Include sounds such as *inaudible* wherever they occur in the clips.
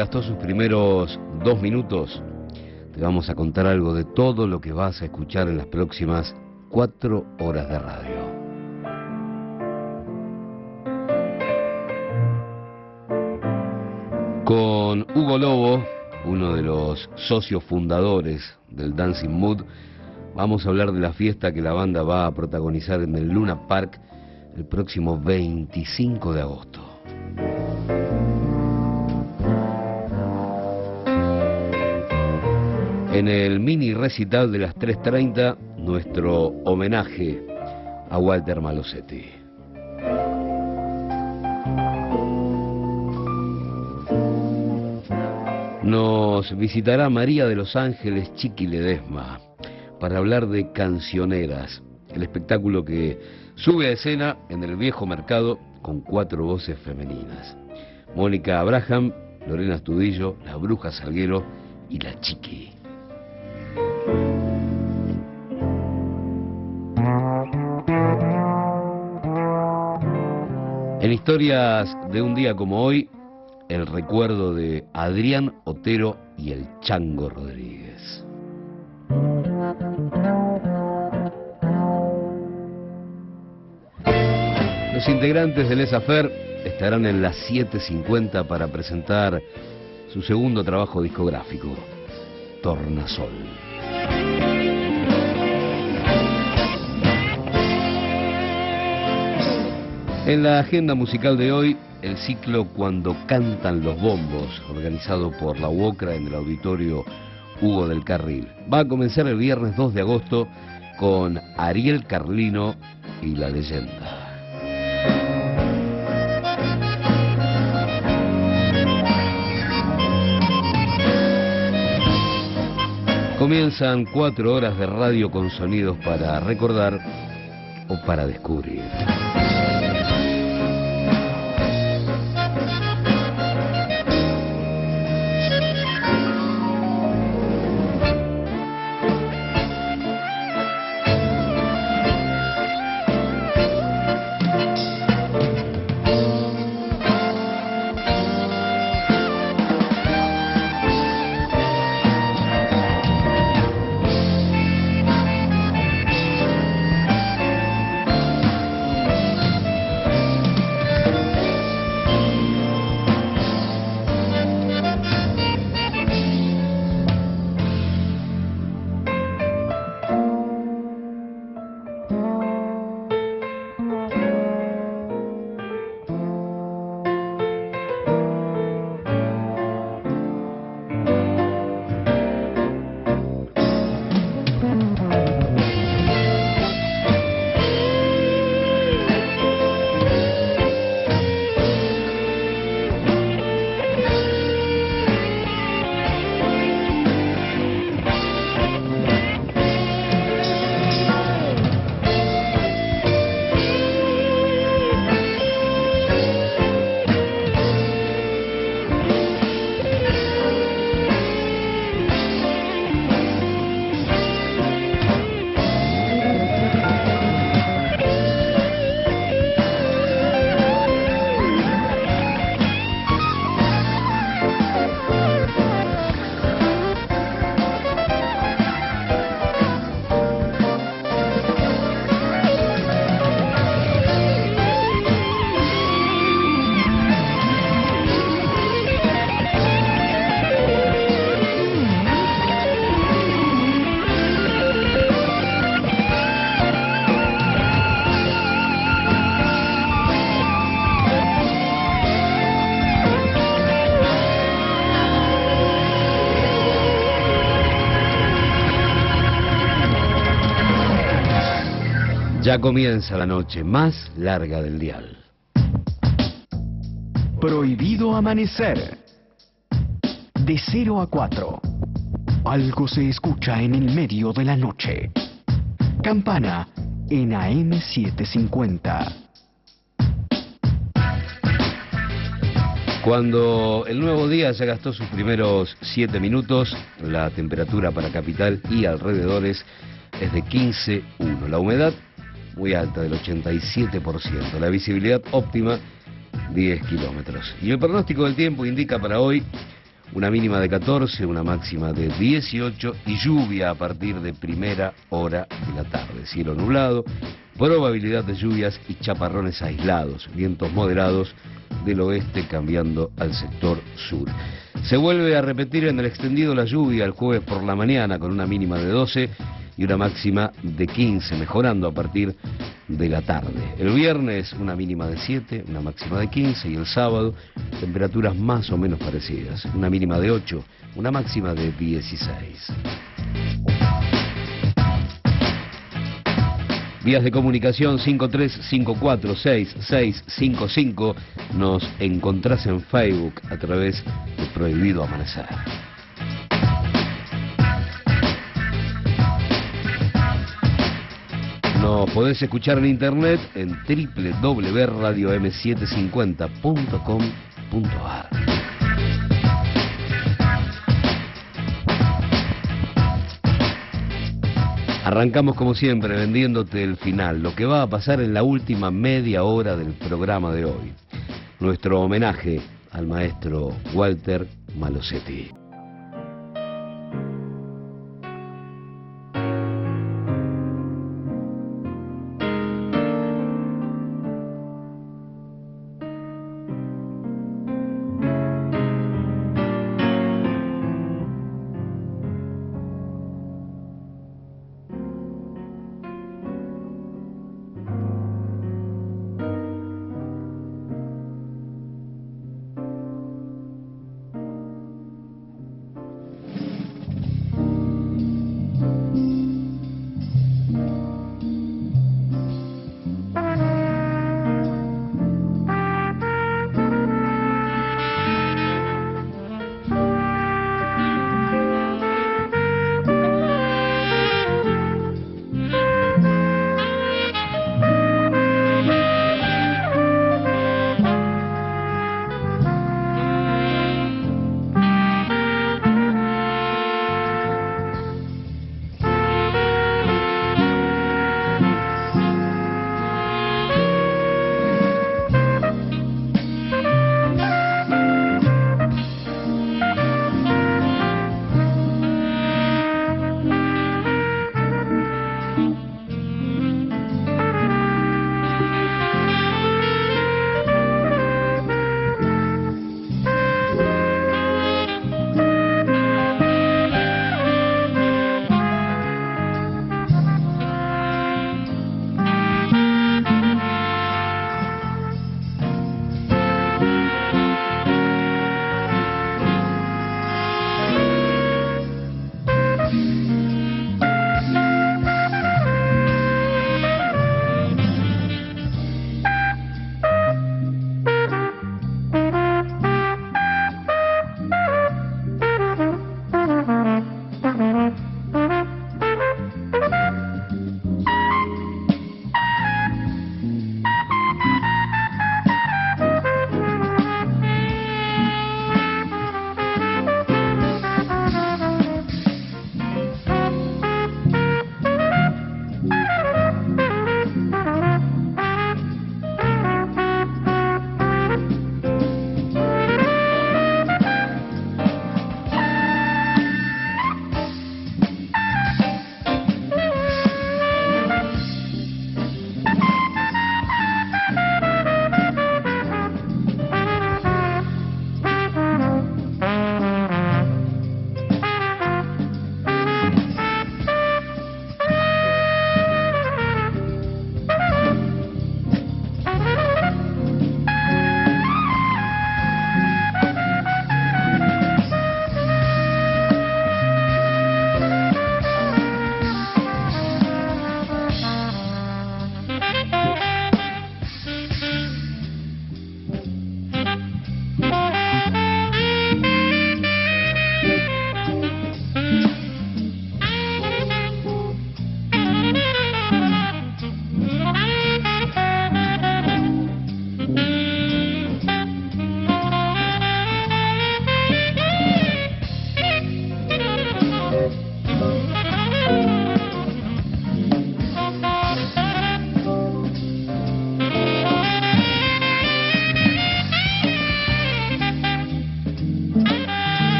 gastó sus primeros dos minutos, te vamos a contar algo de todo lo que vas a escuchar en las próximas cuatro horas de radio. Con Hugo Lobo, uno de los socios fundadores del Dancing Mood, vamos a hablar de la fiesta que la banda va a protagonizar en el Luna Park el próximo 25 de agosto. En el mini recital de las 3.30, nuestro homenaje a Walter Malosetti. Nos visitará María de los Ángeles Chiqui Ledesma para hablar de Cancioneras, el espectáculo que sube a escena en el viejo mercado con cuatro voces femeninas. Mónica Abraham, Lorena Estudillo, la Bruja Salguero y la Chiqui. Historias de un día como hoy, el recuerdo de Adrián Otero y el Chango Rodríguez. Los integrantes del ESAFER estarán en las 7.50 para presentar su segundo trabajo discográfico, Tornasol. En la agenda musical de hoy, el ciclo Cuando cantan los bombos, organizado por la UOCRA en el auditorio Hugo del Carril. Va a comenzar el viernes 2 de agosto con Ariel Carlino y la leyenda. Comienzan cuatro horas de radio con sonidos para recordar o para descubrir. Ya comienza la noche más larga del dial. Prohibido amanecer. De 0 a 4. Algo se escucha en el medio de la noche. Campana en AM750. Cuando el nuevo día ya gastó sus primeros 7 minutos, la temperatura para capital y alrededores es de 15.1. La humedad muy alta, del 87%. La visibilidad óptima 10 kilómetros. Y el pronóstico del tiempo indica para hoy una mínima de 14, una máxima de 18 y lluvia a partir de primera hora de la tarde. Cielo nublado, probabilidad de lluvias y chaparrones aislados, vientos moderados del oeste cambiando al sector sur. Se vuelve a repetir en el extendido la lluvia el jueves por la mañana con una mínima de 12 y una máxima de 15, mejorando a partir de la tarde. El viernes una mínima de 7, una máxima de 15 y el sábado temperaturas más o menos parecidas, una mínima de 8, una máxima de 16. Vías de comunicación 53546655. Nos encontrás en Facebook a través de Prohibido Amanecer. Nos podés escuchar en internet en www.radiom750.com.ar. Arrancamos como siempre vendiéndote el final, lo que va a pasar en la última media hora del programa de hoy. Nuestro homenaje al maestro Walter Malosetti.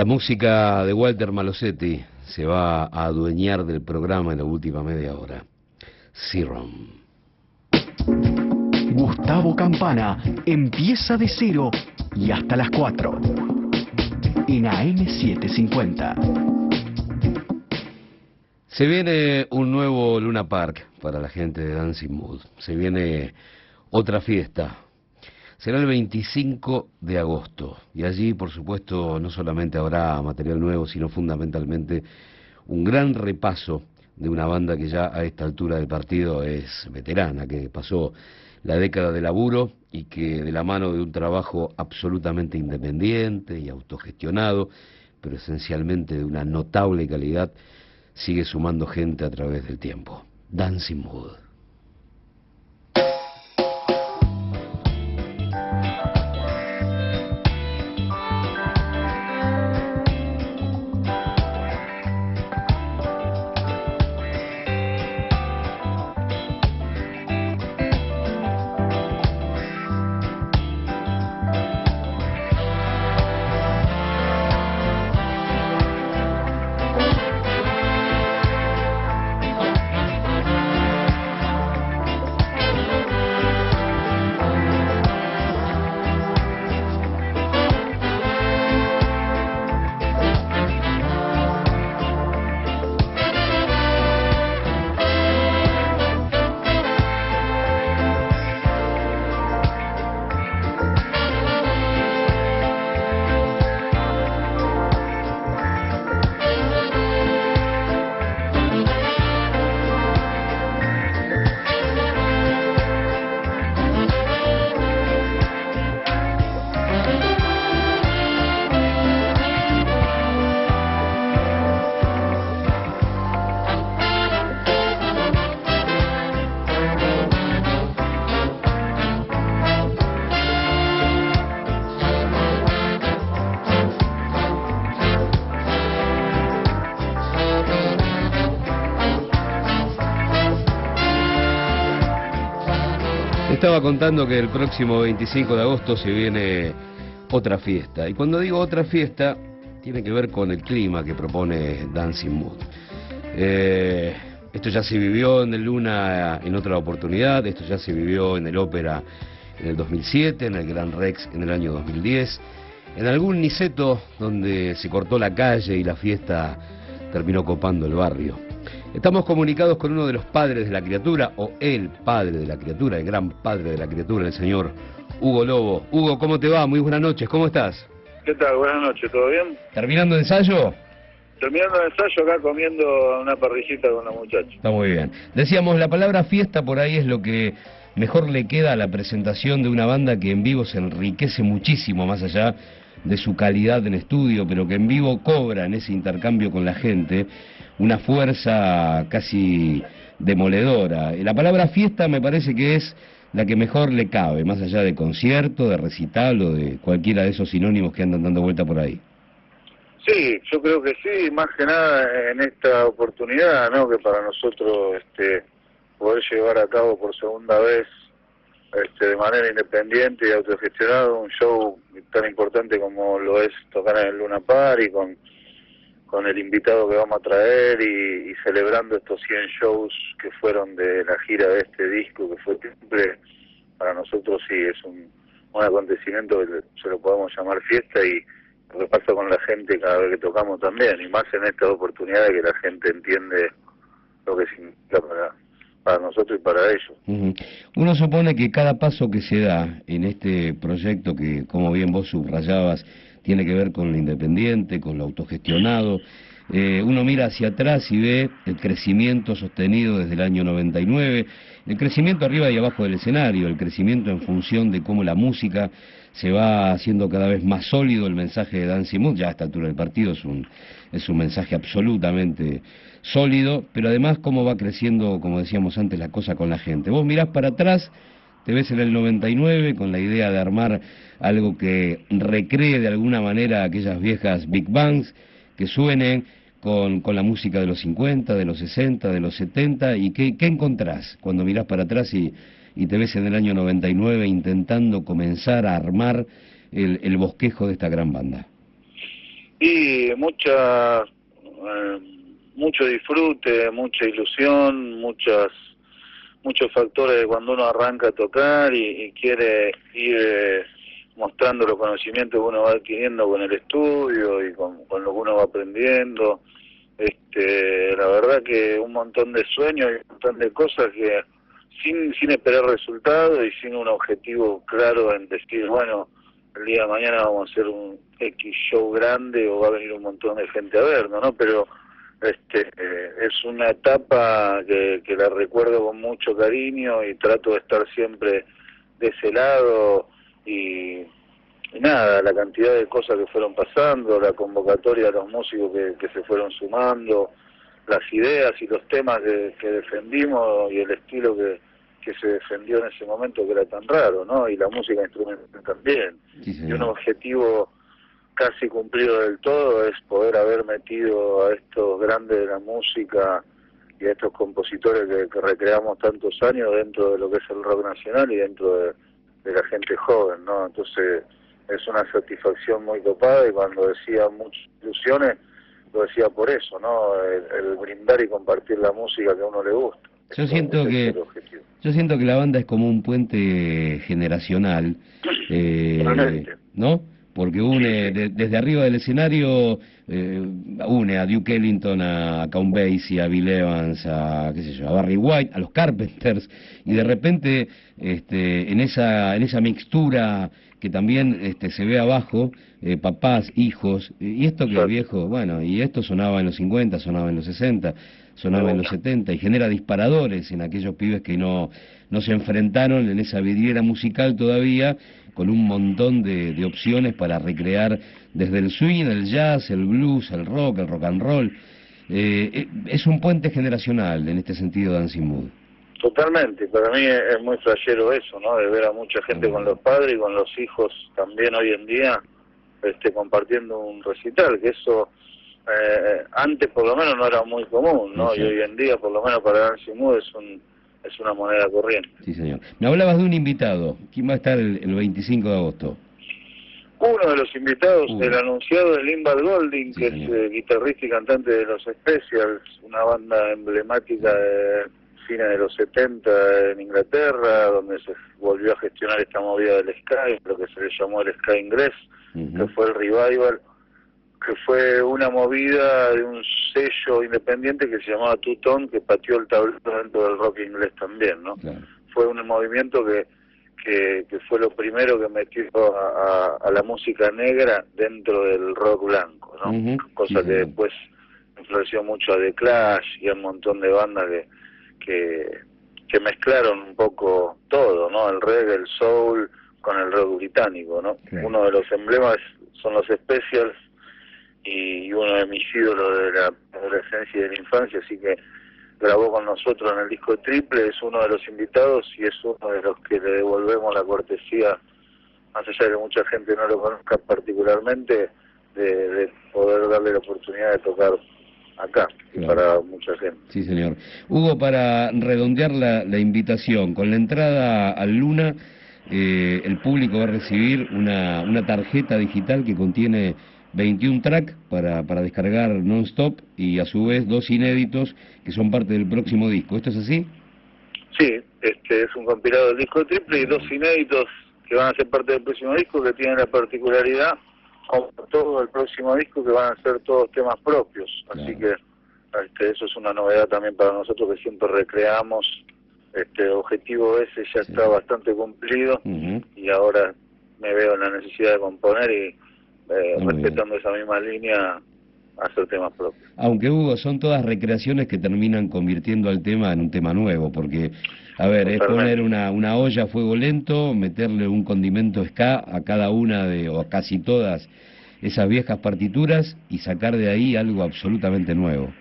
La música de Walter Malosetti se va a adueñar del programa en la última media hora. Serum. Gustavo Campana empieza de cero y hasta las 4 en AM750. Se viene un nuevo Luna Park para la gente de Dancing Mood. Se viene otra fiesta será el 25 de agosto. Y allí, por supuesto, no solamente habrá material nuevo, sino fundamentalmente un gran repaso de una banda que ya a esta altura del partido es veterana, que pasó la década de laburo y que de la mano de un trabajo absolutamente independiente y autogestionado, pero esencialmente de una notable calidad, sigue sumando gente a través del tiempo. Dancing Mood. Contando que el próximo 25 de agosto se viene otra fiesta. Y cuando digo otra fiesta, tiene que ver con el clima que propone Dancing Mood. Eh, esto ya se vivió en el Luna en otra oportunidad, esto ya se vivió en el Ópera en el 2007, en el Gran Rex en el año 2010, en algún Niceto donde se cortó la calle y la fiesta terminó copando el barrio. Estamos comunicados con uno de los padres de la criatura, o el padre de la criatura, el gran padre de la criatura, el señor Hugo Lobo. Hugo, ¿cómo te va? Muy buenas noches, ¿cómo estás? ¿Qué tal? Buenas noches, ¿todo bien? ¿Terminando el ensayo? Terminando el ensayo acá comiendo una parrillita con la muchacha. Está muy bien. Decíamos, la palabra fiesta por ahí es lo que mejor le queda a la presentación de una banda que en vivo se enriquece muchísimo más allá de su calidad en estudio, pero que en vivo cobra en ese intercambio con la gente una fuerza casi demoledora. La palabra fiesta me parece que es la que mejor le cabe, más allá de concierto, de recital o de cualquiera de esos sinónimos que andan dando vuelta por ahí. Sí, yo creo que sí, más que nada en esta oportunidad, ¿no? Que para nosotros este, poder llevar a cabo por segunda vez este, de manera independiente y autogestionado un show tan importante como lo es tocar en el Luna Park y con con el invitado que vamos a traer y, celebrando estos 100 shows que fueron de la gira de este disco, que fue siempre, para nosotros sí es un, un acontecimiento que se lo podemos llamar fiesta y lo que pasa con la gente cada vez que tocamos también, y más en estas oportunidades que la gente entiende lo que significa para, para nosotros y para ellos. Uno supone que cada paso que se da en este proyecto que, como bien vos subrayabas, tiene que ver con lo independiente, con lo autogestionado. Eh, uno mira hacia atrás y ve el crecimiento sostenido desde el año 99, el crecimiento arriba y abajo del escenario, el crecimiento en función de cómo la música se va haciendo cada vez más sólido, el mensaje de Dan Simón, ya a esta altura del partido es un, es un mensaje absolutamente sólido, pero además cómo va creciendo, como decíamos antes, la cosa con la gente. Vos mirás para atrás ves en el 99 con la idea de armar algo que recree de alguna manera aquellas viejas Big Bangs que suenen con, con la música de los 50, de los 60, de los 70, y qué, qué encontrás cuando mirás para atrás y, y te ves en el año 99 intentando comenzar a armar el, el bosquejo de esta gran banda? Y mucha, eh, mucho disfrute, mucha ilusión, muchas muchos factores de cuando uno arranca a tocar y, quiere ir eh, mostrando los conocimientos que uno va adquiriendo con el estudio y con, con, lo que uno va aprendiendo. Este, la verdad que un montón de sueños y un montón de cosas que sin, sin esperar resultados y sin un objetivo claro en decir, bueno, el día de mañana vamos a hacer un X show grande o va a venir un montón de gente a vernos, ¿no? Pero este es una etapa que, que la recuerdo con mucho cariño y trato de estar siempre de ese lado y, nada, la cantidad de cosas que fueron pasando, la convocatoria de los músicos que, que se fueron sumando, las ideas y los temas que, que defendimos y el estilo que, que se defendió en ese momento que era tan raro, ¿no? Y la música instrumental también. y un objetivo casi cumplido del todo es poder haber metido a estos grandes de la música y a estos compositores que, recreamos tantos años dentro de lo que es el rock nacional y dentro de, la gente joven, ¿no? Entonces es una satisfacción muy copada y cuando decía muchas ilusiones, lo decía por eso, ¿no? el brindar y compartir la música que a uno le gusta. Yo siento que yo siento que la banda es como un puente generacional, eh, ¿no? Porque une desde arriba del escenario eh, une a Duke Ellington, a Count Basie, a Bill Evans, a qué sé yo, a Barry White, a los Carpenters y de repente este, en esa en esa mixtura que también este, se ve abajo, eh, papás, hijos, y esto que viejo, bueno, y esto sonaba en los 50, sonaba en los 60, sonaba en los 70 y genera disparadores en aquellos pibes que no, no se enfrentaron en esa vidriera musical todavía con un montón de, de opciones para recrear desde el swing, el jazz, el blues, el rock, el rock and roll. Eh, eh, es un puente generacional en este sentido Dancing Mood. Totalmente, para mí es muy flashero eso, ¿no? De ver a mucha gente con los padres y con los hijos también hoy en día este, compartiendo un recital, que eso eh, antes por lo menos no era muy común, ¿no? Y hoy en día, por lo menos para Dancing Mood, es, un, es una moneda corriente. Sí, señor. Me hablabas de un invitado. ¿Quién va a estar el, 25 de agosto? Uno de los invitados, el anunciado de Limbal Golding, que es eh, guitarrista y cantante de los Specials, una banda emblemática de fines de los 70 en Inglaterra, donde se volvió a gestionar esta movida del Sky, lo que se le llamó el Sky Inglés, que fue el revival que fue una movida de un sello independiente que se llamaba Tutón, que pateó el tablero dentro del rock inglés también, ¿no? Fue un movimiento que, que, fue lo primero que metió a, la música negra dentro del rock blanco, ¿no? Cosa que después influenció mucho a The Clash y a un montón de bandas que, que, que mezclaron un poco todo, ¿no? El reggae, el soul con el rock británico, ¿no? Uno de los emblemas son los Specials y uno de mis ídolos de la adolescencia y de la infancia, así que grabó con nosotros en el disco triple, es uno de los invitados y es uno de los que le devolvemos la cortesía, más allá de que mucha gente no lo conozca particularmente, de, poder darle la oportunidad de tocar acá y para mucha gente. Sí, señor. Hugo, para redondear la, la invitación, con la entrada al Luna, eh, el público va a recibir una, una tarjeta digital que contiene 21 track para, para descargar non-stop y a su vez dos inéditos que son parte del próximo disco. ¿Esto es así? Sí, este es un compilado del disco triple y dos inéditos que van a ser parte del próximo disco que tienen la particularidad, como todo el próximo disco, que van a ser todos temas propios. Así que este, eso es una novedad también para nosotros que siempre recreamos. Este objetivo ese ya está bastante cumplido y ahora me veo en la necesidad de componer y eh, respetando esa misma línea, hacer temas propios. Aunque Hugo, son todas recreaciones que terminan convirtiendo al tema en un tema nuevo, porque, a ver, es poner una, una olla a fuego lento, meterle un condimento ska a cada una de, o a casi todas esas viejas partituras y sacar de ahí algo absolutamente nuevo.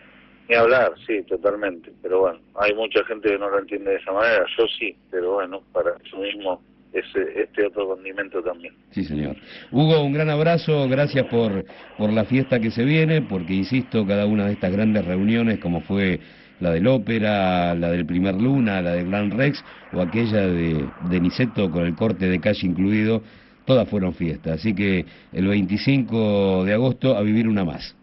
Ni hablar, sí, totalmente. Pero bueno, hay mucha gente que no lo entiende de esa manera. Yo sí, pero bueno, para eso mismo ese, este otro condimento también. Sí, señor. Hugo, un gran abrazo, gracias por, por la fiesta que se viene, porque insisto, cada una de estas grandes reuniones, como fue la del ópera, la del primer Luna, la del Gran Rex o aquella de, de Niceto con el corte de calle incluido, todas fueron fiestas. Así que el 25 de agosto a vivir una más.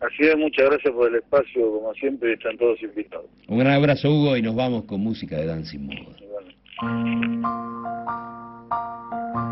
Así es, muchas gracias por el espacio, como siempre, están todos invitados. Un gran abrazo Hugo y nos vamos con música de Dancing Mood. Thank you.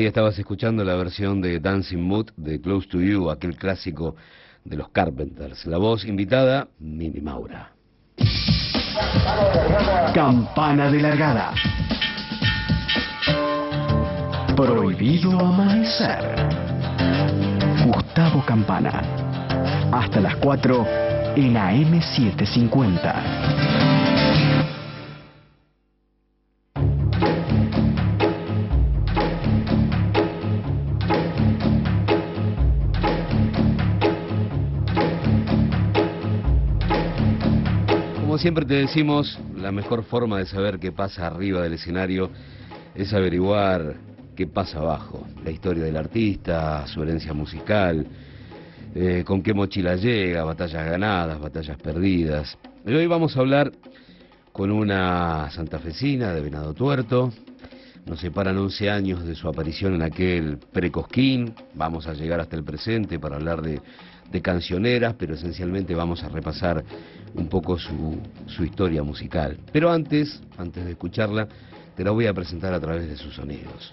Ahí estabas escuchando la versión de Dancing Mood de Close to You, aquel clásico de los Carpenters. La voz invitada, Mimi Maura. Campana de largada. Prohibido amanecer. Gustavo Campana. Hasta las 4 en AM750. Siempre te decimos, la mejor forma de saber qué pasa arriba del escenario es averiguar qué pasa abajo, la historia del artista, su herencia musical, eh, con qué mochila llega, batallas ganadas, batallas perdidas. Y hoy vamos a hablar con una santafesina de Venado Tuerto. Nos separan 11 años de su aparición en aquel precosquín. Vamos a llegar hasta el presente para hablar de de cancioneras, pero esencialmente vamos a repasar un poco su, su historia musical. Pero antes, antes de escucharla, te la voy a presentar a través de sus sonidos.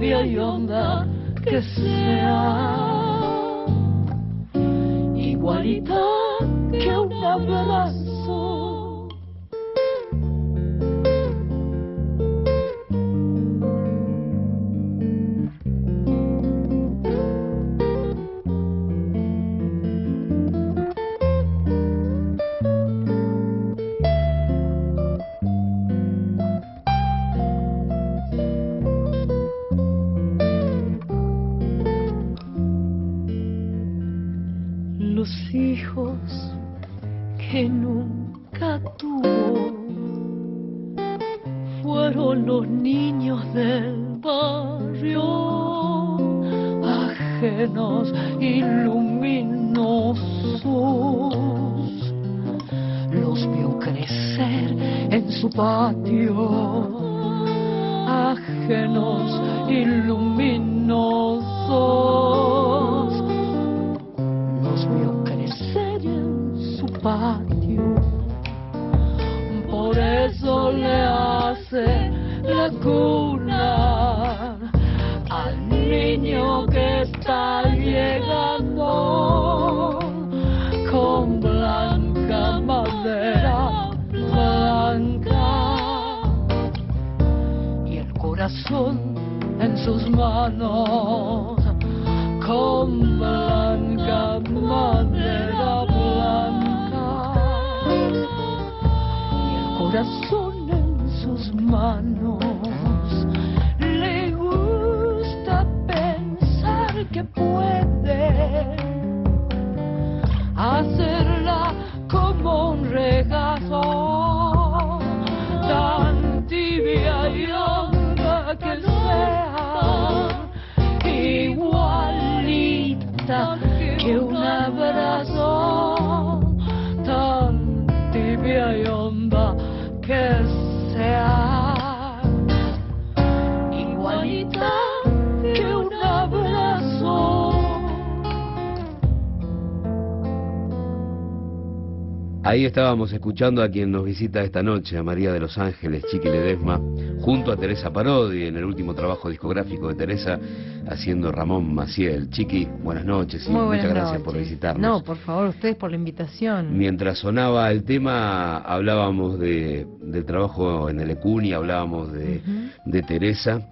tibia y honda que sea, igualita que una brasa. Ahí estábamos escuchando a quien nos visita esta noche, a María de los Ángeles, Chiqui Ledesma, junto a Teresa Parodi, en el último trabajo discográfico de Teresa, haciendo Ramón Maciel. Chiqui, buenas noches y Muy muchas gracias por visitarnos. No, por favor, ustedes por la invitación. Mientras sonaba el tema, hablábamos de, del trabajo en el ECUNI, hablábamos de, de Teresa,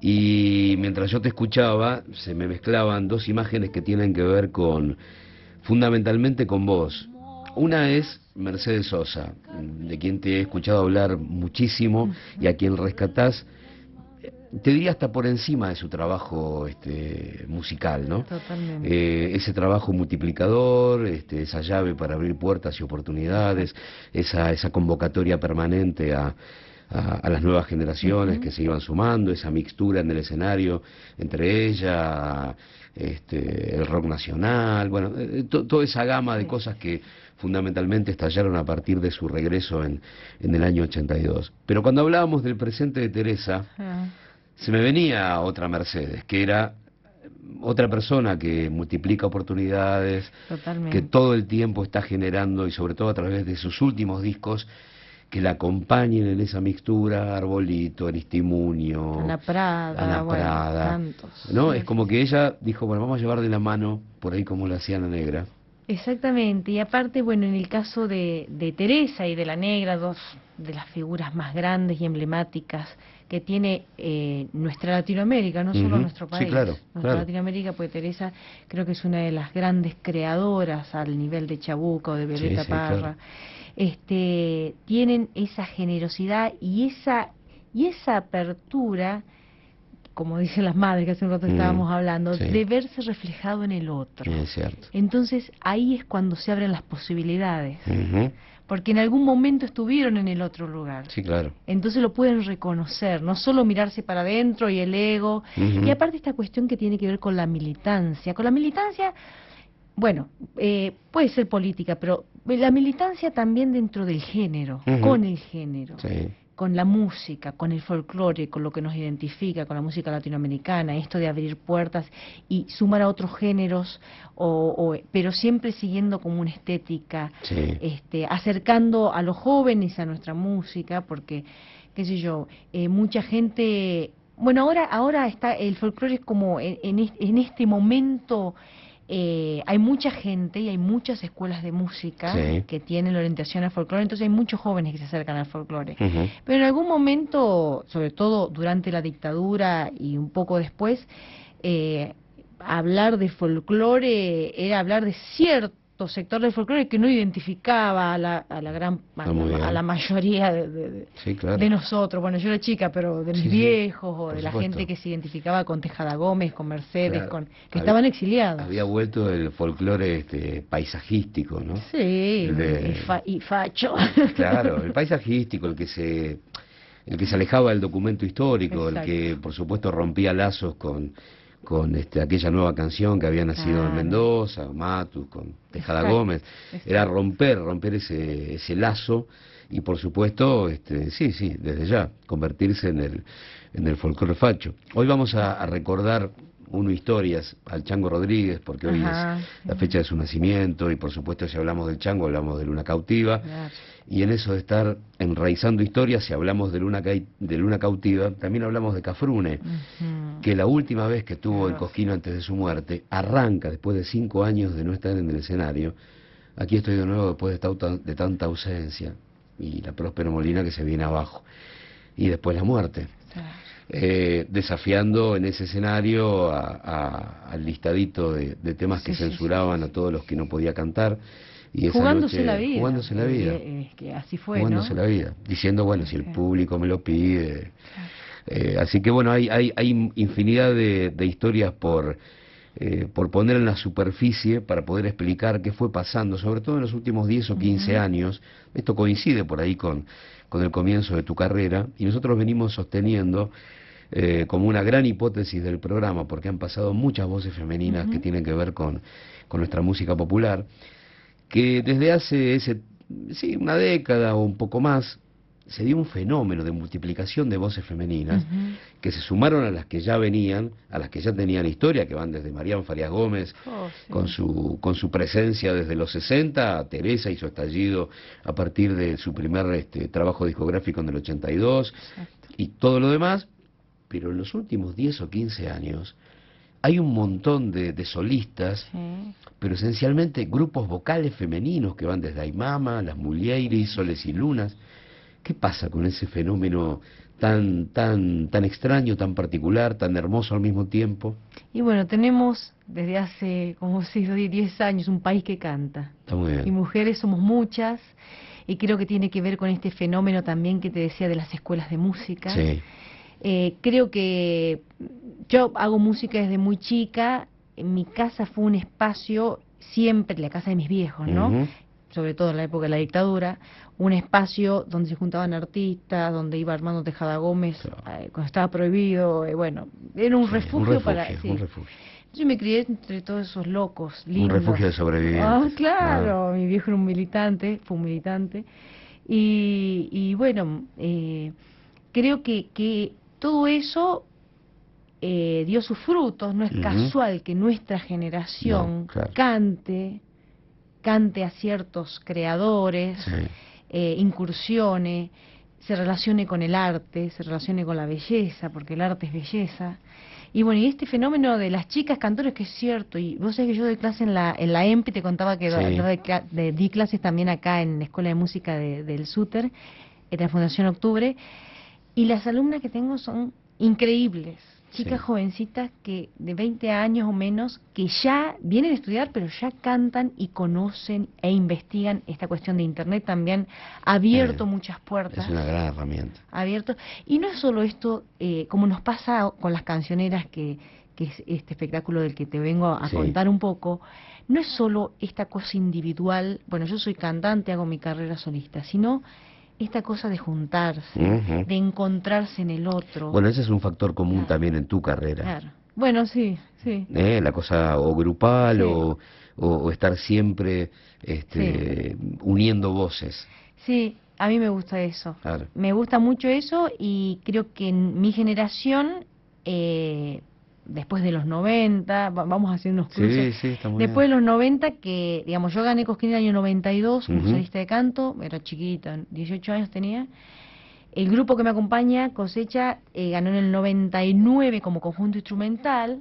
y mientras yo te escuchaba, se me mezclaban dos imágenes que tienen que ver con, fundamentalmente con vos. Una es Mercedes Sosa, de quien te he escuchado hablar muchísimo y a quien rescatás, eh, te diría hasta por encima de su trabajo este, musical, ¿no? Totalmente. Eh, ese trabajo multiplicador, este, esa llave para abrir puertas y oportunidades, esa, esa convocatoria permanente a, a, a las nuevas generaciones que se iban sumando, esa mixtura en el escenario entre ella, este, el rock nacional, bueno, eh, to- toda esa gama de cosas que fundamentalmente estallaron a partir de su regreso en, en el año 82. Pero cuando hablábamos del presente de Teresa, Ah, se me venía otra Mercedes, que era otra persona que multiplica oportunidades, Totalmente. que todo el tiempo está generando, y sobre todo a través de sus últimos discos, que la acompañen en esa mixtura, Arbolito, Aristimunio, Ana Prada, Ana bueno, Prada, tantos. ¿no? Sí, Es como que ella dijo, bueno, vamos a llevar de la mano, por ahí como lo hacía la negra. Exactamente, y aparte, bueno, en el caso de, de Teresa y de la Negra, dos de las figuras más grandes y emblemáticas que tiene eh, nuestra Latinoamérica, no solo nuestro sí, país, claro, nuestra claro. Latinoamérica, pues Teresa creo que es una de las grandes creadoras al nivel de Chabuca o de Violeta sí, Parra, claro. este, tienen esa generosidad y esa, y esa apertura como dicen las madres que hace un rato Mm, estábamos hablando, sí. de verse reflejado en el otro. Es cierto. Entonces ahí es cuando se abren las posibilidades, porque en algún momento estuvieron en el otro lugar. Sí, claro. Entonces lo pueden reconocer, no solo mirarse para adentro y el ego, y aparte esta cuestión que tiene que ver con la militancia. Con la militancia, bueno, eh, puede ser política, pero la militancia también dentro del género, con el género Sí. Con la música, con el folclore, con lo que nos identifica, con la música latinoamericana, esto de abrir puertas y sumar a otros géneros, o, o- pero siempre siguiendo como una estética, Sí. este, acercando a los jóvenes a nuestra música, porque, qué sé yo, eh, mucha gente, bueno, ahora, ahora está, el folclore es como en, en este momento eh, hay mucha gente y hay muchas escuelas de música Sí. que tienen la orientación al folclore, entonces hay muchos jóvenes que se acercan al folclore. Pero en algún momento, sobre todo durante la dictadura y un poco después, eh, hablar de folclore era hablar de cierto sector del folclore que no identificaba a la, a la gran a, la, bien. a la mayoría de, de- de- Sí, claro. de nosotros. Bueno, yo era chica, pero de mis Sí, sí, viejos o de la gente que se identificaba con Tejada Gómez, con Mercedes, Claro. con que Había- estaban exiliados. Había vuelto el folclore este, paisajístico, ¿no? Sí, de- y, fa- y facho. *laughs* Claro, el *laughs* paisajístico, el que se el que se alejaba del documento histórico, Exacto. el que por supuesto rompía lazos con con este, aquella nueva canción que había nacido en. Mendoza, Matus, con Tejada Exacto, Gómez, era romper, romper ese, ese lazo y por supuesto, este, sí, sí, desde ya, convertirse en el, en el folclore facho. Hoy vamos a, a recordar uno historias al Chango Rodríguez, porque hoy Ajá, es la fecha de su nacimiento y por supuesto si hablamos del Chango hablamos de Luna Cautiva. Claro. Y en eso de estar enraizando historias, si hablamos de Luna, de Luna Cautiva, también hablamos de Cafrune, que la última vez que estuvo en Claro. Cosquín antes de su muerte, arranca después de cinco años de no estar en el escenario. Aquí estoy de nuevo después de, tauta- de tanta ausencia y la Próspero Molina que se viene abajo. Y después la muerte. Claro. Eh, desafiando en ese escenario a- a- al listadito de, de temas que Sí, sí, sí, censuraban sí, a todos los que no podía cantar. Y esa jugándose noche- la vida. Jugándose la vida Eh, eh, que así fue, jugándose ¿no? la vida, diciendo, bueno, si el público me lo pide. Eh, así que bueno, hay, hay, hay infinidad de, de historias por, eh, por poner en la superficie para poder explicar qué fue pasando, sobre todo en los últimos 10 o 15 años. Esto coincide por ahí con, con el comienzo de tu carrera y nosotros venimos sosteniendo eh, como una gran hipótesis del programa, porque han pasado muchas voces femeninas que tienen que ver con, con nuestra música popular, que desde hace ese sí, una década o un poco más, se dio un fenómeno de multiplicación de voces femeninas que se sumaron a las que ya venían, a las que ya tenían historia, que van desde Marián Farias Gómez, Oh, sí. con su con su presencia desde los 60, a Teresa y su estallido a partir de su primer este, trabajo discográfico en el 82 Exacto. y todo lo demás, pero en los últimos 10 o 15 años hay un montón de, de solistas, Sí. pero esencialmente grupos vocales femeninos que van desde Aymama, las Mulieris, Soles y Lunas. ¿Qué pasa con ese fenómeno tan tan tan extraño, tan particular, tan hermoso al mismo tiempo? Y bueno, tenemos desde hace como 6 o 10 años un país que canta. Está muy Y bien. mujeres somos muchas. Y creo que tiene que ver con este fenómeno también que te decía de las escuelas de música. Sí, Eh, creo que yo hago música desde muy chica. En mi casa fue un espacio, siempre, la casa de mis viejos, ¿no? Sobre todo en la época de la dictadura, un espacio donde se juntaban artistas, donde iba Armando Tejada Gómez Claro. eh, cuando estaba prohibido, eh, bueno, era un Sí, refugio, para... refugio, sí. un refugio. Yo me crié entre todos esos locos, Un lindos. refugio de sobrevivientes. Ah, claro, mi viejo era un militante, fue un militante. Y, y bueno, eh, creo que, que todo eso eh, dio sus frutos. No es casual que nuestra generación No, claro. cante, cante a ciertos creadores, Sí. eh, incursione, se relacione con el arte, se relacione con la belleza, porque el arte es belleza. Y bueno, y este fenómeno de las chicas cantores que es cierto, y vos sabés que yo doy clase en la, en la EMPI, te contaba que Sí. do- doy di clases también acá en la Escuela de Música de- del SUTER, en la Fundación Octubre, y las alumnas que tengo son increíbles, chicas Sí. jovencitas que de 20 años o menos, que ya vienen a estudiar, pero ya cantan y conocen e investigan esta cuestión de Internet también, ha abierto Eh, muchas puertas Es una gran herramienta. abierto. Y no es solo esto, eh, como nos pasa con las cancioneras, que, que es este espectáculo del que te vengo a Sí. contar un poco, no es solo esta cosa individual, bueno, yo soy cantante, hago mi carrera solista, sino esta cosa de juntarse, de encontrarse en el otro. Bueno, ese es un factor común Claro. también en tu carrera. Claro. Bueno, sí, sí. ¿eh? La cosa o grupal Sí. o, o, o estar siempre este, uniendo voces. Sí, a mí me gusta eso. Claro. Me gusta mucho eso y creo que en mi generación, eh, después de los 90, va- vamos haciendo unos cruces. Sí, sí, está muy Después de los 90, que digamos, yo gané Cosquín en el año 92 como Ujú. solista de canto, era chiquita, 18 años tenía. El grupo que me acompaña, Cosecha, eh, ganó en el 99 como conjunto instrumental.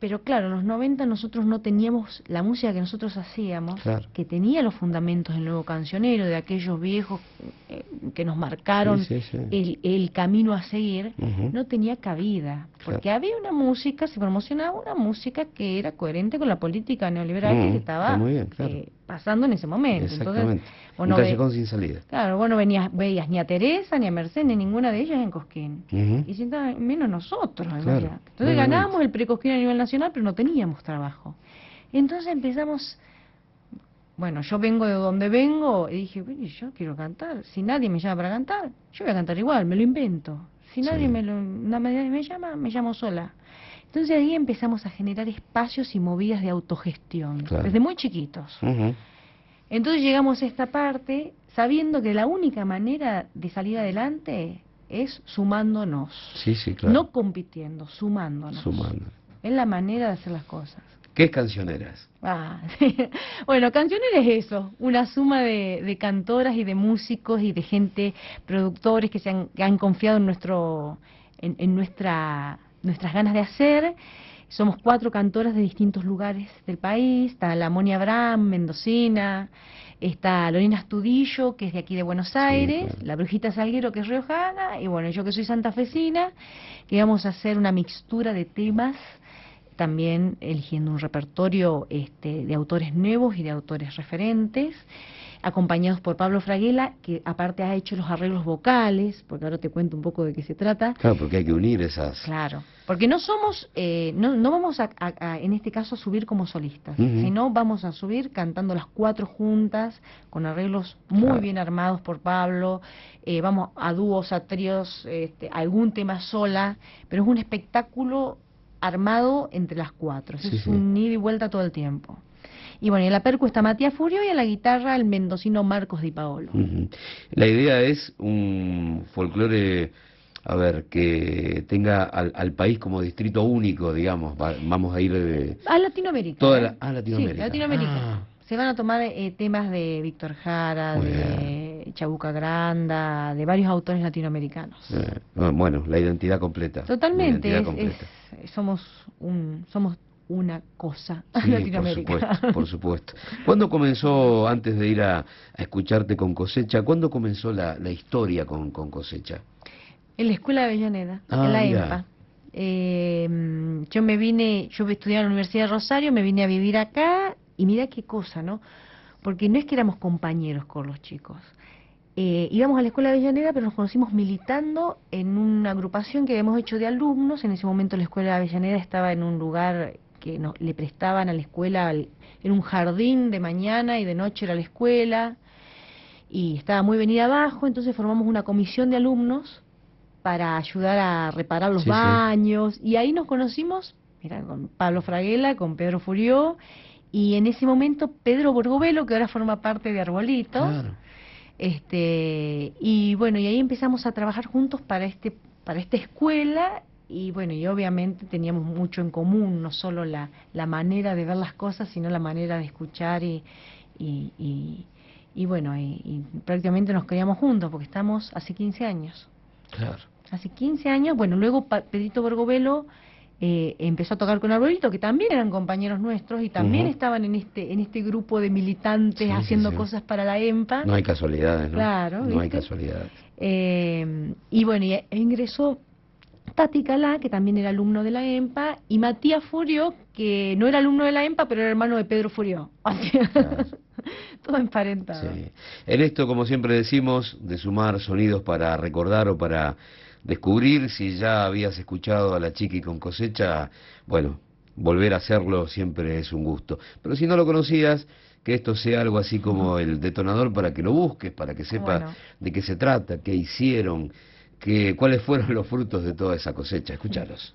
Pero claro, en los 90 nosotros no teníamos la música que nosotros hacíamos, Claro. que tenía los fundamentos del nuevo cancionero, de aquellos viejos eh, que nos marcaron Sí, sí, sí. El, el camino a seguir, no tenía cabida, porque había una música, se promocionaba una música que era coherente con la política neoliberal Mm, que estaba está muy bien, claro. eh, pasando en ese momento. Exactamente. Entonces, bueno, un ve- callejón sin salida. claro, bueno, venías, veías ni a Teresa, ni a Mercedes, ni ninguna de ellas en Cosquín. Y sienta- menos nosotros, Claro. Entonces ganábamos el precosquín a nivel nacional, pero no teníamos trabajo. Entonces empezamos, bueno, yo vengo de donde vengo y dije, bueno, yo quiero cantar. Si nadie me llama para cantar, yo voy a cantar igual, me lo invento. Si nadie Sí. me, lo, nadie me llama, me llamo sola. Entonces ahí empezamos a generar espacios y movidas de autogestión, Claro. desde muy chiquitos. Entonces llegamos a esta parte sabiendo que la única manera de salir adelante es sumándonos. Sí, sí, claro. No compitiendo, sumándonos. Sumando. Es la manera de hacer las cosas. ¿Qué es cancioneras? Ah, *laughs* bueno, Canciones es eso, una suma de, de cantoras y de músicos y de gente, productores que se han, que han confiado en nuestro, en, en nuestra, nuestras ganas de hacer. Somos cuatro cantoras de distintos lugares del país. Está la Moni Abraham, mendocina. Está Lorena Astudillo, que es de aquí de Buenos Aires. claro. La Brujita Salguero, que es riojana. Y bueno, yo que soy santafesina, que vamos a hacer una mixtura de temas también eligiendo un repertorio este, de autores nuevos y de autores referentes, acompañados por Pablo Fraguela, que aparte ha hecho los arreglos vocales, porque ahora te cuento un poco de qué se trata. Claro, porque hay que unir esas. Claro, porque no somos, eh, no, no vamos a, a- a, en este caso a subir como solistas, sino vamos a subir cantando las cuatro juntas, con arreglos muy Claro. bien armados por Pablo, eh, vamos a dúos, a tríos, este, algún tema sola, pero es un espectáculo armado entre las cuatro, Sí, es sí. un ida y vuelta todo el tiempo. Y bueno, en la percu está Matías Furio y en la guitarra el mendocino Marcos Di Paolo. La idea es un folclore, a ver, que tenga al, al país como distrito único, digamos. Va- vamos a ir de... A Latinoamérica. Toda ¿eh? la- ah, Latinoamérica. Sí, Latinoamérica. Ah. Se van a tomar eh, temas de Víctor Jara, Muy de Chabuca Granda, de varios autores latinoamericanos. Eh, bueno, la identidad completa. Totalmente, La es- identidad completa. es- somos un, somos una cosa Sí, por Latinoamérica. supuesto, por *laughs* supuesto. ¿Cuándo comenzó, antes de ir a, a escucharte con cosecha, cuándo comenzó la, la historia con, con cosecha? En la escuela de Avellaneda, Ah, en la mira. EMPA. Eh, yo me vine, yo estudiaba en la Universidad de Rosario, me vine a vivir acá y mira qué cosa, ¿no? Porque no es que éramos compañeros con los chicos. Eh, íbamos a la escuela de Avellaneda, pero nos conocimos militando en una agrupación que habíamos hecho de alumnos. En ese momento la escuela de Avellaneda estaba en un lugar que nos, le prestaban a la escuela, en un jardín de mañana y de noche era la escuela. Y estaba muy venida abajo, entonces formamos una comisión de alumnos para ayudar a reparar los Sí, sí. baños. Y ahí nos conocimos, mira, con Pablo Fraguela, con Pedro Furió, y en ese momento Pedro Borgovelo, que ahora forma parte de Arbolito. Claro. Este, y bueno, y ahí empezamos a trabajar juntos para este para esta escuela y bueno, y obviamente teníamos mucho en común, no solo la, la manera de ver las cosas, sino la manera de escuchar y, y, y, y bueno, y, y prácticamente nos criamos juntos porque estamos hace 15 años. Claro. Hace 15 años, bueno, luego Pedrito Borgovelo eh, empezó a tocar con Arbolito, que también eran compañeros nuestros y también estaban en este en este grupo de militantes Sí, haciendo sí. cosas para la EMPA. No hay casualidades, ¿no? Claro, No hay casualidades. Eh, y bueno, y e ingresó Tati Calá, que también era alumno de la EMPA, y Matías Furio, que no era alumno de la EMPA, pero era hermano de Pedro Furio. *laughs* O sea, Claro. todo emparentado. Sí. En esto, como siempre decimos, de sumar sonidos para recordar o para descubrir si ya habías escuchado a la chiqui con cosecha, bueno, volver a hacerlo siempre es un gusto. Pero si no lo conocías, que esto sea algo así como el detonador para que lo busques, para que sepa Bueno. de qué se trata, qué hicieron, que, cuáles fueron los frutos de toda esa cosecha. Escúchalos.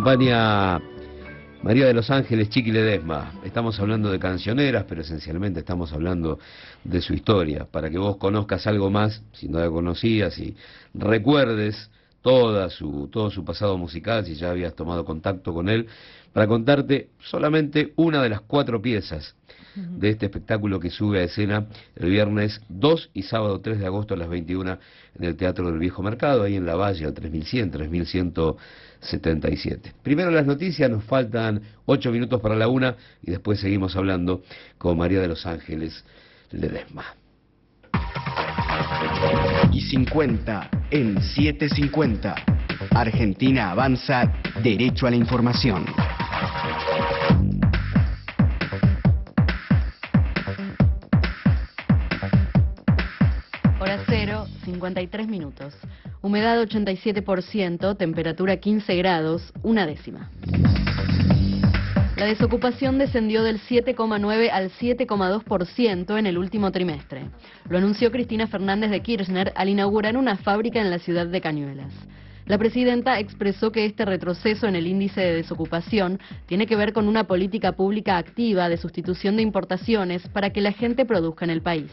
Acompaña María de los Ángeles Chiqui Ledesma. Estamos hablando de cancioneras, pero esencialmente estamos hablando de su historia, para que vos conozcas algo más, si no la conocías, y recuerdes toda su, todo su pasado musical, si ya habías tomado contacto con él, para contarte solamente una de las cuatro piezas de este espectáculo que sube a escena el viernes 2 y sábado 3 de agosto a las 21 en el Teatro del Viejo Mercado, ahí en La Valle, al 3100, 3177. Primero las noticias, nos faltan 8 minutos para la una y después seguimos hablando con María de los Ángeles Ledesma. Y 50 en 750. Argentina avanza derecho a la información. Hora cero, 53 minutos. Humedad 87%, temperatura 15 grados, una décima. La desocupación descendió del 7,9 al 7,2% en el último trimestre. Lo anunció Cristina Fernández de Kirchner al inaugurar una fábrica en la ciudad de Cañuelas. La presidenta expresó que este retroceso en el índice de desocupación tiene que ver con una política pública activa de sustitución de importaciones para que la gente produzca en el país.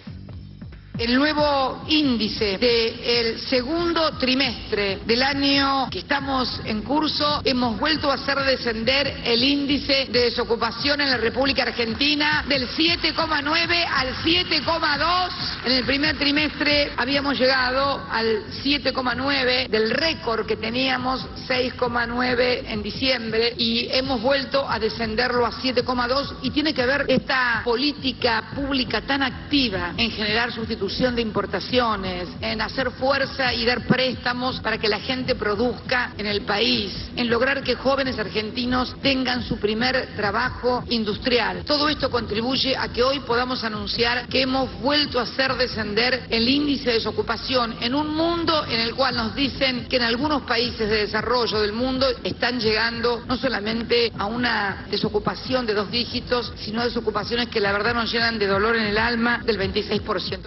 El nuevo índice del segundo trimestre del año que estamos en curso, hemos vuelto a hacer descender el índice de desocupación en la República Argentina del 7,9 al 7,2. En el primer trimestre habíamos llegado al 7,9 del récord que teníamos, 6,9 en diciembre, y hemos vuelto a descenderlo a 7,2 y tiene que ver esta política pública tan activa en generar sustitución de importaciones, en hacer fuerza y dar préstamos para que la gente produzca en el país, en lograr que jóvenes argentinos tengan su primer trabajo industrial. Todo esto contribuye a que hoy podamos anunciar que hemos vuelto a hacer descender el índice de desocupación en un mundo en el cual nos dicen que en algunos países de desarrollo del mundo están llegando no solamente a una desocupación de dos dígitos, sino a desocupaciones que la verdad nos llenan de dolor en el alma del 26%.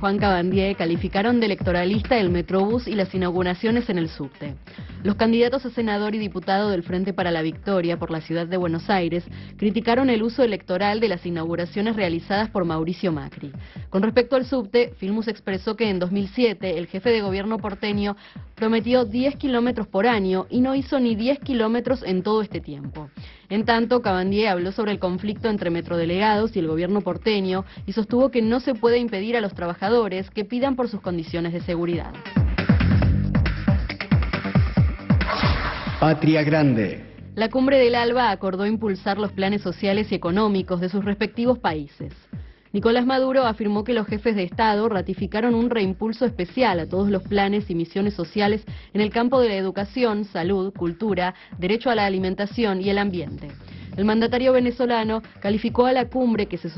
Juan Cabandier calificaron de electoralista el Metrobús y las inauguraciones en el subte. Los candidatos a senador y diputado del Frente para la Victoria por la ciudad de Buenos Aires criticaron el uso electoral de las inauguraciones realizadas por Mauricio Macri. Con respecto al subte, Filmus expresó que en 2007 el jefe de gobierno porteño prometió 10 kilómetros por año y no hizo ni 10 kilómetros en todo este tiempo. En tanto, Cabandier habló sobre el conflicto entre metrodelegados y el gobierno porteño y sostuvo que no se puede impedir a los trabajadores que pidan por sus condiciones de seguridad. Patria Grande. La cumbre del ALBA acordó impulsar los planes sociales y económicos de sus respectivos países. Nicolás Maduro afirmó que los jefes de Estado ratificaron un reimpulso especial a todos los planes y misiones sociales en el campo de la educación, salud, cultura, derecho a la alimentación y el ambiente. El mandatario venezolano calificó a la cumbre que se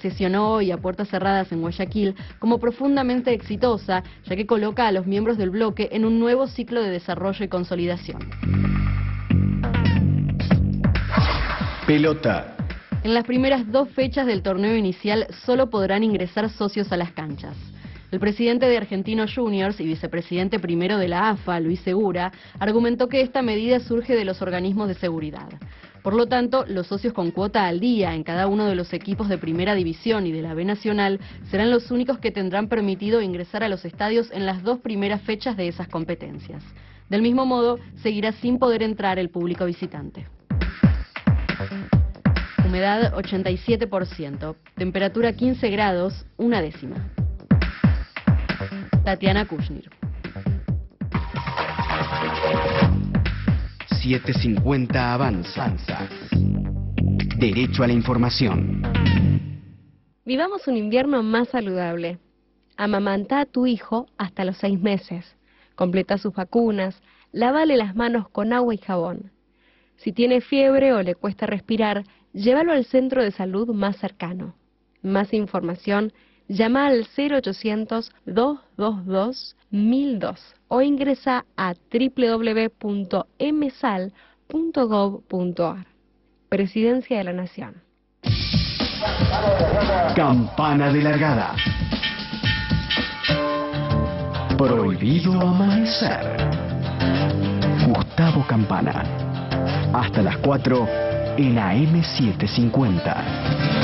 sesionó hoy a puertas cerradas en Guayaquil como profundamente exitosa, ya que coloca a los miembros del bloque en un nuevo ciclo de desarrollo y consolidación. Pelota. En las primeras dos fechas del torneo inicial solo podrán ingresar socios a las canchas. El presidente de Argentinos Juniors y vicepresidente primero de la AFA, Luis Segura, argumentó que esta medida surge de los organismos de seguridad. Por lo tanto, los socios con cuota al día en cada uno de los equipos de Primera División y de la B Nacional serán los únicos que tendrán permitido ingresar a los estadios en las dos primeras fechas de esas competencias. Del mismo modo, seguirá sin poder entrar el público visitante humedad 87%, temperatura 15 grados, una décima. Tatiana Kushnir. 750 Avanza. Derecho a la información. Vivamos un invierno más saludable. Amamanta a tu hijo hasta los seis meses. Completa sus vacunas. Lávale las manos con agua y jabón. Si tiene fiebre o le cuesta respirar, llévalo al centro de salud más cercano. Más información, llama al 0800-222-1002 o ingresa a www.msal.gov.ar. Presidencia de la Nación. Campana de largada. Prohibido Amanecer. Gustavo Campana. Hasta las 4 en AM750.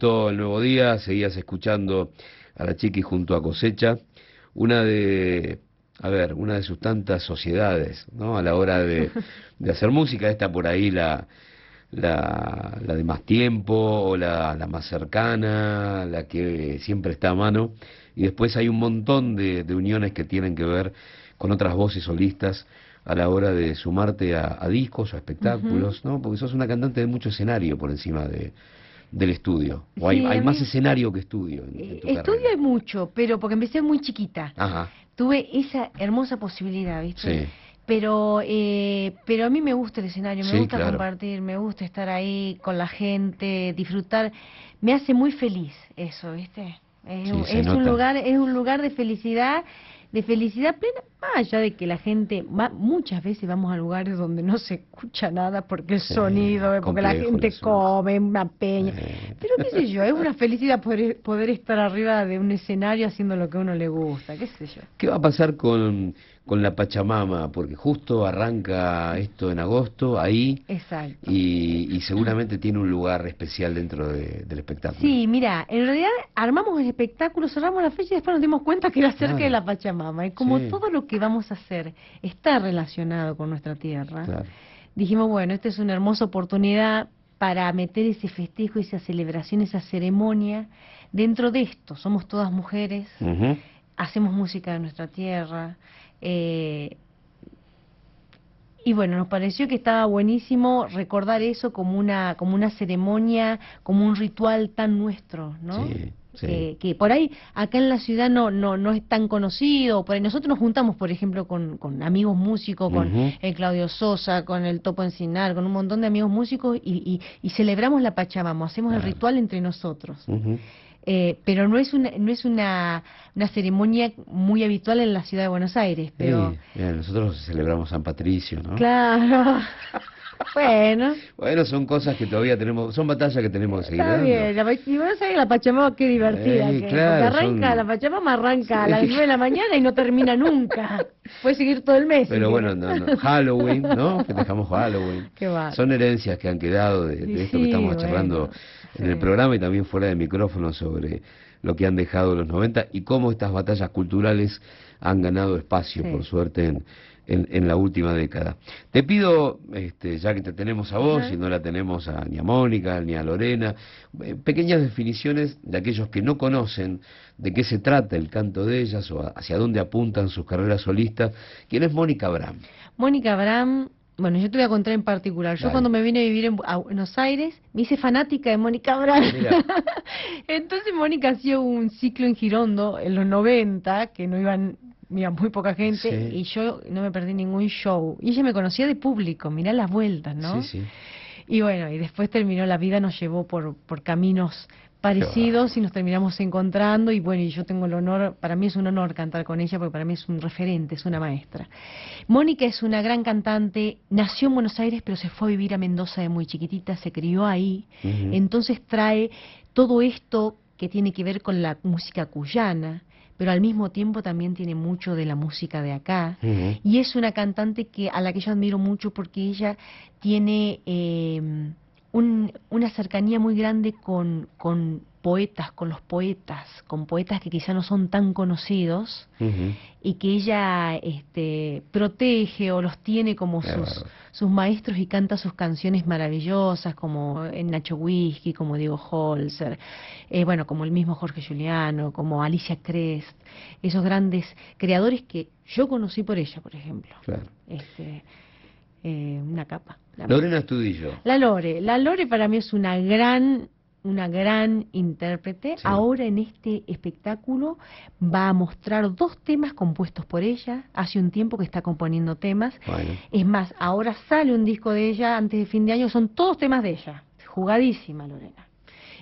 Gastó el nuevo día, seguías escuchando a la chiqui junto a cosecha, una de, a ver, una de sus tantas sociedades, ¿no? A la hora de, *laughs* hacer música, está por ahí la, la, la de más tiempo, o la, la, más cercana, la que siempre está a mano, y después hay un montón de, de uniones que tienen que ver con otras voces solistas a la hora de sumarte a, discos o a espectáculos, ¿no? Porque sos una cantante de mucho escenario por encima de, del estudio? ¿O hay, más escenario que estudio? En, estudio hay mucho, pero porque empecé muy chiquita. Tuve esa hermosa posibilidad, ¿viste? Sí. Pero, eh, pero a mí me gusta el escenario, me gusta compartir, me gusta estar ahí con la gente, disfrutar. Me hace muy feliz eso, ¿viste? Es, es un lugar, es un lugar de felicidad de felicidad plena, más allá de que la gente, muchas veces vamos a lugares donde no se escucha nada porque el sonido, porque la gente come, una peña, pero qué sé yo, es una felicidad poder, poder estar arriba de un escenario haciendo lo que a uno le gusta, qué sé yo. ¿Qué va a pasar con con la Pachamama, porque justo arranca esto en agosto, ahí, Exacto. Y, seguramente tiene un lugar especial dentro del espectáculo. Sí, mira, en realidad armamos el espectáculo, cerramos la fecha y después nos dimos cuenta que era cerca de la Pachamama. Y como todo lo que vamos a hacer está relacionado con nuestra tierra, dijimos, bueno, esta es una hermosa oportunidad para meter ese festejo, esa celebración, esa ceremonia dentro de esto. Somos todas mujeres, hacemos música de nuestra tierra, eh, Y bueno, nos pareció que estaba buenísimo recordar eso como una, como una ceremonia, como un ritual tan nuestro, ¿no? Sí, sí. Que, que por ahí acá en la ciudad no, no, no es tan conocido, por ahí nosotros nos juntamos, por ejemplo, con, con amigos músicos, con el Claudio Sosa, con el Topo Encinar, con un montón de amigos músicos y, y, y celebramos la Pachamama, hacemos el ritual entre nosotros. Eh, pero no es una no es una, una ceremonia muy habitual en la ciudad de Buenos Aires pero Sí, bien, nosotros celebramos San Patricio, ¿no? claro *laughs* bueno Bueno, son cosas que todavía tenemos, son batallas que tenemos que seguir está dando. bien la, y Buenos Aires la Pachamama qué divertida Eh, que- claro, arranca son- la Pachamama arranca a las Sí. 9 de la mañana y no termina nunca puede seguir todo el mes Pero bueno, quiere. no, no, Halloween, ¿no? *laughs* Festejamos Halloween. Qué va. Son herencias que han quedado de, de Sí, esto que sí, estamos bueno, charlando en el programa y también fuera de micrófono sobre lo que han dejado los 90 y cómo estas batallas culturales han ganado espacio, Sí. por suerte, en, en, en la última década. Te pido, este, ya que te tenemos a vos y no la tenemos a, ni a Mónica ni a Lorena, eh, pequeñas definiciones de aquellos que no conocen de qué se trata el canto de ellas o a- hacia dónde apuntan sus carreras solistas. ¿Quién es Mónica Abraham? Mónica Abraham, bueno, yo te voy a contar en particular. Yo Dale. cuando me vine a vivir en a Buenos Aires, me hice fanática de Mónica. Mira. *laughs* Entonces Mónica hacía un ciclo en Girondo en los 90, que no iban, iba muy poca gente, Sí. y yo no me perdí ningún show. Y ella me conocía de público, mirá las vueltas, ¿no? Sí, sí. Y bueno, y después terminó, la vida nos llevó por, por caminos parecidos y nos terminamos encontrando y bueno, y yo tengo el honor, para mí es un honor cantar con ella porque para mí es un referente, es una maestra. Mónica es una gran cantante, nació en Buenos Aires pero se fue a vivir a Mendoza de muy chiquitita, se crió ahí, entonces trae todo esto que tiene que ver con la música cuyana, pero al mismo tiempo también tiene mucho de la música de acá. Y es una cantante que a la que yo admiro mucho porque ella tiene eh, un- una cercanía muy grande con, con poetas, con los poetas, con poetas que quizá no son tan conocidos y que ella este, protege o los tiene como Qué sus, sus maestros y canta sus canciones maravillosas como en Nacho Whisky, como Diego Holzer, eh, bueno, como el mismo Jorge Juliano, como Alicia Crest, esos grandes creadores que yo conocí por ella, por ejemplo. Claro. Este, eh, una capa. la Lorena Estudillo. la Lore, la Lore para mí es una gran, una gran intérprete. Sí. Ahora en este espectáculo va a mostrar dos temas compuestos por ella. Hace un tiempo que está componiendo temas. Bueno. Es más, ahora sale un disco de ella antes de fin de año. Son todos temas de ella. Jugadísima Lorena.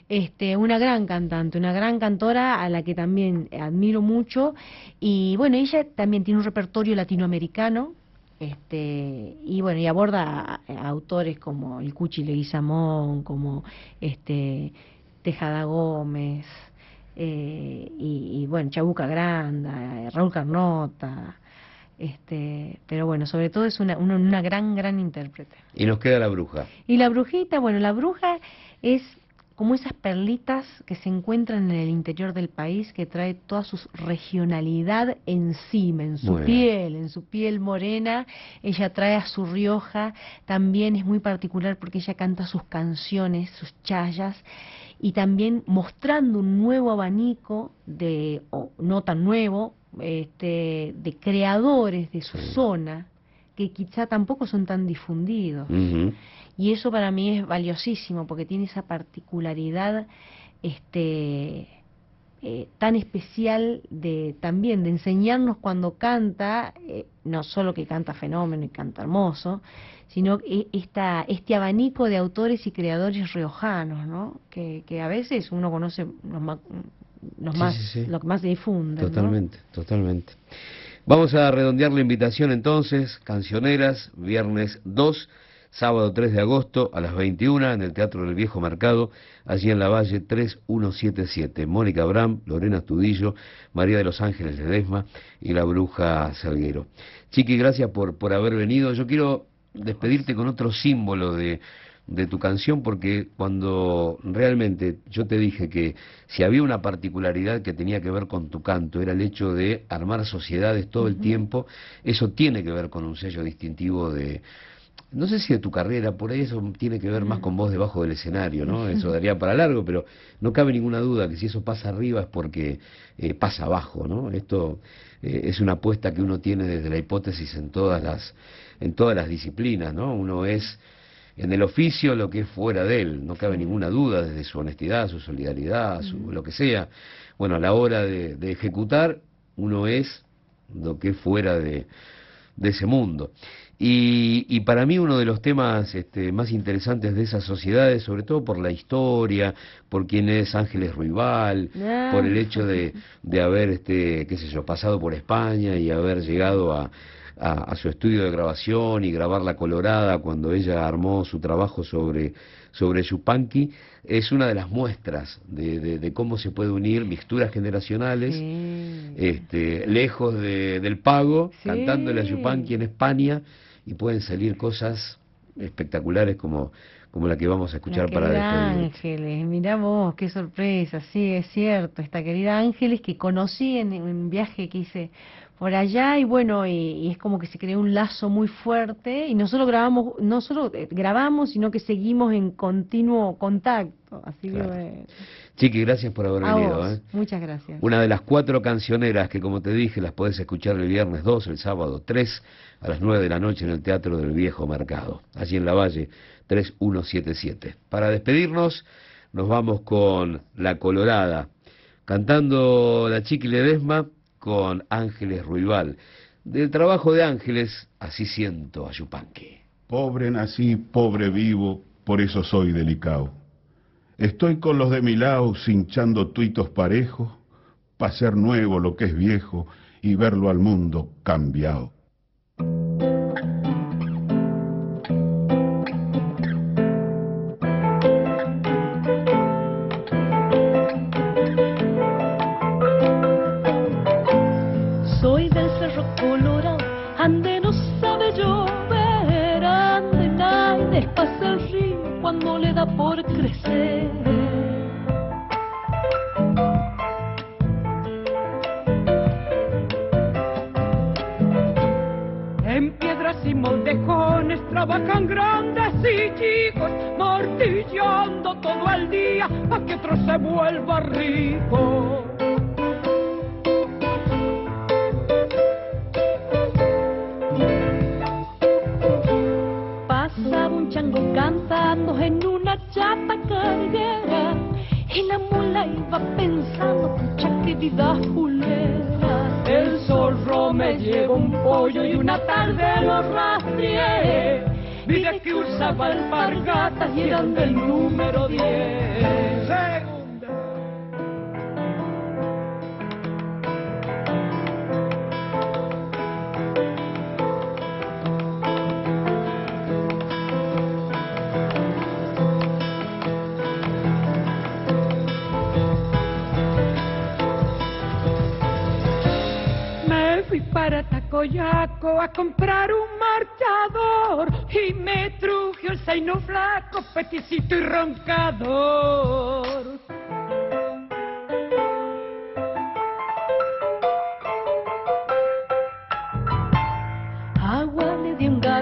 Este, una gran cantante, una gran cantora a la que también admiro mucho. Y bueno, ella también tiene un repertorio latinoamericano. Este, y bueno, y aborda a- a autores como el Cuchi Leguizamón, como este Tejada Gómez, eh, y, y bueno, Chabuca Granda, eh, Raúl Carnota, este, pero bueno, sobre todo es una, una, una gran, gran intérprete. Y nos queda la bruja. Y la brujita, bueno, la bruja es como esas perlitas que se encuentran en el interior del país, que trae toda su regionalidad encima, en su piel, en su piel morena. Ella trae a su Rioja, también es muy particular porque ella canta sus canciones, sus chayas, y también mostrando un nuevo abanico de, o no tan nuevo, este, de creadores de su Sí. zona, que quizá tampoco son tan difundidos. Y eso para mí es valiosísimo porque tiene esa particularidad este, eh, tan especial de también de enseñarnos cuando canta, eh, no solo que canta fenómeno y canta hermoso, sino esta, este abanico de autores y creadores riojanos, ¿no? que, que a veces uno conoce los más, los Sí, más sí, sí. lo que más se difunde. ¿no? Totalmente, totalmente. Vamos a redondear la invitación entonces, Cancioneras, viernes 2, sábado 3 de agosto a las 21 en el Teatro del Viejo Mercado, allí en la Valle 3177. Mónica Abraham, Lorena Tudillo, María de los Ángeles Ledesma y la Bruja Salguero. Chiqui, gracias por, por haber venido. Yo quiero despedirte con otro símbolo de, de tu canción porque cuando realmente yo te dije que si había una particularidad que tenía que ver con tu canto era el hecho de armar sociedades todo el tiempo, eso tiene que ver con un sello distintivo de, no sé si de tu carrera, por ahí eso tiene que ver más con vos debajo del escenario, ¿no? Eso daría para largo, pero no cabe ninguna duda que si eso pasa arriba es porque eh, pasa abajo, ¿no? Esto eh, es una apuesta que uno tiene desde la hipótesis en todas las, en todas las disciplinas, ¿no? Uno es en el oficio lo que es fuera de él, no cabe ninguna duda, desde su honestidad, su solidaridad, su, lo que sea. Bueno, a la hora de, de ejecutar, uno es lo que es fuera de, de ese mundo. Y, y, para mí uno de los temas este, más interesantes de esas sociedades, sobre todo por la historia, por quién es Ángeles Ruibal, Ah. por el hecho de, de haber, este, qué sé yo, pasado por España y haber llegado a, a, a su estudio de grabación y grabar La Colorada cuando ella armó su trabajo sobre, sobre Yupanqui, es una de las muestras de, de, de cómo se puede unir mixturas generacionales Sí. este, lejos de- del pago, Sí. cantándole a Yupanqui en España y pueden salir cosas espectaculares como, como la que vamos a escuchar para despedir. Ángeles, mirá vos, qué sorpresa, sí, es cierto, esta querida Ángeles que conocí en, en un viaje que hice por allá y bueno, y, y es como que se creó un lazo muy fuerte y nosotros grabamos, no solo eh, grabamos, sino que seguimos en continuo contacto, así Claro. que Chiqui, gracias por haber a venido. vos, ¿eh? muchas gracias. Una de las cuatro cancioneras que, como te dije, las podés escuchar el viernes 2, el sábado 3, a las 9 de la noche en el Teatro del Viejo Mercado, allí en la Valle 3177. Para despedirnos, nos vamos con La Colorada, cantando la Chiqui Ledesma con Ángeles Ruibal. Del trabajo de Ángeles, así siento a Yupanqui. Pobre nací, pobre vivo, por eso soy delicado. Estoy con los de mi lado cinchando tuitos parejos, pa' ser nuevo lo que es viejo y verlo al mundo cambiado.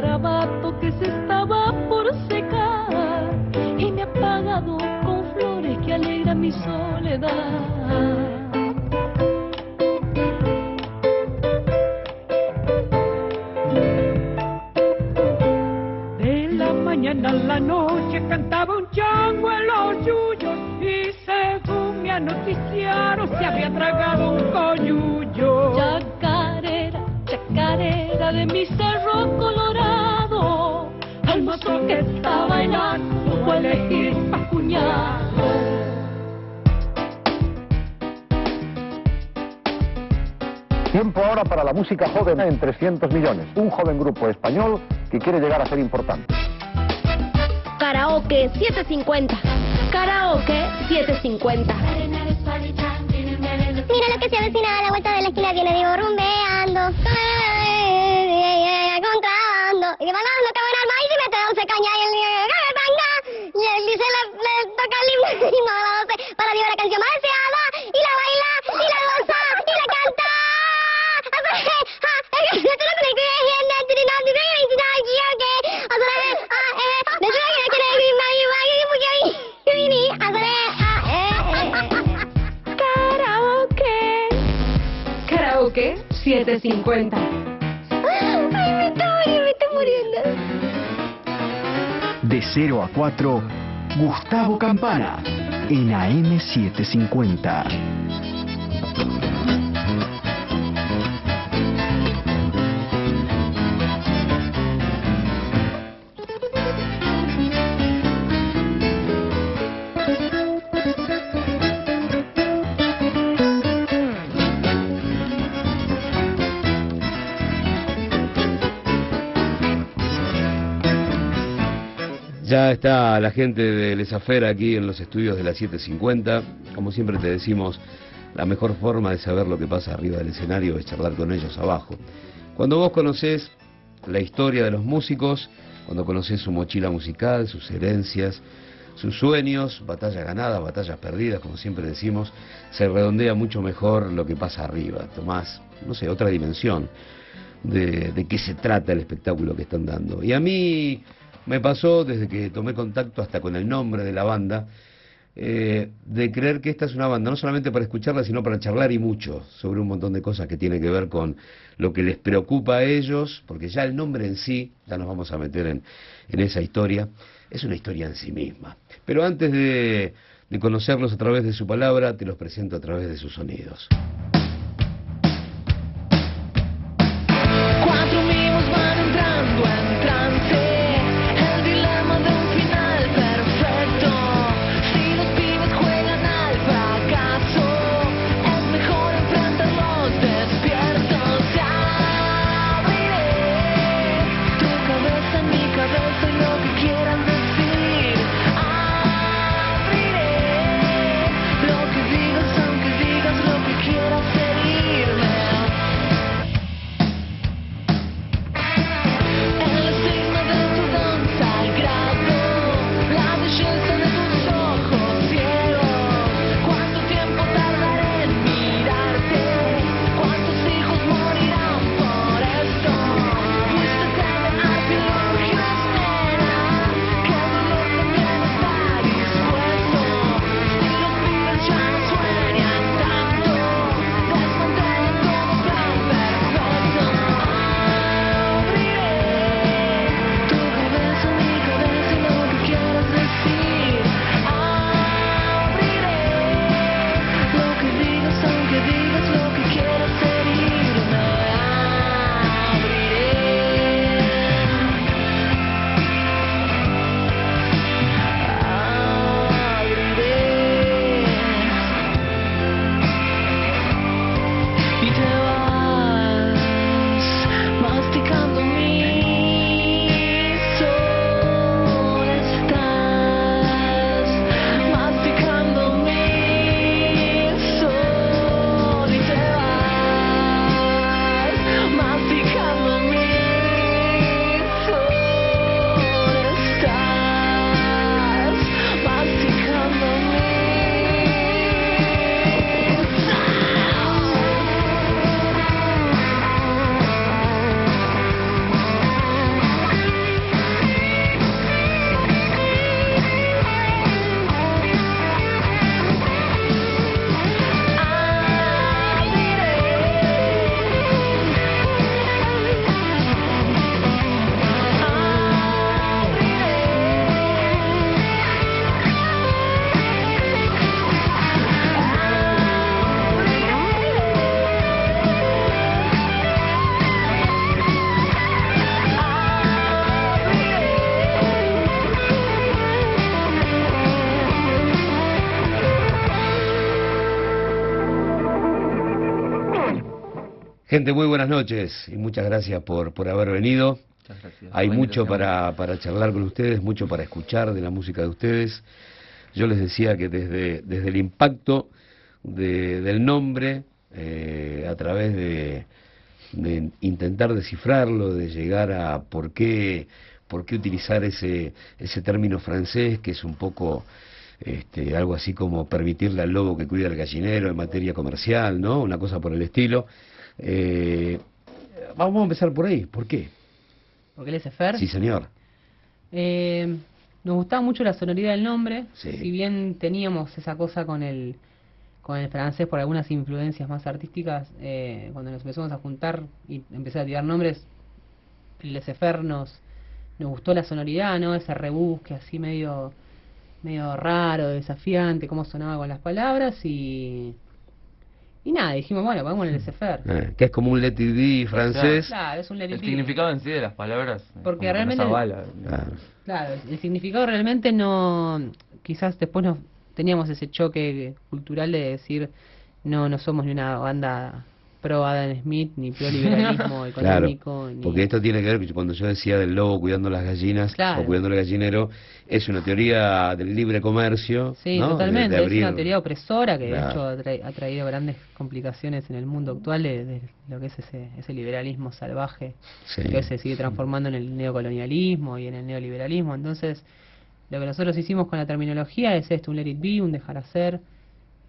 Garabato que se estaba por secar y me ha pagado con flores que alegran mi soledad. De la mañana a la noche cantaba un chango en los yuyos y según me anoticiaron se había tragado un coyuyo. Chacarera, chacarera de mi cerro bailando fue elegir pa' cuñado. Tiempo ahora para la música joven en 300 millones. Un joven grupo español que quiere llegar a ser importante. Karaoke 750. Karaoke 750. Mira lo que se avecina a la vuelta de la esquina, viene Diego rumbeando. 0 a 4, Gustavo Campana en AM750. Está la gente de Lesafera aquí en los estudios de la 750. Como siempre te decimos, la mejor forma de saber lo que pasa arriba del escenario es charlar con ellos abajo. Cuando vos conocés la historia de los músicos, cuando conocés su mochila musical, sus herencias, sus sueños, batallas ganadas, batallas perdidas, como siempre decimos, se redondea mucho mejor lo que pasa arriba. Tomás, no sé, otra dimensión de qué se trata el espectáculo que están dando. Y a mí me pasó desde que tomé contacto hasta con el nombre de la banda, eh, de creer que esta es una banda no solamente para escucharla, sino para charlar y mucho sobre un montón de cosas que tienen que ver con lo que les preocupa a ellos, porque ya el nombre en sí, ya nos vamos a meter en, en esa historia, es una historia en sí misma. Pero antes de, conocerlos a través de su palabra, te los presento a través de sus sonidos. Cuatro en Gente, muy buenas noches y muchas gracias por, por haber venido. Hay mucho para, para charlar con ustedes, mucho para escuchar de la música de ustedes. Yo les decía que desde, desde el impacto de- del nombre, eh, a través de, de intentar descifrarlo, de llegar a por qué, por qué utilizar ese, ese término francés, que es un poco este, algo así como permitirle al lobo que cuida el gallinero en materia comercial, ¿no? Una cosa por el estilo. Eh, vamos a empezar por ahí. ¿Por qué? Porque él es Efer. Sí, señor. Eh, nos gustaba mucho la sonoridad del nombre, Sí. si bien teníamos esa cosa con el con el francés por algunas influencias más artísticas, eh, cuando nos empezamos a juntar y empecé a tirar nombres, el nos, nos gustó la sonoridad, ¿no? Ese rebusque así medio medio raro, desafiante, cómo sonaba con las palabras y y nada, dijimos, bueno, vamos en el laissez-faire. Eh, que es como un let it be francés. Claro, es un let it El be. significado en sí de las palabras. eh, Porque realmente- nos avala. Claro. Claro, el el significado realmente no, quizás después nos teníamos ese choque cultural de decir, no, no somos ni una banda pro Adam Smith, ni pro liberalismo *laughs* Claro, económico, ni... porque esto tiene que ver, cuando yo decía del lobo cuidando las gallinas Claro. o cuidando el gallinero, es una teoría del libre comercio. Sí, totalmente, de es abrir- una teoría opresora que de Claro. hecho ha, tra- ha traído grandes complicaciones en el mundo actual de, de lo que es ese, ese liberalismo salvaje Sí. que hoy se sigue transformando en el neocolonialismo y en el neoliberalismo. Entonces, lo que nosotros hicimos con la terminología es esto, un let it be, un dejar hacer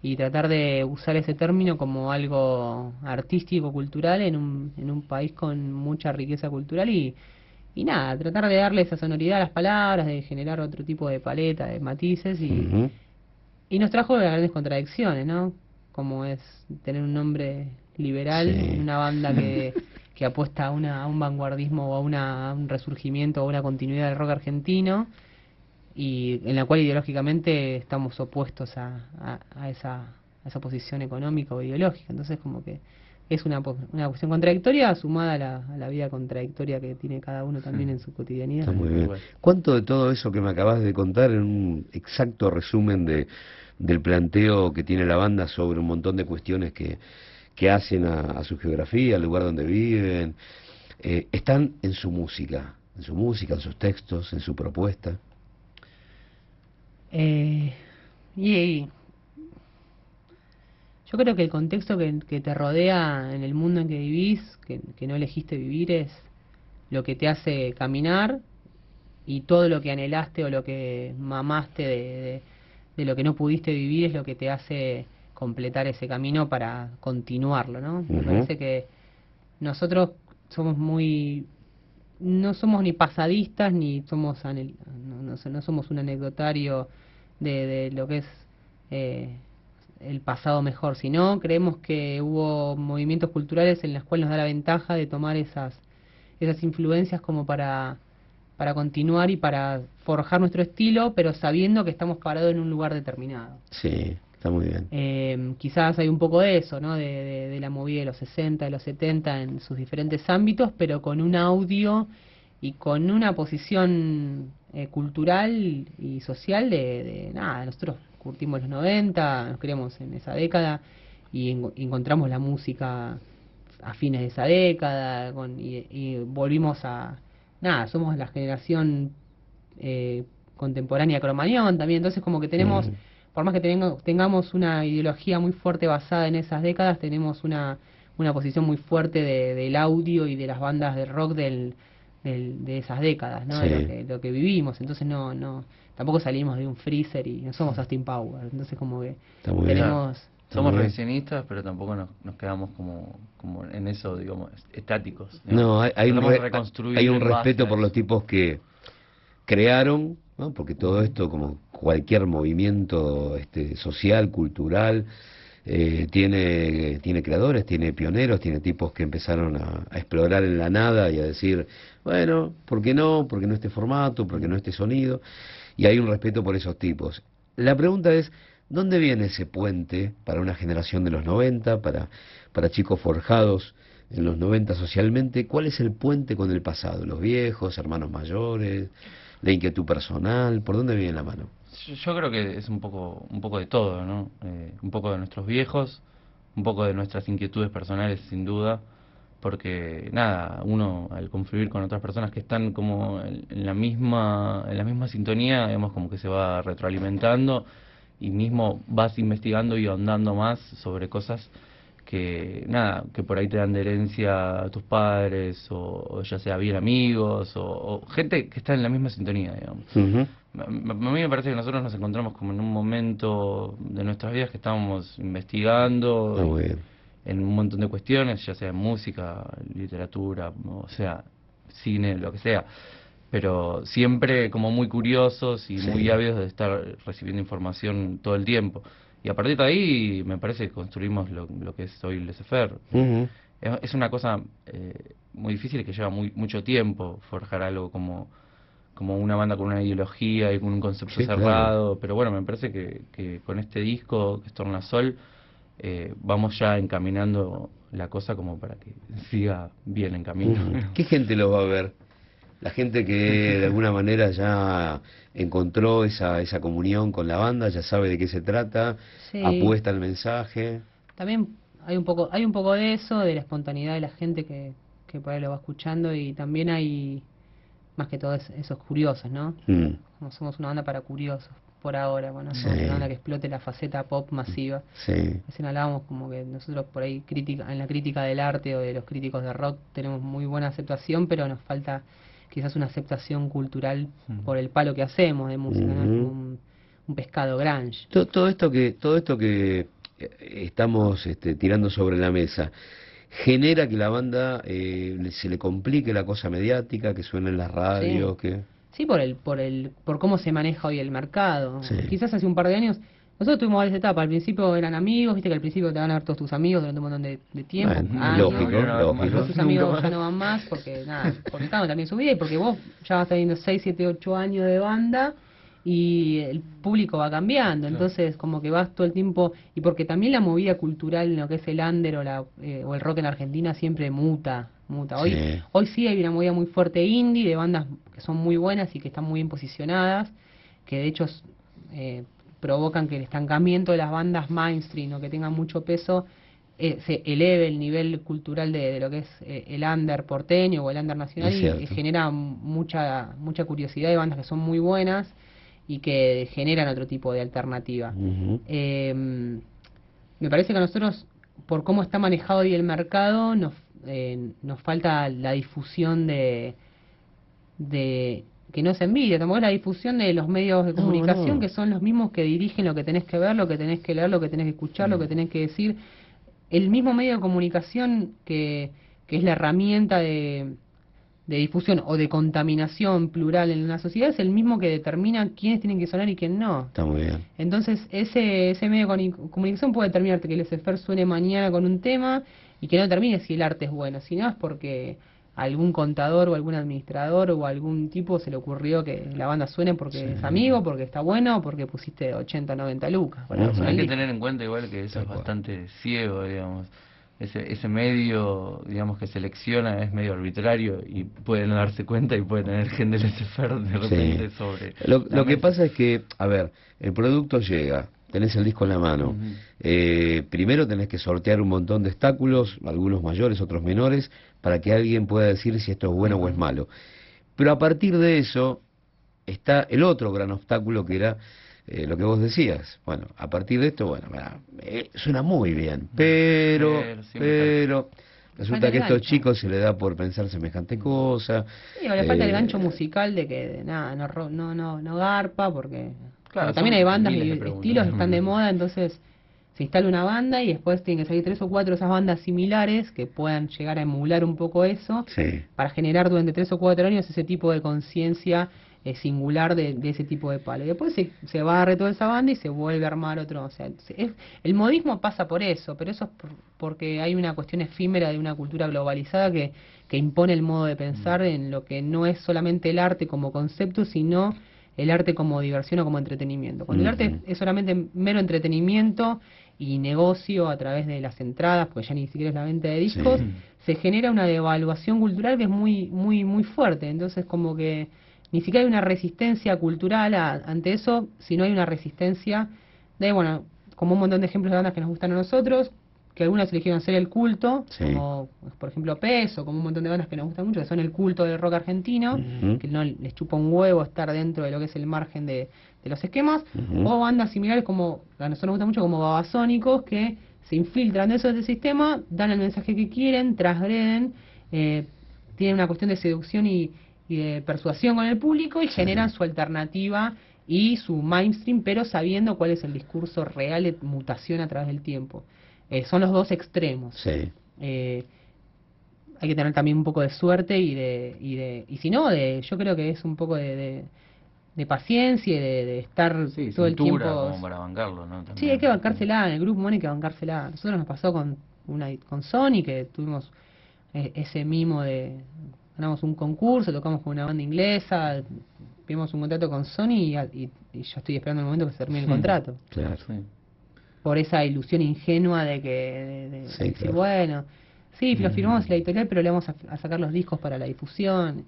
y tratar de usar ese término como algo artístico, cultural en un, en un país con mucha riqueza cultural y, y nada, tratar de darle esa sonoridad a las palabras, de generar otro tipo de paleta, de matices y, y nos trajo grandes contradicciones, ¿no? Como es tener un nombre liberal, Sí. una banda que, *laughs* que apuesta a, una, a un vanguardismo o a, una, a un resurgimiento o a una continuidad del rock argentino y en la cual ideológicamente estamos opuestos a, a, a esa, a esa posición económica o ideológica. Entonces como que es una, po- una cuestión contradictoria sumada a la, a la vida contradictoria que tiene cada uno también en su cotidianidad. Está muy bien. ¿Cuánto de todo eso que me acabas de contar en un exacto resumen de, del planteo que tiene la banda sobre un montón de cuestiones que, que hacen a, a su geografía, al lugar donde viven, eh, están en su música, en su música, en sus textos, en su propuesta? Eh, y, yo creo que el contexto que, que te rodea en el mundo en que vivís, que, que no elegiste vivir, es lo que te hace caminar y todo lo que anhelaste o lo que mamaste de, de, de lo que no pudiste vivir es lo que te hace completar ese camino para continuarlo, ¿no? Me parece que nosotros somos muy no somos ni pasadistas ni somos anel- no, no, no somos un anecdotario de, de lo que es eh, el pasado mejor, sino creemos que hubo movimientos culturales en los cuales nos da la ventaja de tomar esas esas influencias como para para continuar y para forjar nuestro estilo, pero sabiendo que estamos parados en un lugar determinado. Sí, está muy bien. Eh, quizás hay un poco de eso, ¿no? De, de- de la movida de los 60, de los 70 en sus diferentes ámbitos, pero con un audio y con una posición eh, cultural y social de, de nada, nosotros curtimos los 90, nos criamos en esa década y en- encontramos la música a fines de esa década con, y, y volvimos a nada, somos la generación eh, contemporánea Cromañón también, entonces como que tenemos Mm. Por más que tengamos, tengamos una ideología muy fuerte basada en esas décadas, tenemos una, una posición muy fuerte de- del audio y de las bandas de rock del, del- de esas décadas, ¿no? De lo que, lo que vivimos. Entonces no, no, tampoco salimos de un freezer y no somos Austin Power. Entonces como que tenemos... Somos revisionistas, pero tampoco nos, nos quedamos como, como en eso, digamos, estáticos. No, hay, un, re- reconstruir hay un respeto por los tipos que crearon, ¿no? porque todo esto, como cualquier movimiento este, social, cultural, eh, tiene, tiene creadores, tiene pioneros, tiene tipos que empezaron a, a explorar en la nada y a decir, bueno, ¿por qué no? ¿Por qué no este formato? ¿Por qué no este sonido? Y hay un respeto por esos tipos. La pregunta es, ¿dónde viene ese puente para una generación de los 90, para, para chicos forjados en los 90 socialmente? ¿Cuál es el puente con el pasado? ¿Los viejos, hermanos mayores, la inquietud personal? ¿Por dónde viene la mano? Yo, creo que es un poco, un poco de todo, ¿no? Eh, un poco de nuestros viejos, un poco de nuestras inquietudes personales, sin duda, porque nada, uno al confluir con otras personas que están como en, en la misma, en la misma sintonía, digamos como que se va retroalimentando y mismo vas investigando y ahondando más sobre cosas que nada, que por ahí te dan de herencia a tus padres o, o ya sea bien amigos o, o gente que está en la misma sintonía, digamos. A a mí me parece que nosotros nos encontramos como en un momento de nuestras vidas que estábamos investigando bien. en un montón de cuestiones, ya sea música, literatura, o sea, cine, lo que sea, pero siempre como muy curiosos y Sí. muy ávidos de estar recibiendo información todo el tiempo. Y a partir de ahí me parece que construimos lo, lo que es hoy el SFR. Ujú. Es, es una cosa eh, muy difícil que lleva muy, mucho tiempo forjar algo como, como una banda con una ideología y con un concepto Sí, claro. cerrado, pero bueno, me parece que, que con este disco, que es Tornasol, eh, vamos ya encaminando la cosa como para que siga bien en camino. Ujú. ¿Qué gente lo va a ver? La gente que de alguna manera ya encontró esa, esa comunión con la banda, ya sabe de qué se trata, Sí. apuesta al mensaje. También hay un poco hay un poco de eso, de la espontaneidad de la gente que, que por ahí lo va escuchando y también hay más que todo es- esos curiosos, ¿no? Mm. Como somos una banda para curiosos por ahora, bueno, Sí. somos una banda que explote la faceta pop masiva. Sí. Recién hablábamos como que nosotros por ahí crítica, en la crítica del arte o de los críticos de rock tenemos muy buena aceptación, pero nos falta quizás una aceptación cultural Mm. por el palo que hacemos de música, un, un pescado grunge. To- Todo, esto que todo esto que eh, estamos este, tirando sobre la mesa genera que la banda eh, le- se le complique la cosa mediática, que suene en las radios, que Sí, por el, por el, por cómo se maneja hoy el mercado. Sí. Quizás hace un par de años, nosotros tuvimos varias etapas. Al principio eran amigos, viste que al principio te van a ver todos tus amigos durante un montón de, de tiempo, Bueno, años. lógico, lógico. Tus amigos ya no van más porque nada, porque también su vida y porque vos ya vas teniendo 6, 7, 8 años de banda y el público va cambiando, entonces como que vas todo el tiempo y porque también la movida cultural en lo que es el under o, la, eh, o el rock en Argentina siempre muta, muta. Hoy, Sí. hoy sí hay una movida muy fuerte indie de bandas que son muy buenas y que están muy bien posicionadas, que de hecho eh, provocan que el estancamiento de las bandas mainstream o que tengan mucho peso eh, se eleve el nivel cultural de, de lo que es eh, el under porteño o el under nacional y, genera mucha mucha curiosidad de bandas que son muy buenas y que generan otro tipo de alternativa. Eh, me parece que a nosotros, por cómo está manejado hoy el mercado, nos, eh, nos falta la difusión de, de que no se envidia, tampoco es la difusión de los medios de comunicación no. que son los mismos que dirigen lo que tenés que ver, lo que tenés que leer, lo que tenés que escuchar, lo que tenés que decir. El mismo medio de comunicación que, que es la herramienta de, de difusión o de contaminación plural en una sociedad es el mismo que determina quiénes tienen que sonar y quién no. Está muy bien. Entonces, ese, ese medio de comunicación puede determinarte que el SFR suene mañana con un tema y que no termine si el arte es bueno, si no es porque algún contador o algún administrador o algún tipo se le ocurrió que la banda suene porque es amigo, porque está bueno, o porque pusiste 80 90 lucas. Hay que tener en cuenta igual que eso Tal es cual. bastante ciego, digamos. Ese, ese medio, digamos, que selecciona es medio arbitrario y pueden darse cuenta y puede tener gente *laughs* del SFR de repente Sí. sobre... Lo, lo que pasa es que, a ver, el producto llega, tenés el disco en la mano. Eh, primero tenés que sortear un montón de obstáculos, algunos mayores, otros menores, para que alguien pueda decir si esto es bueno o es malo. Pero a partir de eso está el otro gran obstáculo que era eh, lo que vos decías. Bueno, a partir de esto, bueno, eh, suena muy bien, pero, Pero resulta que a estos gancho. chicos se les da por pensar semejante cosa. Sí, o le falta el eh, gancho musical de que de nada, no, ro- no, no, no garpa, porque Claro, también hay bandas y estilos que están de moda, entonces se instala una banda y después tienen que salir tres o cuatro de esas bandas similares que puedan llegar a emular un poco eso Sí. para generar durante tres o cuatro años ese tipo de conciencia eh, singular de, de ese tipo de palo. Y después se, se barre toda esa banda y se vuelve a armar otro. O sea, se- es- el modismo pasa por eso, pero eso es por- porque hay una cuestión efímera de una cultura globalizada que, que impone el modo de pensar en lo que no es solamente el arte como concepto, sino el arte como diversión o como entretenimiento. Cuando el arte Ujú. es solamente mero entretenimiento y negocio a través de las entradas, porque ya ni siquiera es la venta de discos, Sí. se genera una devaluación cultural que es muy muy muy fuerte entonces como que ni siquiera hay una resistencia cultural a- ante eso sino hay una resistencia de bueno como un montón de ejemplos de bandas que nos gustan a nosotros que algunas eligieron ser el culto Sí. como por ejemplo Peso como un montón de bandas que nos gustan mucho que son el culto del rock argentino que no les chupa un huevo estar dentro de lo que es el margen de, de los esquemas o bandas similares como a nosotros nos gusta mucho como Babasónicos que se infiltran dentro del sistema, dan el mensaje que quieren, transgreden, eh, tienen una cuestión de seducción y, y de persuasión con el público y generan su alternativa y su mainstream, pero sabiendo cuál es el discurso real de mutación a través del tiempo. Eh, son los dos extremos. Sí. Eh, hay que tener también un poco de suerte y de y de y si no de yo creo que es un poco de, de, de paciencia y de, de estar todo el tiempo. como para bancarlo, ¿no? También. Sí, hay que bancársela, en el grupo humano hay que bancársela. A Nosotros nos pasó con una con Sony que tuvimos eh, ese mimo de ganamos un concurso, tocamos con una banda inglesa, vimos un contrato con Sony y, y- y yo estoy esperando el momento que se termine el contrato. Claro. Por esa ilusión ingenua de que de, de- de Sí, decir, claro. bueno, sí, lo Mm. firmamos en la editorial, pero le vamos a, a sacar los discos para la difusión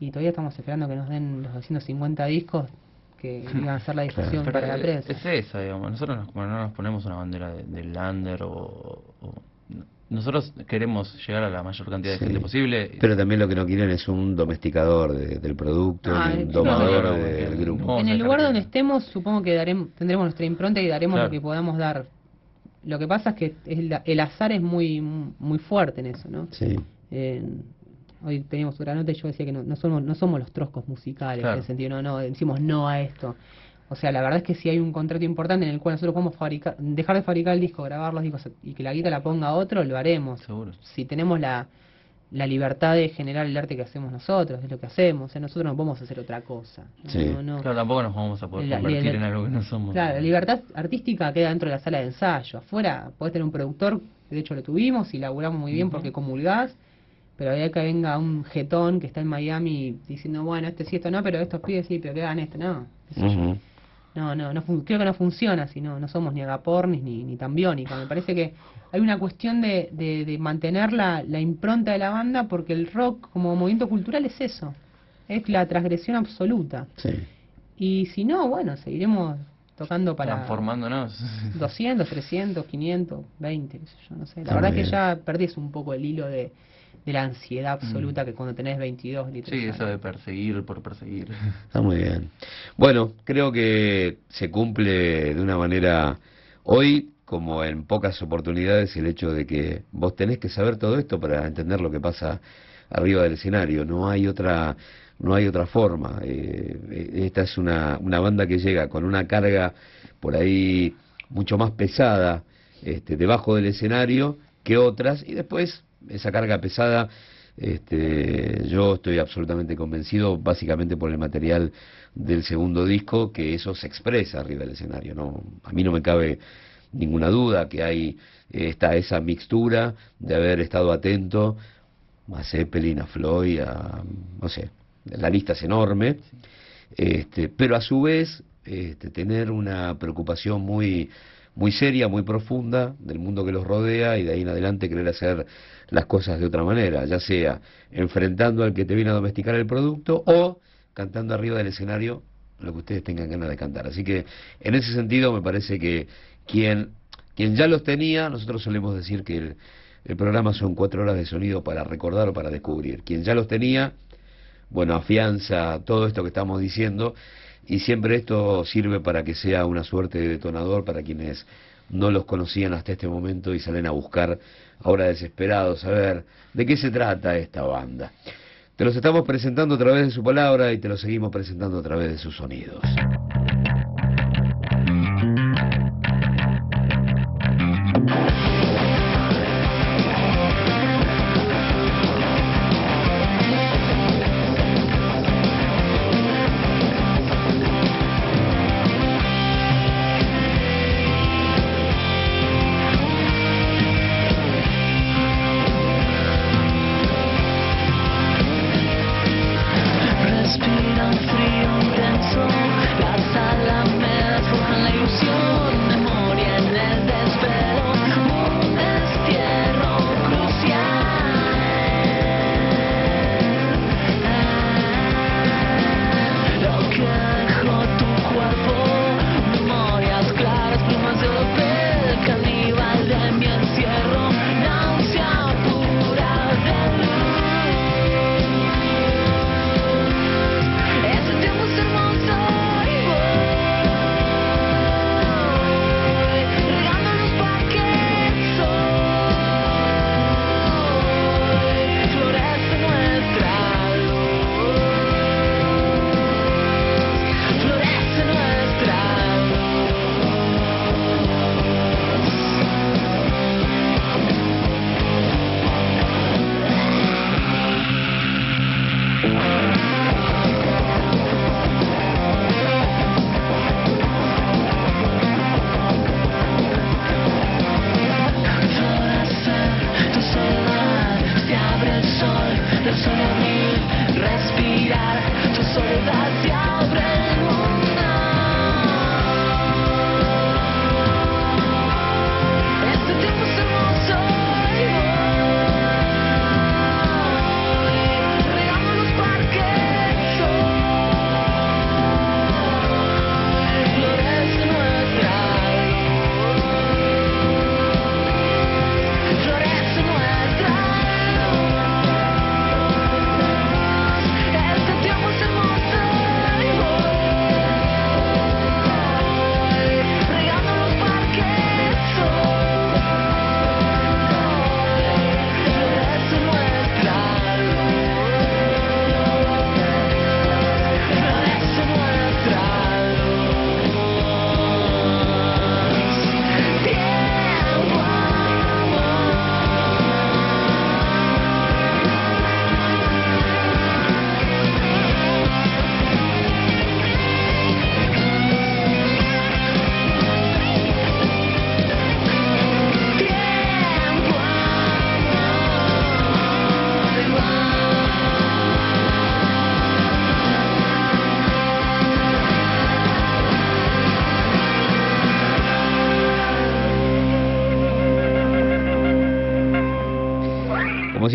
y todavía estamos esperando que nos den los 250 discos que *laughs* iban a hacer la difusión Pero para la prensa. Es esa, digamos. Nosotros nos- no nos ponemos una bandera de- del lander o, o- Nosotros queremos llegar a la mayor cantidad de Sí. gente posible. Pero también lo que no quieren es un domesticador de- del producto, Ah, un domador no, no, del no, grupo. En el lugar donde estemos, supongo que daremos, tendremos nuestra impronta y daremos Claro. lo que podamos dar. Lo que pasa es que es la- el azar es muy muy fuerte en eso, ¿no? Sí. Eh, hoy teníamos otra nota y yo decía que no, no somos no somos los troscos musicales, Claro. en el sentido, no, no, decimos no a esto. O sea, la verdad es que si hay un contrato importante en el cual nosotros podemos fabricar, dejar de fabricar el disco, grabar los discos y que la guita la ponga otro, lo haremos. Seguro. Si tenemos la, la libertad de generar el arte que hacemos nosotros, es lo que hacemos. O sea, nosotros no podemos hacer otra cosa. Sí. no, no. Claro, tampoco nos vamos a poder La- convertir la- en algo que no somos. Claro, la libertad artística queda dentro de la sala de ensayo. Afuera podés tener un productor, de hecho lo tuvimos y laburamos muy bien porque comulgás, pero había que venga un jetón que está en Miami diciendo, bueno, este sí, esto no, pero estos pibes sí, pero que hagan esto, no. sé yo. No, no, no fun- creo que no funciona así, no, no somos ni agapornis ni, ni tan biónica. Me parece que hay una cuestión de, de, de mantener la, la impronta de la banda porque el rock como movimiento cultural es eso, es la transgresión absoluta. Sí. Y si no, bueno, seguiremos tocando para Transformándonos. 200, 300, 500, 20, qué sé yo, no sé. La Está verdad muy que bien. ya perdís un poco el hilo de, de la ansiedad absoluta que cuando tenés 22, 23 Sí, eso de perseguir por perseguir. *laughs* Está muy bien. Bueno, creo que se cumple de una manera hoy como en pocas oportunidades el hecho de que vos tenés que saber todo esto para entender lo que pasa arriba del escenario. No hay otra no hay otra forma. Eh, esta es una, una banda que llega con una carga por ahí mucho más pesada este, debajo del escenario que otras y después esa carga pesada este, yo estoy absolutamente convencido, básicamente por el material del segundo disco, que eso se expresa arriba del escenario. No, a mí no me cabe ninguna duda que hay eh, está esa mixtura de haber estado atento a Zeppelin, a Floyd, a no sé, la lista es enorme, este, pero a su vez este, tener una preocupación muy muy seria, muy profunda del mundo que los rodea y de ahí en adelante querer hacer las cosas de otra manera, ya sea enfrentando al que te viene a domesticar el producto o cantando arriba del escenario lo que ustedes tengan ganas de cantar. Así que en ese sentido me parece que quien, quien ya los tenía, nosotros solemos decir que el, el programa son cuatro horas de sonido para recordar o para descubrir. Quien ya los tenía, bueno, afianza todo esto que estamos diciendo y siempre esto sirve para que sea una suerte de detonador para quienes no los conocían hasta este momento y salen a buscar ahora desesperados a ver de qué se trata esta banda. Te los estamos presentando a través de su palabra y te los seguimos presentando a través de sus sonidos.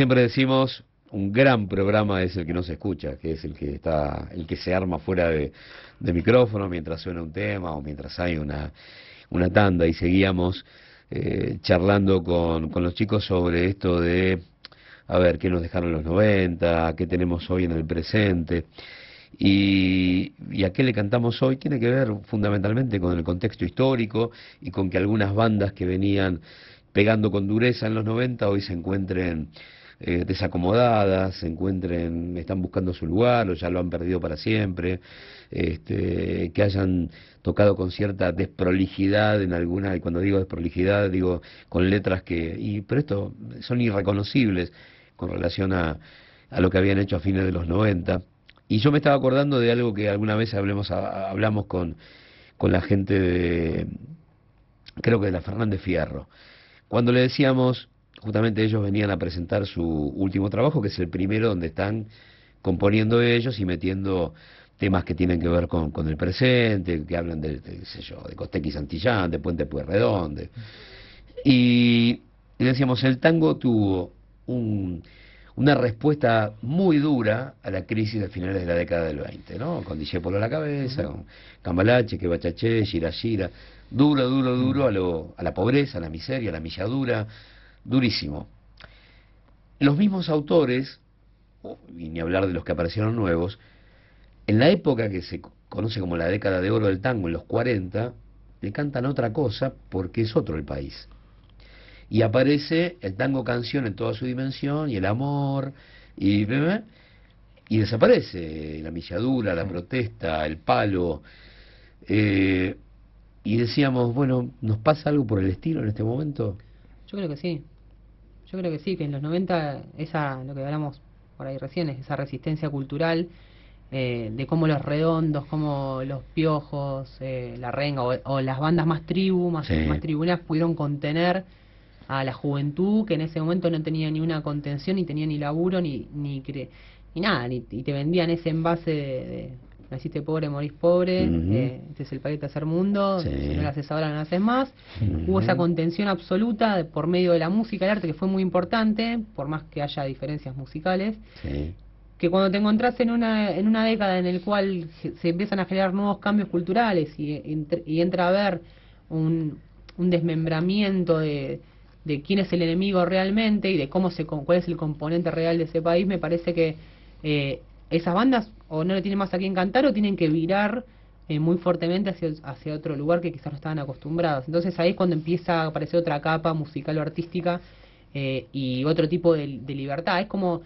Siempre decimos, un gran programa es el que no se escucha, que es el que está, el que se arma fuera de, de micrófono mientras suena un tema o mientras hay una, una tanda y seguíamos eh, charlando con, con los chicos sobre esto de a ver qué nos dejaron los 90, qué tenemos hoy en el presente. Y, y, a qué le cantamos hoy tiene que ver fundamentalmente con el contexto histórico y con que algunas bandas que venían pegando con dureza en los 90 hoy se encuentren eh, desacomodadas, se encuentren, están buscando su lugar o ya lo han perdido para siempre, este, que hayan tocado con cierta desprolijidad en alguna, y cuando digo desprolijidad digo con letras que, y, pero esto son irreconocibles con relación a, a lo que habían hecho a fines de los 90. Y yo me estaba acordando de algo que alguna vez hablamos con, con la gente de, creo que de la Fernández Fierro, cuando le decíamos, justamente ellos venían a presentar su último trabajo, que es el primero donde están componiendo ellos y metiendo temas que tienen que ver con, con el presente, que hablan de, de, sé yo, de Costequi Santillán, de Puente Pueyrredón. Y, y decíamos, el tango tuvo un, una respuesta muy dura a la crisis de finales de la década del 20, ¿no? Con Discepolo a la cabeza, con Cambalache, que Bachaché, Shirashira, duro, duro, duro a, lo, a la pobreza, a la miseria, a la milladura, durísimo. Los mismos autores, y ni hablar de los que aparecieron nuevos, en la época que se conoce como la década de oro del tango, en los 40, le cantan otra cosa porque es otro el país. Y aparece el tango canción en toda su dimensión, y el amor, y, y desaparece la milladura, la protesta, el palo. Eh, y decíamos, bueno, ¿nos pasa algo por el estilo en este momento? Yo creo que sí. Yo creo que sí, que en los 90, esa, lo que hablamos por ahí recién, es esa resistencia cultural eh, de cómo los redondos, como los piojos, eh, la renga o, o, las bandas más tribu, más, Sí. más tribunas pudieron contener a la juventud que en ese momento no tenía ni una contención, ni tenía ni laburo, ni ni, cre- ni nada, ni, y te vendían ese envase de, de naciste pobre, morís pobre, Ujú. eh, este es el país tercer mundo, Sí. si no lo haces ahora no lo haces más. Hubo esa contención absoluta de- por medio de la música, el arte, que fue muy importante, por más que haya diferencias musicales Sí. que cuando te encontrás en una, en una década en el cual se empiezan a generar nuevos cambios culturales y, y entra a ver un, un desmembramiento de, de quién es el enemigo realmente y de cómo se cuál es el componente real de ese país, me parece que eh, esas bandas o no le tienen más a quién cantar o tienen que virar eh, muy fuertemente hacia, hacia otro lugar que quizás no estaban acostumbrados. Entonces ahí es cuando empieza a aparecer otra capa musical o artística eh, y otro tipo de, libertad. Es como,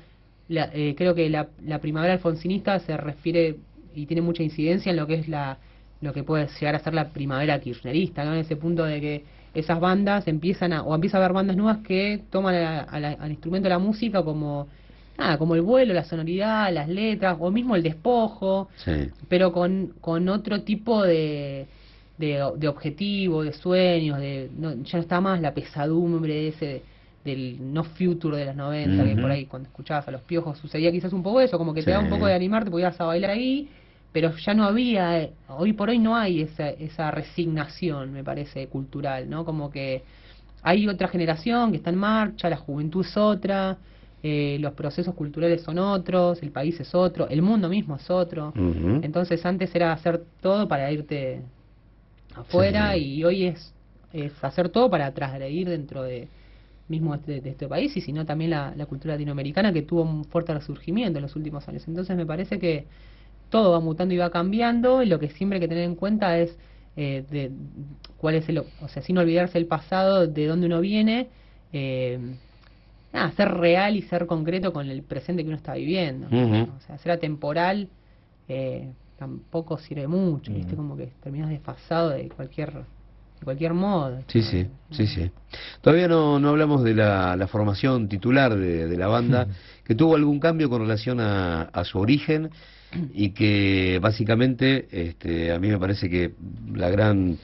la- eh, creo que la, la primavera alfonsinista se refiere y tiene mucha incidencia en lo que es la lo que puede llegar a ser la primavera kirchnerista. En ese punto de que esas bandas empiezan a, o empieza a haber bandas nuevas que toman a- a la- al instrumento de la música como, nada, como el vuelo, la sonoridad, las letras, o mismo el despojo, Sí. pero con, con otro tipo de, de, de objetivo, de sueños, de no, ya no está más la pesadumbre ese del no future de los 90, que por ahí cuando escuchabas a los piojos sucedía quizás un poco eso, como que te da un poco de animarte, podías a bailar ahí, pero ya no había, eh, hoy por hoy no hay esa, esa resignación, me parece, cultural, ¿no? Como que hay otra generación que está en marcha, la juventud es otra, eh, los procesos culturales son otros, el país es otro, el mundo mismo es otro. Entonces antes era hacer todo para irte afuera Sí. y hoy es, es hacer todo para transgredir dentro de mismo este, de este país y sino también la, la cultura latinoamericana que tuvo un fuerte resurgimiento en los últimos años. Entonces me parece que todo va mutando y va cambiando y lo que siempre hay que tener en cuenta es eh, de cuál es el, o sea, sin olvidarse el pasado, de dónde uno viene, eh, nada, ser real y ser concreto con el presente que uno está viviendo. O sea, ser atemporal eh, tampoco sirve mucho, ¿viste? Como que terminas desfasado de cualquier de cualquier modo. Sí, sí, sí, sí. Todavía no, no hablamos de la, la formación titular de, de la banda, que tuvo algún cambio con relación a, a su origen y que básicamente este, a mí me parece que la gran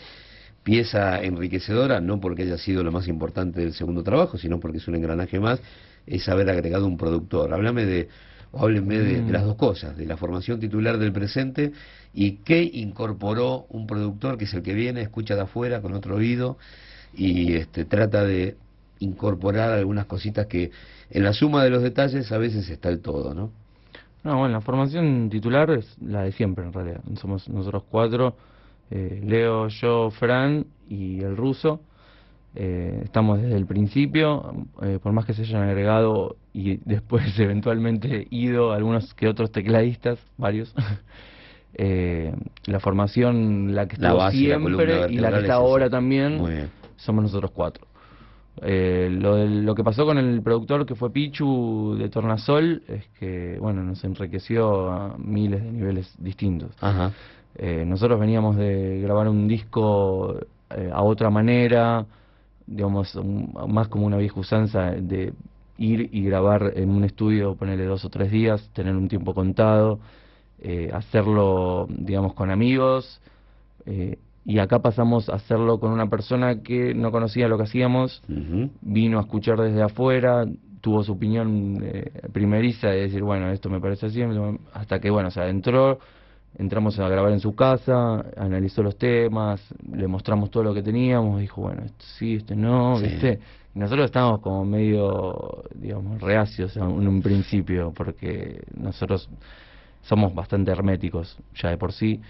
pieza enriquecedora, no porque haya sido lo más importante del segundo trabajo, sino porque es un engranaje más, es haber agregado un productor. Háblame de, o háblenme de, de las dos cosas, de la formación titular del presente y qué incorporó un productor que es el que viene, escucha de afuera con otro oído y este, trata de incorporar algunas cositas que en la suma de los detalles a veces está el todo, ¿no? No, bueno, la formación titular es la de siempre en realidad. Somos nosotros cuatro, eh, Leo, yo, Fran y el ruso. Eh, estamos desde el principio, eh, por más que se hayan agregado y *laughs* después *laughs* eventualmente ido algunos que otros tecladistas, varios. *laughs* eh, la formación, la que La estuvo la siempre y la que está es ahora también, somos nosotros cuatro. Eh, lo, lo que pasó con el productor que fue Pichu de Tornasol es que, bueno, nos enriqueció a miles de niveles distintos. Ajá. Eh, nosotros veníamos de grabar un disco eh, a otra manera, digamos, un- más como una vieja usanza de ir y grabar en un estudio, ponerle dos o tres días, tener un tiempo contado, eh, hacerlo, digamos, con amigos. eh, y acá pasamos a hacerlo con una persona que no conocía lo que hacíamos, vino a escuchar desde afuera, tuvo su opinión eh, primeriza de decir, bueno, esto me parece así, hasta que, bueno, se adentró, entramos a grabar en su casa, analizó los temas, le mostramos todo lo que teníamos, dijo, bueno, esto sí, esto no, Sí. ¿viste? Y nosotros estábamos como medio, digamos, reacios en un principio, porque nosotros somos bastante herméticos ya de por sí,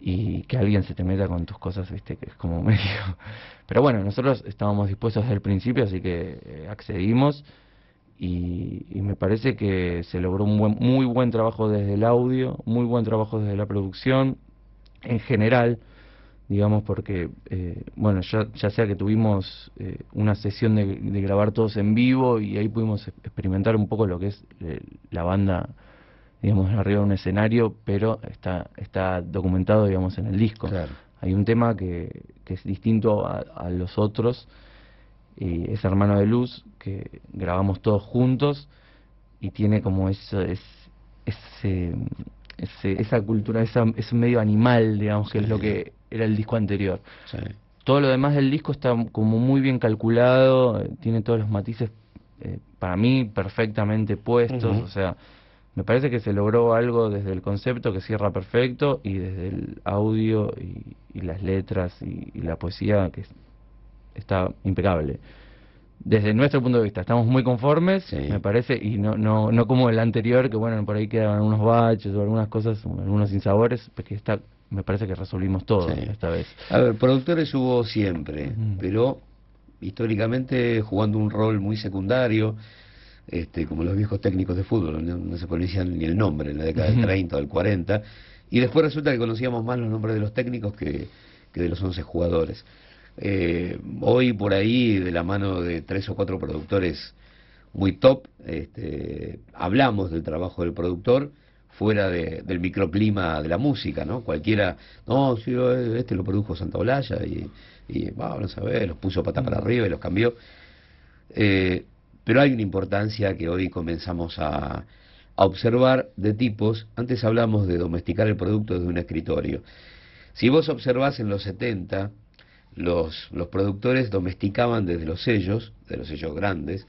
y que alguien se te meta con tus cosas, viste, que es como *laughs* medio... Pero bueno, nosotros estábamos dispuestos desde el principio, así que eh, accedimos y, y me parece que se logró un buen, muy buen trabajo desde el audio, muy buen trabajo desde la producción, en general, digamos, porque, eh, bueno, ya, ya sea que tuvimos eh, una sesión de, de grabar todos en vivo y ahí pudimos experimentar un poco lo que es eh, la banda digamos, arriba de un escenario, pero está, está documentado, digamos, en el disco. Hay un tema que, que es distinto a, a los otros, y es Hermano de Luz, que grabamos todos juntos, y tiene como eso, es, ese, ese- esa cultura, esa, ese medio animal, digamos, que es lo que era el disco anterior. Todo lo demás del disco está como muy bien calculado, eh, tiene todos los matices, eh, para mí, perfectamente puestos, o sea, me parece que se logró algo desde el concepto que cierra perfecto y desde el audio y, y las letras y, y la poesía que es- está impecable. Desde nuestro punto de vista, estamos muy conformes, me parece, y no, no, no como el anterior, que bueno, por ahí quedan algunos baches o algunas cosas, algunos sinsabores, porque está, me parece que resolvimos todo Sí. esta vez. A ver, productores hubo siempre, pero históricamente jugando un rol muy secundario, este, como los viejos técnicos de fútbol, no, no se conocían ni el nombre en la década del Ujú. 30 o del 40, y después resulta que conocíamos más los nombres de los técnicos que, que de los 11 jugadores. Eh, hoy por ahí, de la mano de tres o cuatro productores muy top, este, hablamos del trabajo del productor fuera de- del microclima de la música, ¿no? Cualquiera, no, sí, eh, este lo produjo Santa Olalla y, y vamos a ver, los puso pata para arriba y los cambió. Eh, pero hay una importancia que hoy comenzamos a, a observar de tipos. Antes hablamos de domesticar el producto desde un escritorio. Si vos observás en los 70, los, los productores domesticaban desde los sellos, de los sellos grandes,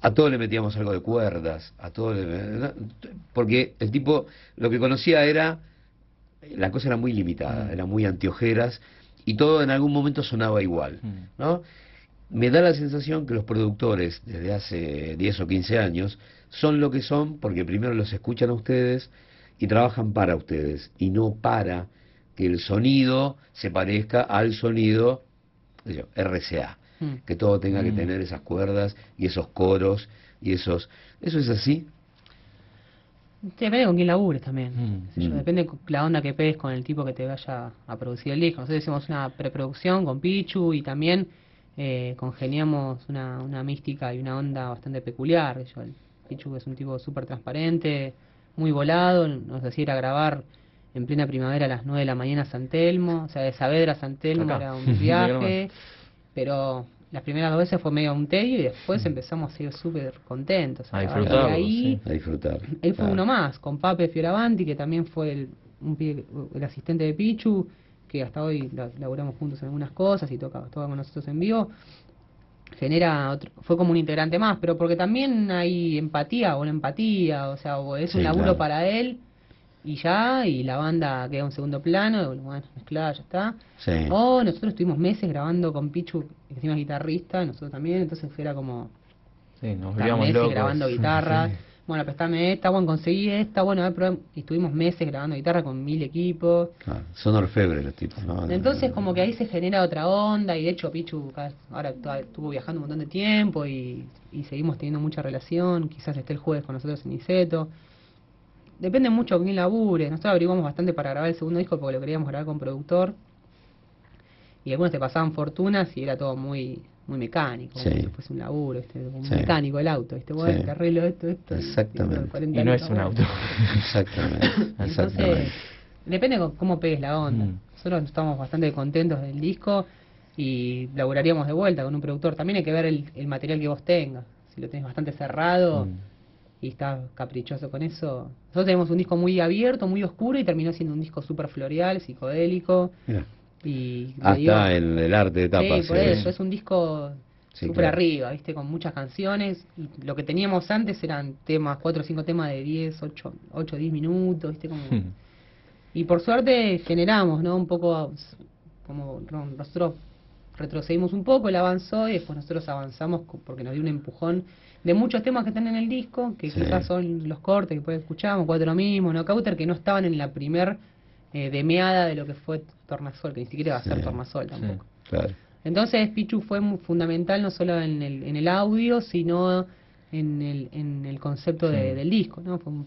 a todo le metíamos algo de cuerdas, a todo le- porque el tipo lo que conocía era la cosa era muy limitada, era muy antiojeras y todo en algún momento sonaba igual, ¿no? Me da la sensación que los productores desde hace 10 o 15 años son lo que son porque primero los escuchan a ustedes y trabajan para ustedes y no para que el sonido se parezca al sonido yo, RCA Mm. que todo tenga que Mm. tener esas cuerdas y esos coros y esos eso es así Depende con quién labures también. yo, Mm. Depende la onda que pegues con el tipo que te vaya a producir el disco. Nosotros hicimos una preproducción con Pichu y también eh, congeniamos una, una mística y una onda bastante peculiar. yo, el Pichu es un tipo súper transparente, muy volado, nos hacía ir a grabar en plena primavera a las 9 de la mañana a San Telmo, o sea, de Saavedra a San Telmo Acá. era un *laughs* viaje, pero las primeras dos veces fue medio un tedio y después empezamos a ir súper contentos. A y ahí, a disfrutar Ahí fue Ah. uno más, con Pape Fioravanti, que también fue el, un el asistente de Pichu, que hasta hoy la- laburamos juntos en algunas cosas y toca, toca con nosotros en vivo. Genera otro, fue como un integrante más, pero porque también hay empatía o una empatía, o sea, o es un Sí, laburo claro. para él y ya, y la banda queda en segundo plano, bueno, mezclada, ya está. Sí. O nosotros estuvimos meses grabando con Pichu, que encima es guitarrista, nosotros también, entonces era como Sí, nos meses locos. grabando guitarra. Sí. Bueno, prestame esta, bueno, conseguí esta, bueno, a ver, y estuvimos meses grabando guitarra con mil equipos. Claro, son orfebres los tipos, ¿no? Entonces como que ahí se genera otra onda y de hecho Pichu ahora estuvo viajando un montón de tiempo y, y seguimos teniendo mucha relación, quizás esté el jueves con nosotros en Iseto. Depende mucho de quién labure, nosotros averiguamos bastante para grabar el segundo disco porque lo queríamos grabar con productor y algunos te pasaban fortunas y era todo muy muy mecánico, como Sí. si fuese un laburo, ¿viste? como un Sí. mecánico el auto, ¿viste? Bueno, Sí. te arreglo esto, esto. Exactamente. 40 Y no es un auto. Exactamente, *laughs* Entonces, exactamente. depende de cómo pegues la onda. Mm. Nosotros estamos bastante contentos del disco y laburaríamos de vuelta con un productor. También hay que ver el, el material que vos tengas. Si lo tenés bastante cerrado Mm. Y estás caprichoso con eso. Nosotros tenemos un disco muy abierto, muy oscuro y terminó siendo un disco súper floreal, psicodélico. Mira, Y hasta digo- en el arte de tapas. Sí, por eh. eso, es un disco Sí, súper claro. arriba, ¿viste? Con muchas canciones. Y lo que teníamos antes eran temas, cuatro o cinco temas de 10, 8, 8 10 minutos, ¿viste? Como... Y por suerte generamos, ¿no? Un poco, como no, nosotros retrocedimos un poco, él avanzó y después nosotros avanzamos porque nos dio un empujón de muchos temas que están en el disco, que Sí. quizás son los cortes que después escuchamos, Cuatro Mismos, No Cauter, que no estaban en la primer eh, demeada de lo que fue Tornasol, que ni siquiera va a ser. Tornasol tampoco. Claro. Entonces Pichu fue muy fundamental no solo en el, en el audio, sino en el, en el concepto de- del disco, ¿no? Fue un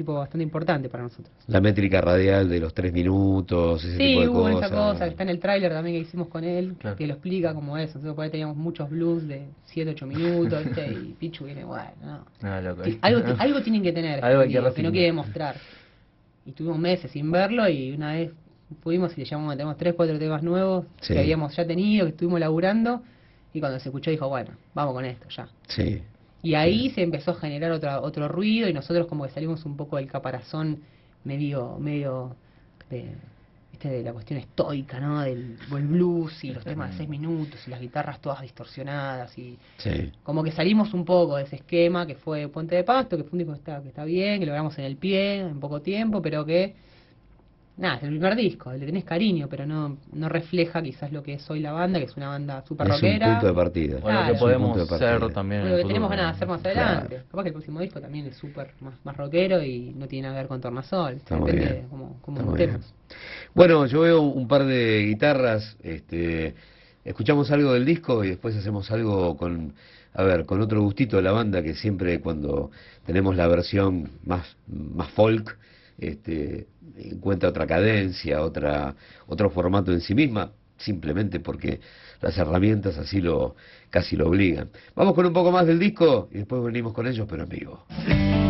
tipo bastante importante para nosotros. La métrica radial de los tres minutos, ese Sí, tipo de hubo cosas. esa cosa que está en el tráiler también que hicimos con él, Claro. que lo explica como eso. Entonces por ahí teníamos muchos blues de 7, 8 minutos, ¿viste? y *laughs* Pichu viene, bueno, no. No, loco. Ti- Algo, algo tienen que tener Algo que no quiere mostrar. Y tuvimos meses sin verlo y una vez fuimos y le llamamos, tenemos 3, 4 temas nuevos Sí. que habíamos ya tenido, que estuvimos laburando. Y cuando se escuchó dijo, bueno, vamos con esto ya. Sí, Y ahí se empezó a generar otra, otro ruido y nosotros como que salimos un poco del caparazón medio, medio de, ¿viste? de la cuestión estoica, ¿no? Del, del blues y los temas de seis minutos y las guitarras todas distorsionadas y sí. como que salimos un poco de ese esquema que fue Puente de Pasto, que fue un disco que está, que está bien, que lo grabamos en el pie en poco tiempo, pero que nada, es el primer disco, le tenés cariño, pero no, no refleja quizás lo que es hoy la banda, que es una banda súper Es un rockera. punto de partida. O lo Claro. que Es un podemos ser también. Lo que tenemos ganas de hacer más adelante. Capaz que el próximo disco también es súper más, más rockero y no tiene nada que ver con Tornasol. Está Depende bien. de cómo, cómo. Bueno, yo veo un par de guitarras, este, escuchamos algo del disco y después hacemos algo con, a ver, con otro gustito de la banda que siempre cuando tenemos la versión más, más folk, este, encuentra otra cadencia, otra, otro formato en sí misma, simplemente porque las herramientas así lo, casi lo obligan. Vamos con un poco más del disco y después venimos con ellos, pero en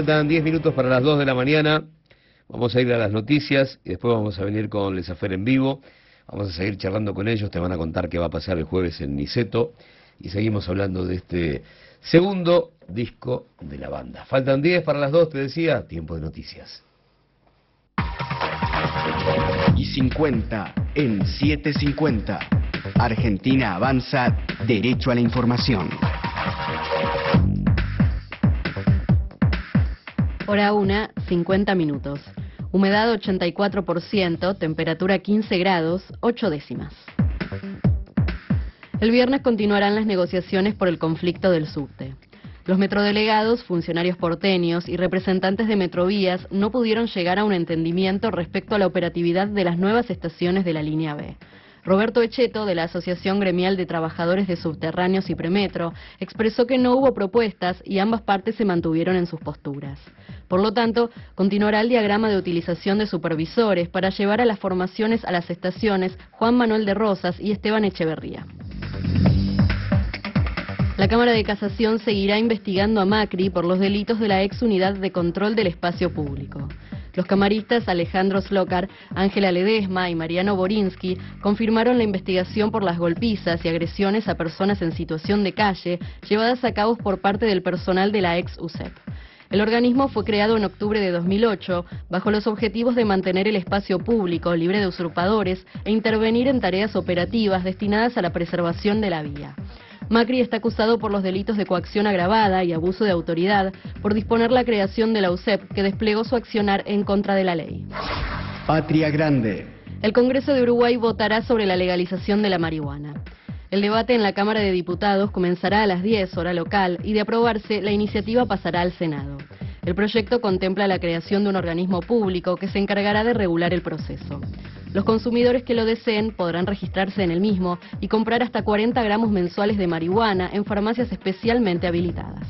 faltan 10 minutos para las 2 de la mañana, vamos a ir a las noticias y después vamos a venir con Les Afer en vivo. Vamos a seguir charlando con ellos, te van a contar qué va a pasar el jueves en Niceto y seguimos hablando de este segundo disco de la banda. Faltan 10 para las 2, te decía, tiempo de noticias. Y 50 en 750. Argentina avanza derecho a la información. Hora 1, 50 minutos. Humedad 84%, temperatura 15 grados, 8 décimas. El viernes continuarán las negociaciones por el conflicto del subte. Los metrodelegados, funcionarios porteños y representantes de Metrovías no pudieron llegar a un entendimiento respecto a la operatividad de las nuevas estaciones de la línea B. Roberto Echeto, de la Asociación Gremial de Trabajadores de Subterráneos y Premetro, expresó que no hubo propuestas y ambas partes se mantuvieron en sus posturas. Por lo tanto, continuará el diagrama de utilización de supervisores para llevar a las formaciones a las estaciones Juan Manuel de Rosas y Esteban Echeverría. La Cámara de Casación seguirá investigando a Macri por los delitos de la ex unidad de control del espacio público. Los camaristas Alejandro Slokar, Ángela Ledesma y Mariano Borinsky confirmaron la investigación por las golpizas y agresiones a personas en situación de calle llevadas a cabo por parte del personal de la ex USEP. El organismo fue creado en octubre de 2008 bajo los objetivos de mantener el espacio público libre de usurpadores e intervenir en tareas operativas destinadas a la preservación de la vía. Macri está acusado por los delitos de coacción agravada y abuso de autoridad por disponer la creación de la USEP que desplegó su accionar en contra de la ley. Patria Grande. El Congreso de Uruguay votará sobre la legalización de la marihuana. El debate en la Cámara de Diputados comenzará a las 10 hora local y de aprobarse la iniciativa pasará al Senado. El proyecto contempla la creación de un organismo público que se encargará de regular el proceso. Los consumidores que lo deseen podrán registrarse en el mismo y comprar hasta 40 gramos mensuales de marihuana en farmacias especialmente habilitadas.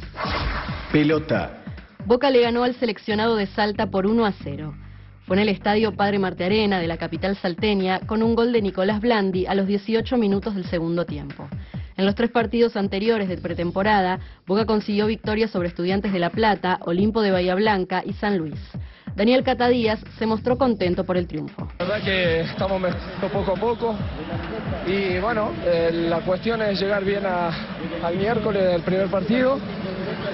Pelota. Boca le ganó al seleccionado de Salta por 1 a 0. Fue en el estadio Padre Marte Arena de la capital salteña con un gol de Nicolás Blandi a los 18 minutos del segundo tiempo. En los tres partidos anteriores de pretemporada, Boca consiguió victorias sobre Estudiantes de La Plata, Olimpo de Bahía Blanca y San Luis. Daniel Catadías se mostró contento por el triunfo. La verdad que estamos mejorando poco a poco y bueno, eh, la cuestión es llegar bien al miércoles del primer partido,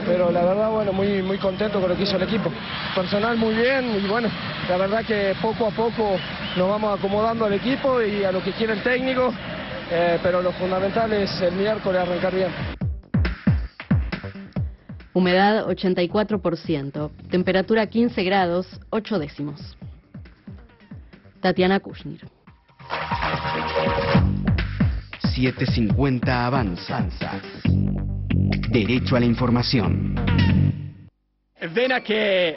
pero la verdad, bueno, muy, muy contento con lo que hizo el equipo. Personal muy bien y bueno, la verdad que poco a poco nos vamos acomodando al equipo y a lo que quiere el técnico, eh, pero lo fundamental es el miércoles arrancar bien. Humedad 84%, temperatura 15 grados, 8 décimos. Tatiana Kushnir. 750 avanza. Derecho a la información. Ven aquí,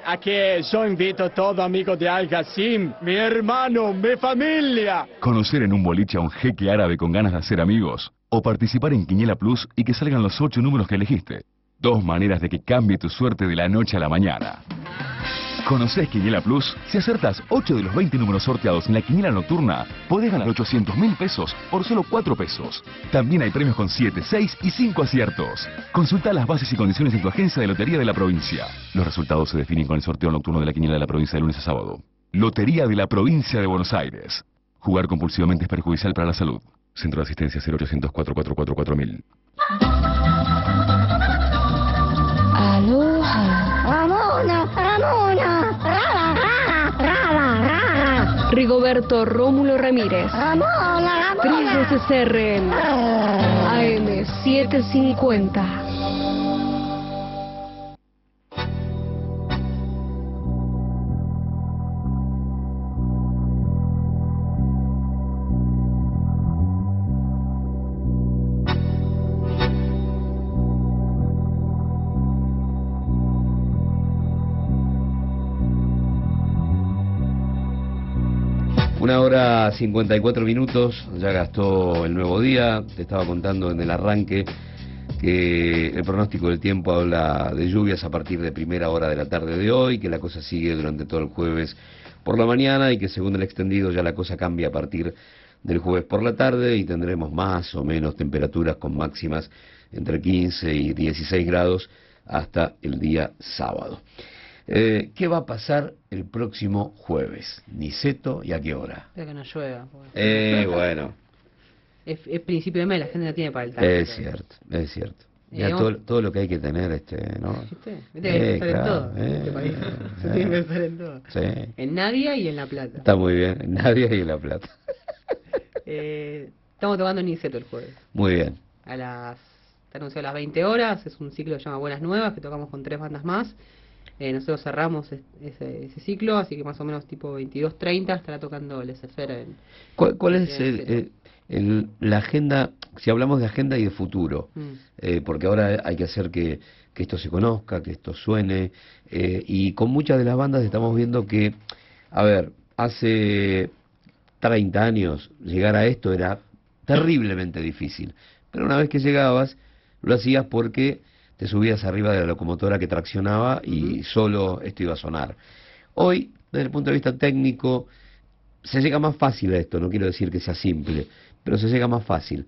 aquí yo invito a todo amigo de Al Ghazim, mi hermano, mi familia. Conocer en un boliche a un jeque árabe con ganas de hacer amigos. O participar en Quiniela Plus y que salgan los ocho números que elegiste. Dos maneras de que cambie tu suerte de la noche a la mañana. ¿Conocés Quiniela Plus? Si acertas 8 de los 20 números sorteados en la quiniela nocturna, podés ganar 800 mil pesos por solo 4 pesos. También hay premios con 7, 6 y 5 aciertos. Consulta las bases y condiciones en tu agencia de Lotería de la provincia. Los resultados se definen con el sorteo nocturno de la quiniela de la provincia de lunes a sábado. Lotería de la provincia de Buenos Aires. Jugar compulsivamente es perjudicial para la salud. Centro de Asistencia 0800 444 4000. Rigoberto Rómulo Ramírez. Ramona, 3 Ramona. veces RM. AM 750. Una hora 54 minutos, ya gastó el nuevo día, te estaba contando en el arranque que el pronóstico del tiempo habla de lluvias a partir de primera hora de la tarde de hoy, que la cosa sigue durante todo el jueves por la mañana y que según el extendido ya la cosa cambia a partir del jueves por la tarde y tendremos más o menos temperaturas con máximas entre 15 y 16 grados hasta el día sábado. Eh, ¿Qué va a pasar el próximo jueves? Niceto y a qué hora? Espero que no llueva. Eh, bueno, *laughs* Es, es principio de mes, la gente no tiene para el tanto. es cierto, es cierto. Ya Eh, todo, todo lo que hay que tener, este, ¿no? ¿Viste? Viste que Eh, en todo. en eh, este país. *laughs* Se eh, tiene que pensar en todo. Sí, En Nadia y en La Plata. está muy bien. Nadie y en La Plata. *laughs* Eh, estamos tocando en Niceto el jueves. Muy bien. A las, está anunciado a las 20 horas. Es un ciclo que se llama Buenas Nuevas, que tocamos con tres bandas más. Eh, nosotros cerramos es- ese, ese ciclo, así que más o menos tipo 22.30 estará tocando Les Esfera en, ¿Cuál, cuál es el- el- el- la agenda, si hablamos de agenda y de futuro? Mm. eh, porque ahora hay que hacer que, que esto se conozca, que esto suene, eh, y con muchas de las bandas estamos viendo que, a ver, hace 30 años llegar a esto era terriblemente difícil, pero una vez que llegabas, lo hacías porque te subías arriba de la locomotora que traccionaba y solo esto iba a sonar. Hoy, desde el punto de vista técnico, se llega más fácil a esto, no quiero decir que sea simple, pero se llega más fácil.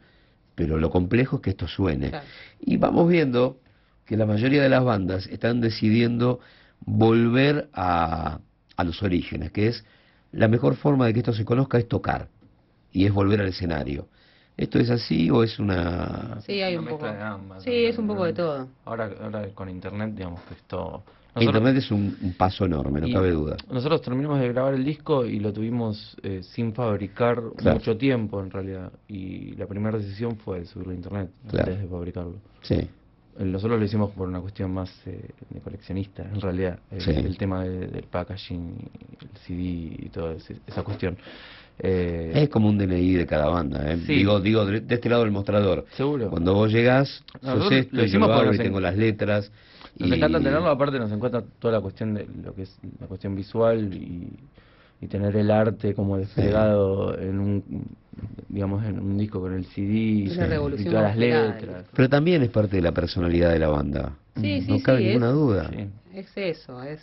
Pero lo complejo es que esto suene. Claro. Y vamos viendo que la mayoría de las bandas están decidiendo volver a, a los orígenes, que es la mejor forma de que esto se conozca es tocar y es volver al escenario. ¿Esto es así o es una...? Sí, hay Una un poco. mezcla de ambas, Sí, es un poco de todo. Ahora, ahora con internet, digamos que esto... Internet es un, un paso enorme, no cabe duda. Nosotros terminamos de grabar el disco y lo tuvimos eh, sin fabricar Claro. mucho tiempo en realidad. Y la primera decisión fue subirlo a internet Claro. antes de fabricarlo. Sí. Eh, Nosotros lo hicimos por una cuestión más eh, de coleccionista, en realidad. El, Sí. el tema de- del packaging, y el CD y toda ese- esa cuestión. Eh, Es como un DNI de cada banda, ¿eh? Sí. Digo, digo, de de este lado del mostrador. Seguro. Cuando vos llegás, sos esto, lo y yo hicimos lo abro y tengo las letras. Nos y- encanta tenerlo, aparte nos encanta toda la cuestión de lo que es la cuestión visual y, y tener el arte como desplegado en un digamos en un disco con el CD Es la y todas las letras. Pero también es parte de la personalidad de la banda. Sí, sí, no sí, cabe es- ninguna duda. Sí. Es eso, es.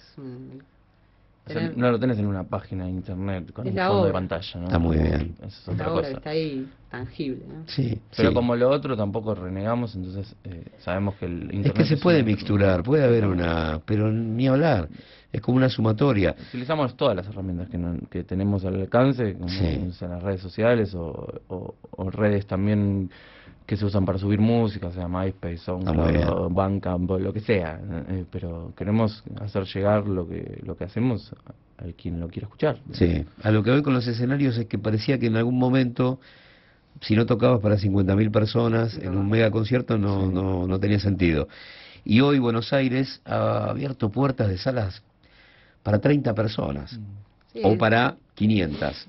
O sea, tener- no lo tenés en una página de internet con Es un fondo de pantalla, ¿no? Está muy bien. Es la otra obra cosa. está ahí tangible, ¿no? Sí, Pero sí. como lo otro tampoco renegamos, entonces eh, sabemos que el internet Es que se es puede un- mixturar, puede haber una, pero ni hablar. Es como una sumatoria. Utilizamos todas las herramientas que, no- que tenemos al alcance, como Sí. las redes sociales o, o- o redes también que se usan para subir música, o sea, MySpace, Ah. SoundCloud, o Bandcamp, o lo que sea. eh, pero queremos hacer llegar lo que lo que hacemos a quien lo quiera escuchar. Sí, a lo que voy con los escenarios es que parecía que en algún momento, si no tocabas para 50.000 personas en un mega concierto, no, no, no tenía sentido. Y hoy Buenos Aires ha abierto puertas de salas para 30 personas Sí, o para 500,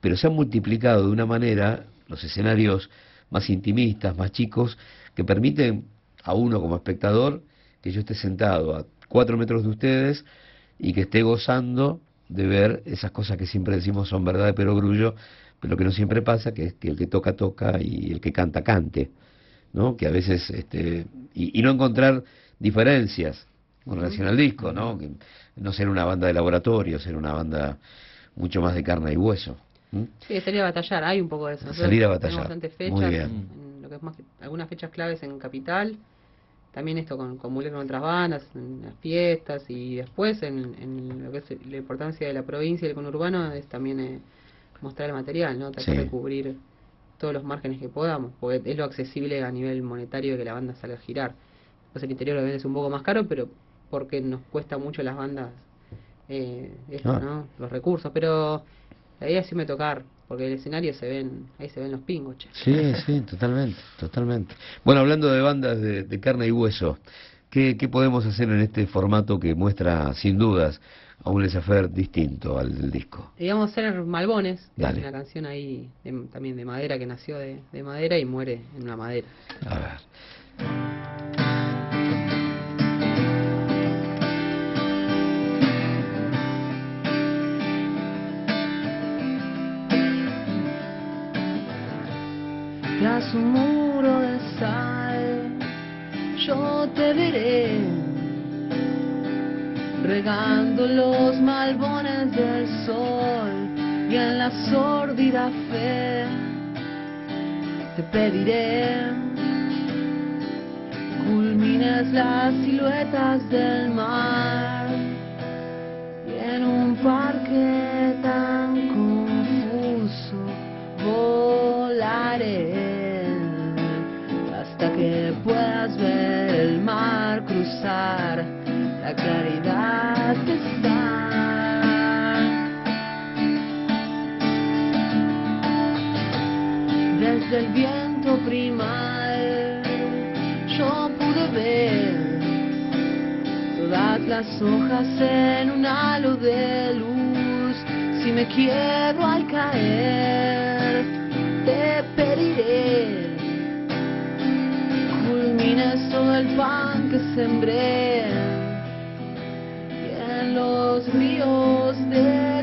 pero se han multiplicado de una manera los escenarios más intimistas, más chicos, que permiten a uno como espectador que yo esté sentado a cuatro metros de ustedes y que esté gozando de ver esas cosas que siempre decimos son verdad de perogrullo, pero que no siempre pasa, que es que el que toca, toca y el que canta, cante, ¿no? Que a veces, este, y, y no encontrar diferencias con relación al disco, ¿no? Que no ser una banda de laboratorio, ser una banda mucho más de carne y hueso. ¿M? Sí, salir a batallar, hay un poco de eso. Salir a batallar. bastantes Muy fechas, bien. en lo que es más que- algunas fechas claves en Capital, también esto con, con con otras bandas, en las fiestas y después en, en lo que es la importancia de la provincia y el conurbano es también eh, mostrar el material, ¿no? Tratar Sí. de cubrir todos los márgenes que podamos, porque es lo accesible a nivel monetario de que la banda salga a girar. Pues el interior obviamente es un poco más caro, pero porque nos cuesta mucho las bandas eh, esto, Ah. ¿no? Los recursos, pero la idea es siempre tocar, porque el escenario se ven, ahí se ven los pingos, che. Sí, sí, totalmente, totalmente. Bueno, hablando de bandas de, de carne y hueso, ¿qué, ¿qué podemos hacer en este formato que muestra, sin dudas, a un laissez distinto al del disco? A hacer Malbones, que es una canción ahí de- también de madera que nació de, de madera y muere en una madera. A ver. Tras un muro de sal, yo te veré regando los malbones del sol y en la sórdida fe te pediré culmine ves las siluetas del mar y en un parque tan confuso volaré que puedas ver el mar cruzar la claridad está. Desde el viento primal yo pude ver todas las hojas en un halo de luz. Si me quiebro al caer, te pediré culmines todo el pan que sembré en los ríos del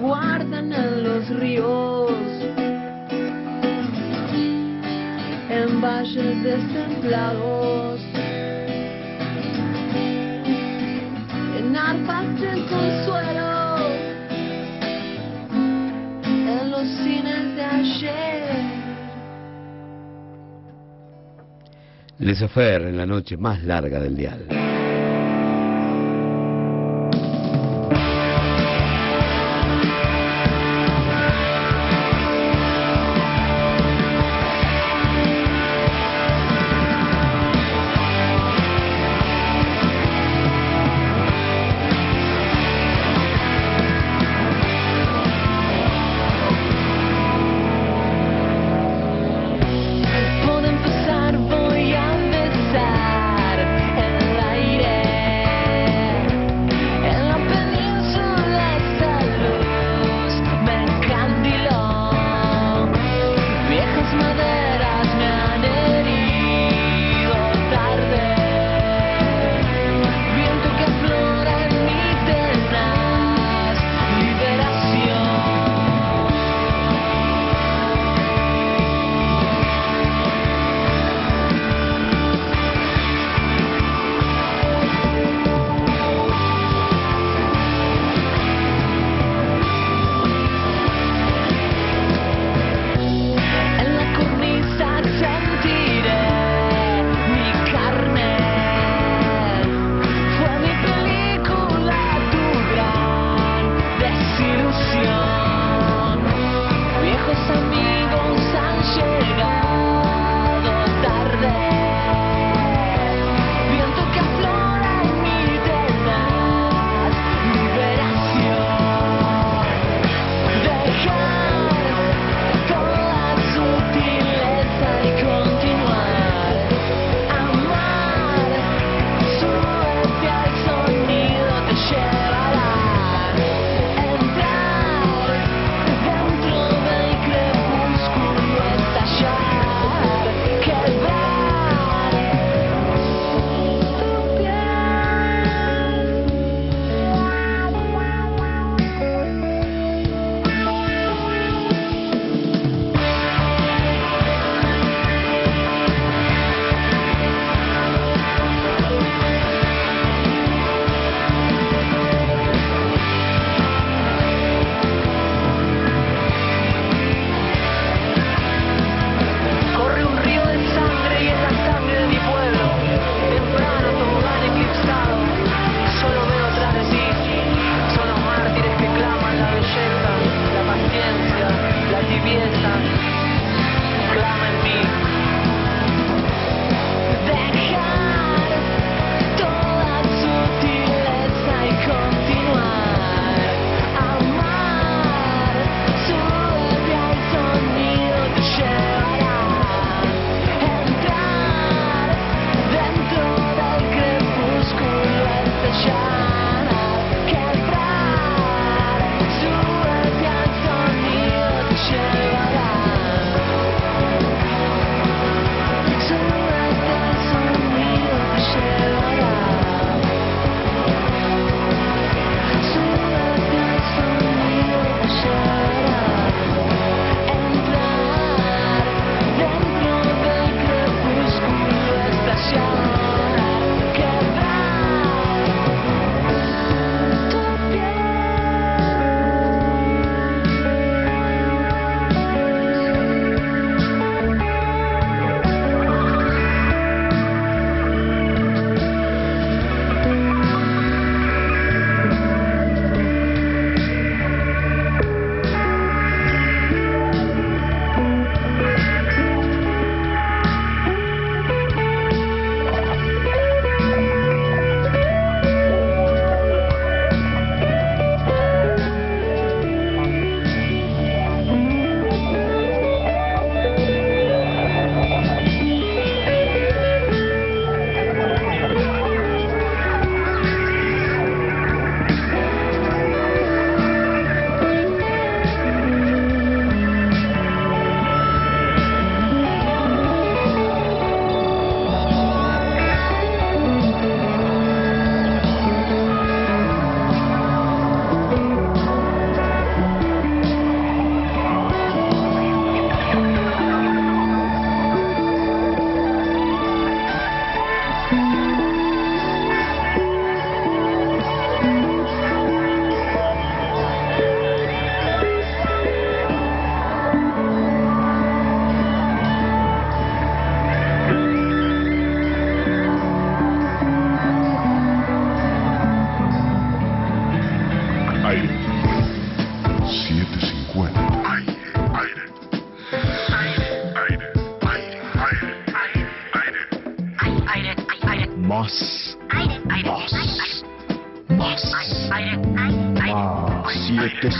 guardan en los ríos. En valles destemplados. En arpas del consuelo en los cines de ayer. Les Affair en la noche más larga del dial.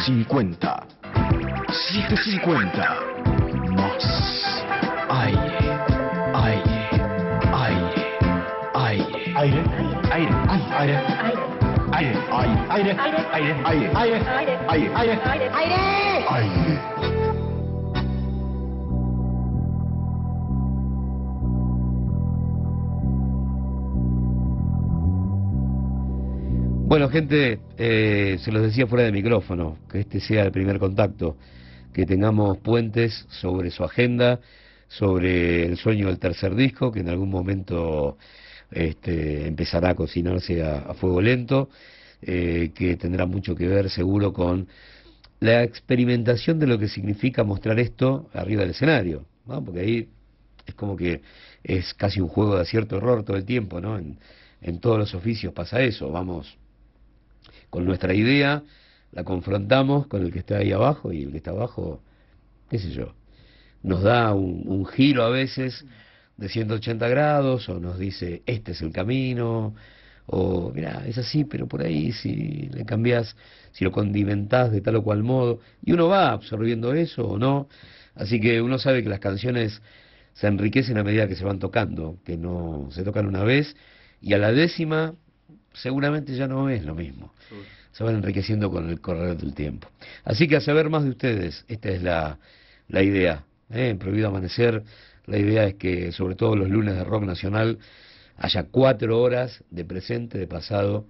750. 750. Más. Aire. Aire. Aire. Aire. Aire. Aire. Aire. Aire. Aire. Aire. Aire. Aire. Aire. Aire. Aire. Aire. Bueno, gente, eh, se los decía fuera de micrófono, que este sea el primer contacto, que tengamos puentes sobre su agenda, sobre el sueño del tercer disco, que en algún momento este, empezará a cocinarse a, fuego lento, eh, que tendrá mucho que ver seguro con la experimentación de lo que significa mostrar esto arriba del escenario, ¿no? porque ahí es como que es casi un juego de acierto-error todo el tiempo, ¿no? En, en todos los oficios pasa eso, vamos con nuestra idea, la confrontamos con el que está ahí abajo y el que está abajo, qué sé yo, nos da un, un giro a veces de 180 grados o nos dice, este es el camino, o mira, es así, pero por ahí si le cambias, si lo condimentás de tal o cual modo, y uno va absorbiendo eso o no, así que uno sabe que las canciones se enriquecen a medida que se van tocando, que no se tocan una vez y a la décima seguramente ya no es lo mismo. Se van enriqueciendo con el correr del tiempo. Así que a saber más de ustedes, esta es la, la idea. ¿eh? En Prohibido Amanecer, la idea es que, sobre todo los lunes de rock nacional, haya cuatro horas de presente, de pasado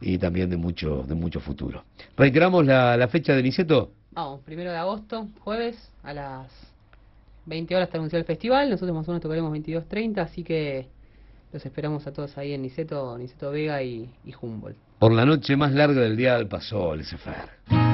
y también de mucho, de mucho futuro. Reiteramos la, fecha de Niceto. Vamos, primero de agosto, jueves, a las 20 horas está anunciado el festival. Nosotros más o menos tocaremos 22.30, así que los esperamos a todos ahí en Niceto, Niceto Vega y, y Humboldt. Por la noche más larga del día pasó, el Sefer.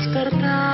Despertar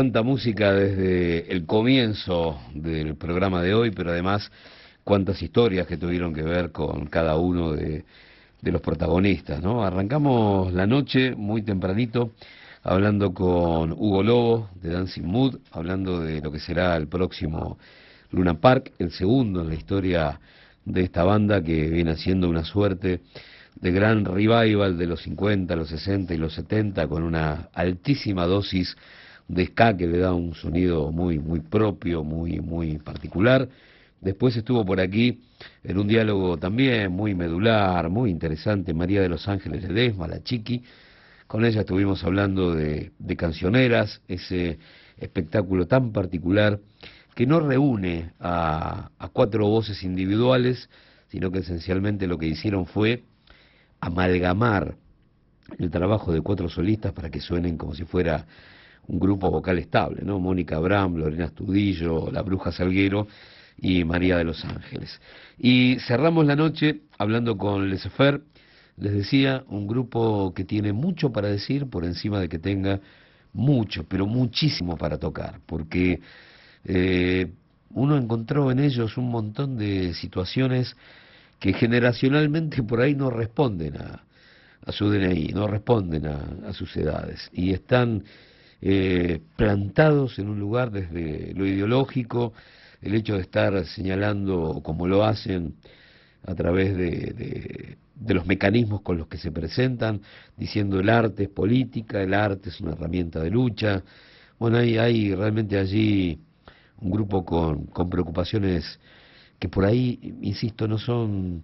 Cuánta música desde el comienzo del programa de hoy, pero además cuántas historias que tuvieron que ver con cada uno de, de los protagonistas, ¿no? Arrancamos la noche muy tempranito hablando con Hugo Lobo de Dancing Mood, hablando de lo que será el próximo Luna Park, el segundo en la historia de esta banda que viene haciendo una suerte de gran revival de los 50, los 60 y los 70 con una altísima dosis de ska que le da un sonido muy muy propio, muy muy particular. Después estuvo por aquí en un diálogo también muy medular, muy interesante, María de los Ángeles Ledesma, la chiqui. Con ella estuvimos hablando de, de cancioneras, ese espectáculo tan particular que no reúne a, a cuatro voces individuales, sino que esencialmente lo que hicieron fue amalgamar el trabajo de cuatro solistas para que suenen como si fuera un grupo vocal estable, ¿no? Mónica Abraham, Lorena Estudillo, La Bruja Salguero y María de los Ángeles. Y cerramos la noche hablando con Lesefer, les decía, un grupo que tiene mucho para decir por encima de que tenga mucho, pero muchísimo para tocar, porque eh, uno encontró en ellos un montón de situaciones que generacionalmente por ahí no responden a, a su DNI, no responden a, a sus edades y están eh, plantados en un lugar desde lo ideológico, el hecho de estar señalando como lo hacen a través de, de, los mecanismos con los que se presentan, diciendo el arte es política, el arte es una herramienta de lucha. Bueno, hay, hay realmente allí un grupo con, con preocupaciones que por ahí, insisto, no son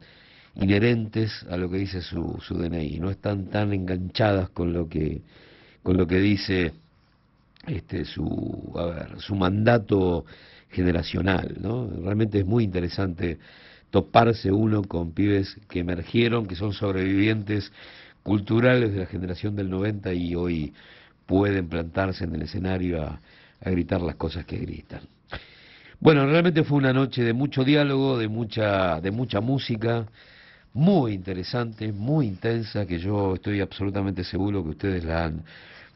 inherentes a lo que dice su, su DNI, no están tan enganchadas con lo que, con lo que dice este, su, a ver, su mandato generacional, ¿no? Realmente es muy interesante toparse uno con pibes que emergieron, que son sobrevivientes culturales de la generación del 90 y hoy pueden plantarse en el escenario a, a gritar las cosas que gritan. Bueno, realmente fue una noche de mucho diálogo, de mucha, de mucha música, muy interesante, muy intensa, que yo estoy absolutamente seguro que ustedes la han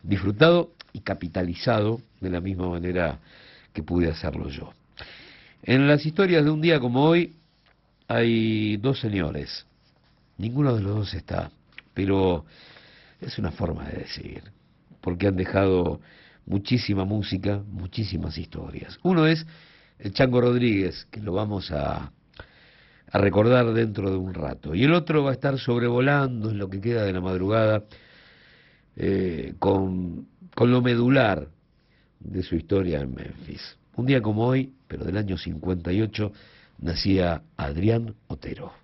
disfrutado y capitalizado de la misma manera que pude hacerlo yo. En las historias de un día como hoy hay dos señores, ninguno de los dos está, pero es una forma de decir, porque han dejado muchísima música, muchísimas historias. Uno es el Chango Rodríguez, que lo vamos a, a recordar dentro de un rato, y el otro va a estar sobrevolando en lo que queda de la madrugada eh, con, con lo medular de su historia en Memphis. Un día como hoy, pero del año 58, nacía Adrián Otero.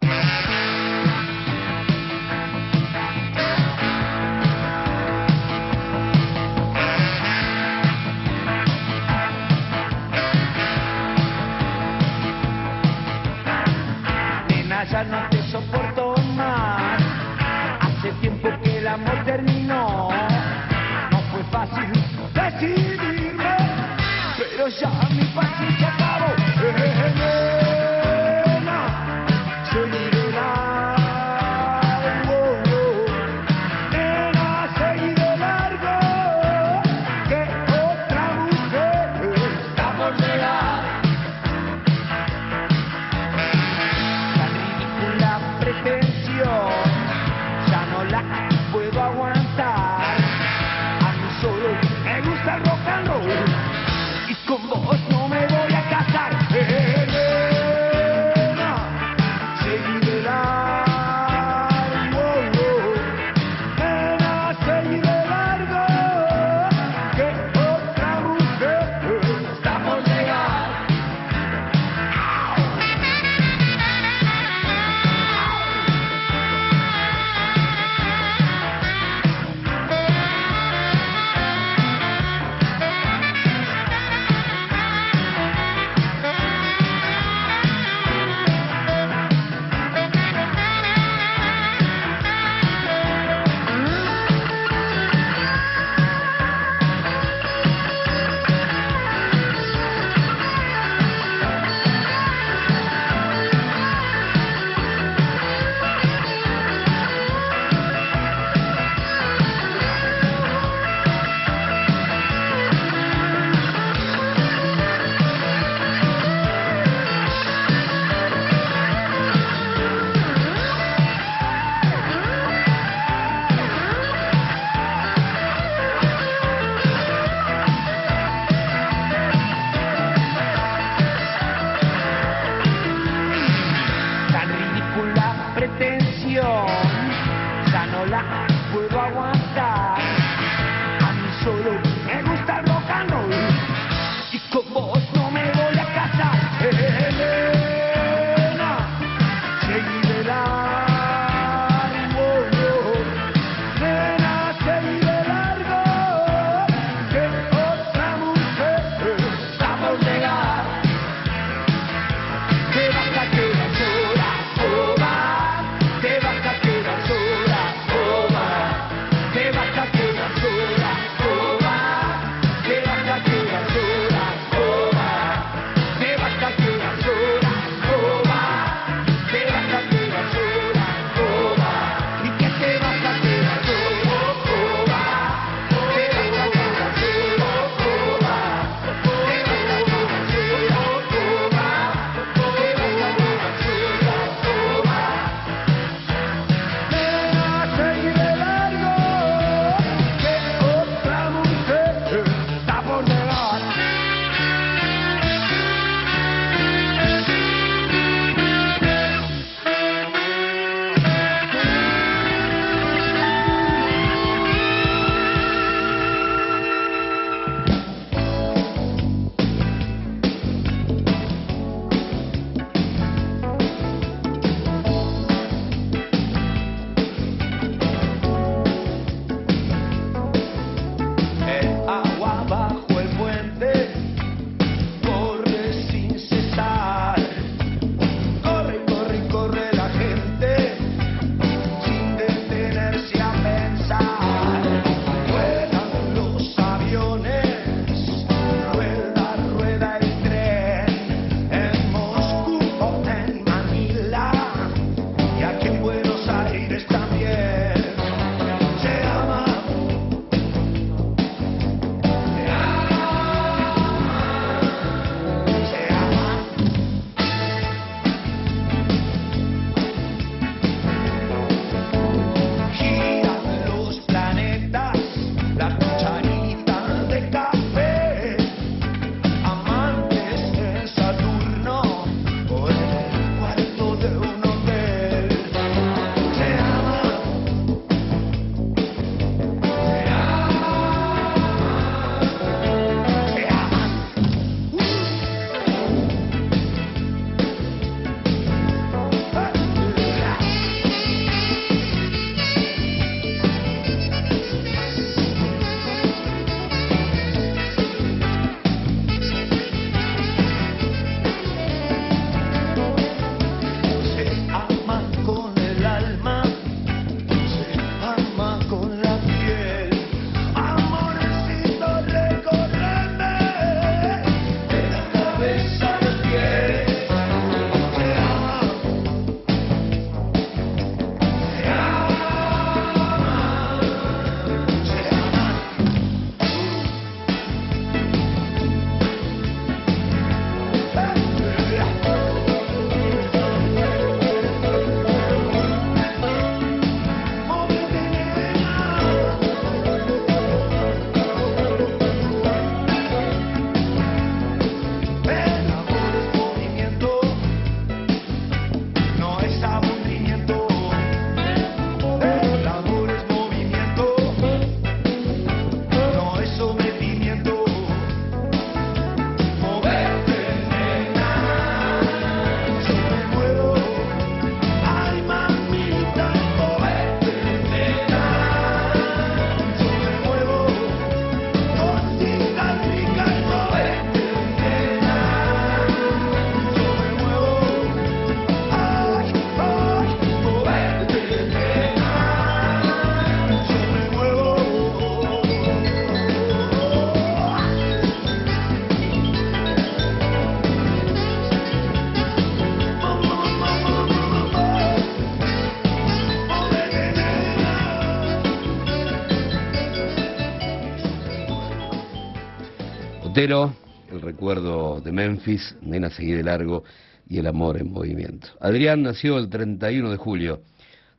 Cordero, el recuerdo de Memphis, Nena Seguí de Largo y El Amor en Movimiento. Adrián nació el 31 de julio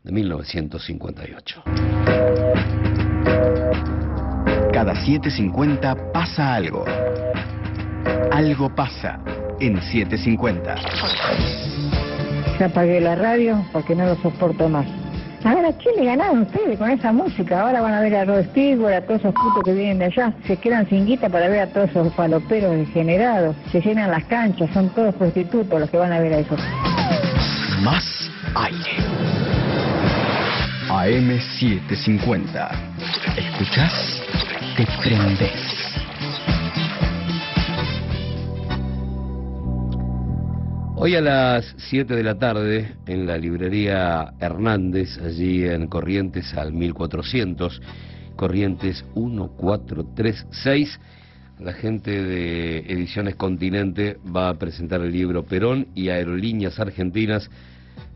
de 1958. Cada 7.50 pasa algo. Algo pasa en 7.50. Ya apagué la radio porque no lo soporto más. Ahora, ¿qué le ganaron ustedes con esa música? Ahora van a ver a Rod Stewart, a todos esos putos que vienen de allá. Se quedan sin guita para ver a todos esos faloperos degenerados. Se llenan las canchas, son todos prostitutos los que van a ver a esos. Más aire. AM750. ¿Escuchás? Te prendes. Hoy a las 7 de la tarde, en la librería Hernández, allí en Corrientes al 1400, Corrientes 1436, la gente de Ediciones Continente va a presentar el libro Perón y Aerolíneas Argentinas,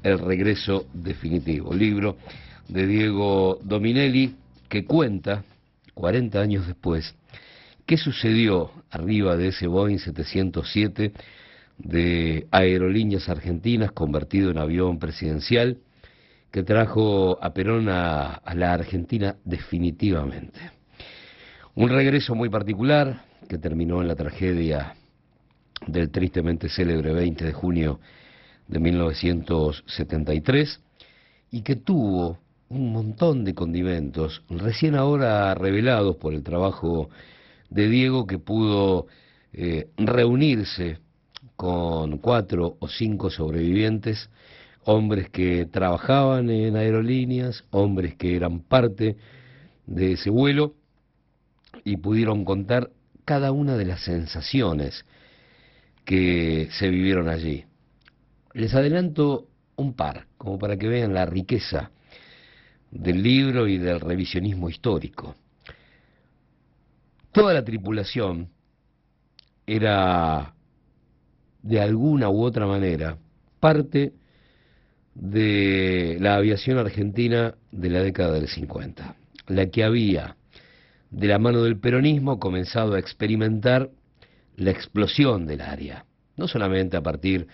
El Regreso Definitivo. Libro de Diego Dominelli que cuenta, 40 años después, qué sucedió arriba de ese Boeing 707 de Aerolíneas Argentinas convertido en avión presidencial que trajo a Perón a, la Argentina definitivamente. Un regreso muy particular que terminó en la tragedia del tristemente célebre 20 de junio de 1973 y que tuvo un montón de condimentos recién ahora revelados por el trabajo de Diego que pudo eh, reunirse con cuatro o cinco sobrevivientes, hombres que trabajaban en aerolíneas, hombres que eran parte de ese vuelo y pudieron contar cada una de las sensaciones que se vivieron allí. Les adelanto un par, como para que vean la riqueza del libro y del revisionismo histórico. Toda la tripulación era de alguna u otra manera parte de la aviación argentina de la década del 50, la que había, de la mano del peronismo, comenzado a experimentar la explosión del área, no solamente a partir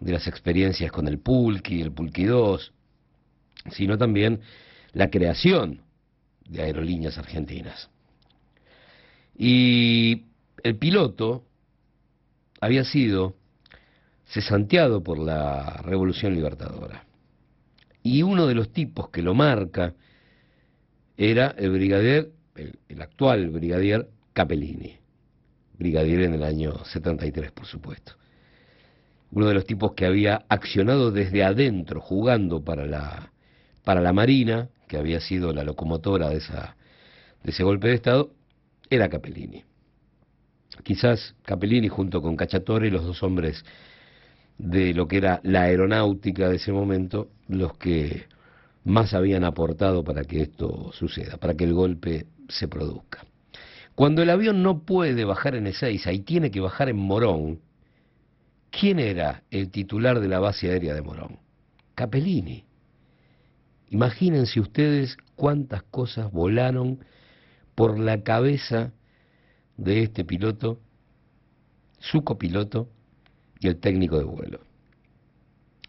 de las experiencias con el Pulqui, el Pulqui 2, sino también la creación de aerolíneas argentinas. Y el piloto había sido cesanteado por la Revolución Libertadora. Y uno de los tipos que lo marca era el brigadier, el, actual brigadier Capellini, brigadier en el año 73, por supuesto. Uno de los tipos que había accionado desde adentro, jugando para la, para la Marina, que había sido la locomotora de, esa, de ese golpe de Estado, era Capellini. Quizás Capellini junto con Cacciatore, los dos hombres de lo que era la aeronáutica de ese momento, los que más habían aportado para que esto suceda, para que el golpe se produzca. Cuando el avión no puede bajar en Ezeiza y tiene que bajar en Morón, ¿quién era el titular de la base aérea de Morón? Capellini. Imagínense ustedes cuántas cosas volaron por la cabeza de este piloto, su copiloto y el técnico de vuelo.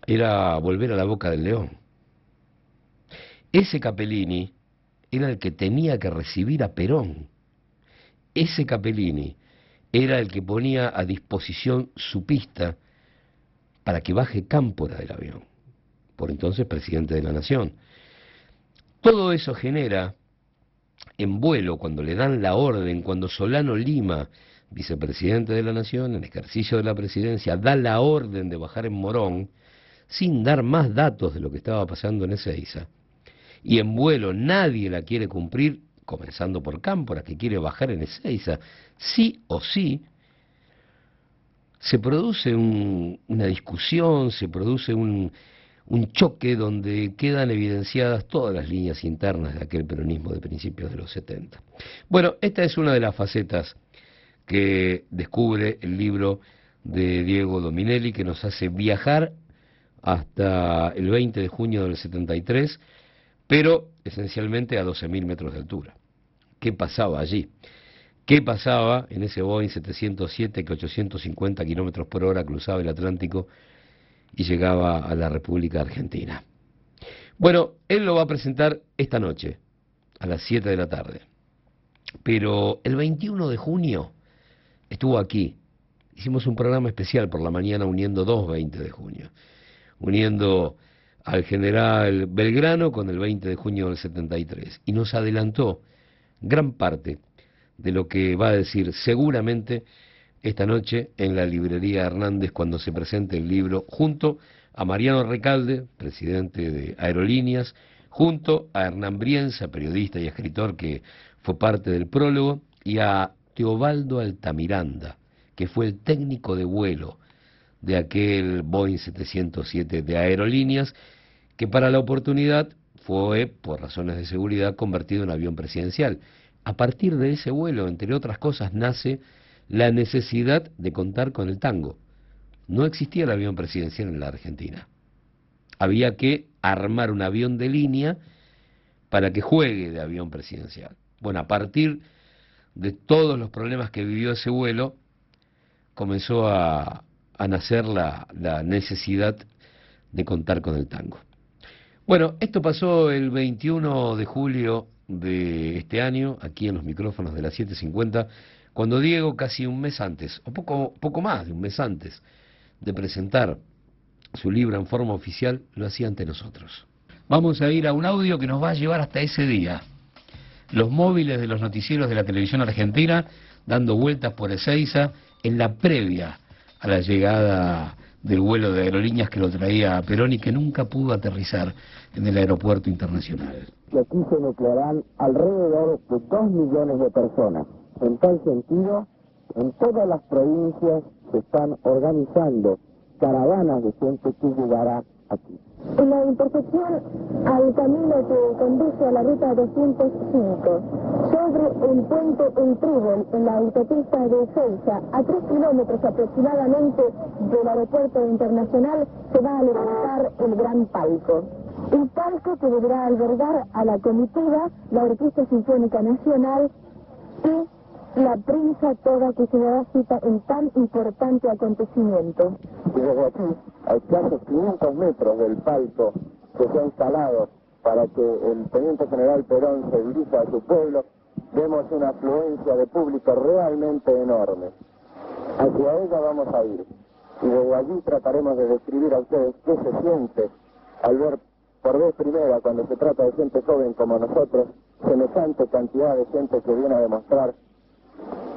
Era volver a la boca del león. Ese Capellini era el que tenía que recibir a Perón. Ese Capellini era el que ponía a disposición su pista para que baje Cámpora del avión, por entonces presidente de la Nación. Todo eso genera en vuelo, cuando le dan la orden, cuando Solano Lima, vicepresidente de la Nación, en ejercicio de la presidencia, da la orden de bajar en Morón, sin dar más datos de lo que estaba pasando en Ezeiza, y en vuelo nadie la quiere cumplir, comenzando por Cámpora, que quiere bajar en Ezeiza, sí o sí, se produce un, una discusión, se produce un, un choque donde quedan evidenciadas todas las líneas internas de aquel peronismo de principios de los 70. Bueno, esta es una de las facetas que descubre el libro de Diego Dominelli que nos hace viajar hasta el 20 de junio del 73, pero esencialmente a 12.000 metros de altura. ¿Qué pasaba allí? ¿Qué pasaba en ese Boeing 707 que 850 kilómetros por hora cruzaba el Atlántico y llegaba a la República Argentina. Bueno, él lo va a presentar esta noche, a las 7 de la tarde. Pero el 21 de junio estuvo aquí. Hicimos un programa especial por la mañana uniendo dos 20 de junio. uniendo al general Belgrano con el 20 de junio del 73 y nos adelantó gran parte de lo que va a decir seguramente esta noche en la librería Hernández cuando se presente el libro junto a Mariano Recalde, presidente de Aerolíneas, junto a Hernán Brienza, periodista y escritor que fue parte del prólogo, y a Teobaldo Altamiranda, que fue el técnico de vuelo de aquel Boeing 707 de Aerolíneas, que para la oportunidad fue, por razones de seguridad, convertido en avión presidencial. A partir de ese vuelo, entre otras cosas, nace la necesidad de contar con el tango. No existía el avión presidencial en la Argentina. Había que armar un avión de línea para que juegue de avión presidencial. Bueno, a partir de todos los problemas que vivió ese vuelo, comenzó a, nacer la, la necesidad de contar con el tango. Bueno, esto pasó el 21 de julio de este año, aquí en los micrófonos de las 7.50, cuando Diego, casi un mes antes, o poco, poco más de un mes antes de presentar su libro en forma oficial, lo hacía ante nosotros. Vamos a ir a un audio que nos va a llevar hasta ese día. Los móviles de los noticieros de la televisión argentina dando vueltas por Ezeiza en la previa a la llegada del vuelo de aerolíneas que lo traía a Perón y que nunca pudo aterrizar en el aeropuerto internacional. Y aquí se nuclearán alrededor de dos millones de personas. En tal sentido, en todas las provincias se están organizando caravanas de gente que llegará aquí. En la intersección al camino que conduce a la ruta 205, sobre el puente El Trébol, en la autopista de Ceuta, a tres kilómetros aproximadamente del aeropuerto internacional, se va a levantar el gran palco. Un palco que deberá albergar a la comitiva, la Orquesta Sinfónica Nacional y la prensa toda que se dará cita en tan importante acontecimiento. Y desde aquí, a escasos 500 metros del palco que se ha instalado para que el Teniente General Perón se dirija a su pueblo, vemos una afluencia de público realmente enorme. Hacia ella vamos a ir. Y desde allí trataremos de describir a ustedes qué se siente al ver por vez primera, cuando se trata de gente joven como nosotros, semejante cantidad de gente que viene a demostrar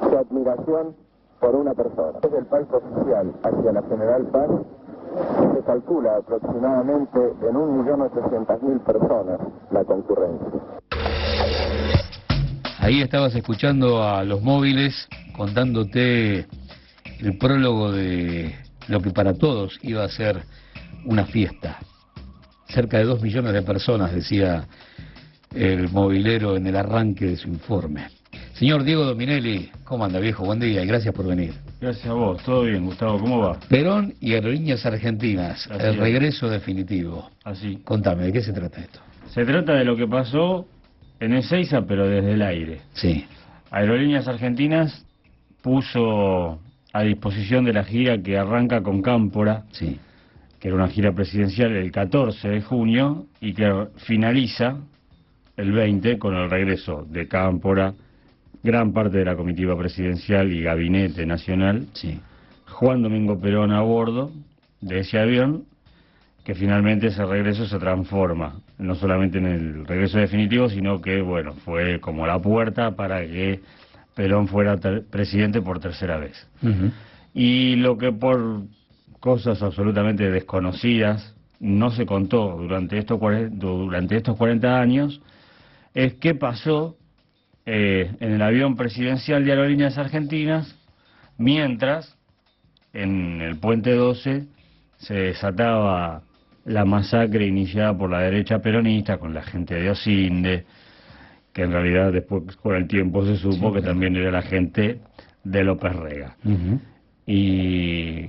su admiración por una persona. Desde el palco oficial hacia la General Paz se calcula aproximadamente en 1.800.000 personas la concurrencia. Ahí estabas escuchando a los móviles contándote el prólogo de lo que para todos iba a ser una fiesta. Cerca de dos millones de personas, decía el movilero en el arranque de su informe. Señor Diego Dominelli, ¿cómo anda viejo? Buen día y gracias por venir. Gracias a vos, todo bien, Gustavo, ¿cómo va? Perón y Aerolíneas Argentinas, Así el es. regreso definitivo. Así. Contame, ¿de qué se trata esto? Se trata de lo que pasó en Ezeiza, pero desde el aire. Sí. Aerolíneas Argentinas puso a disposición de la gira que arranca con Cámpora, sí. que era una gira presidencial el 14 de junio y que finaliza el 20 con el regreso de Cámpora, gran parte de la comitiva presidencial y gabinete nacional, Juan Domingo Perón a bordo de ese avión, que finalmente ese regreso se transforma, no solamente en el regreso definitivo, sino que, bueno, fue como la puerta para que Perón fuera presidente por tercera vez. Y lo que por cosas absolutamente desconocidas no se contó durante estos, durante estos 40 años es qué pasó eh, en el avión presidencial de Aerolíneas Argentinas mientras en el puente 12 se desataba la masacre iniciada por la derecha peronista con la gente de Osinde, que en realidad después con el tiempo se supo que también era la gente de López Rega. Y,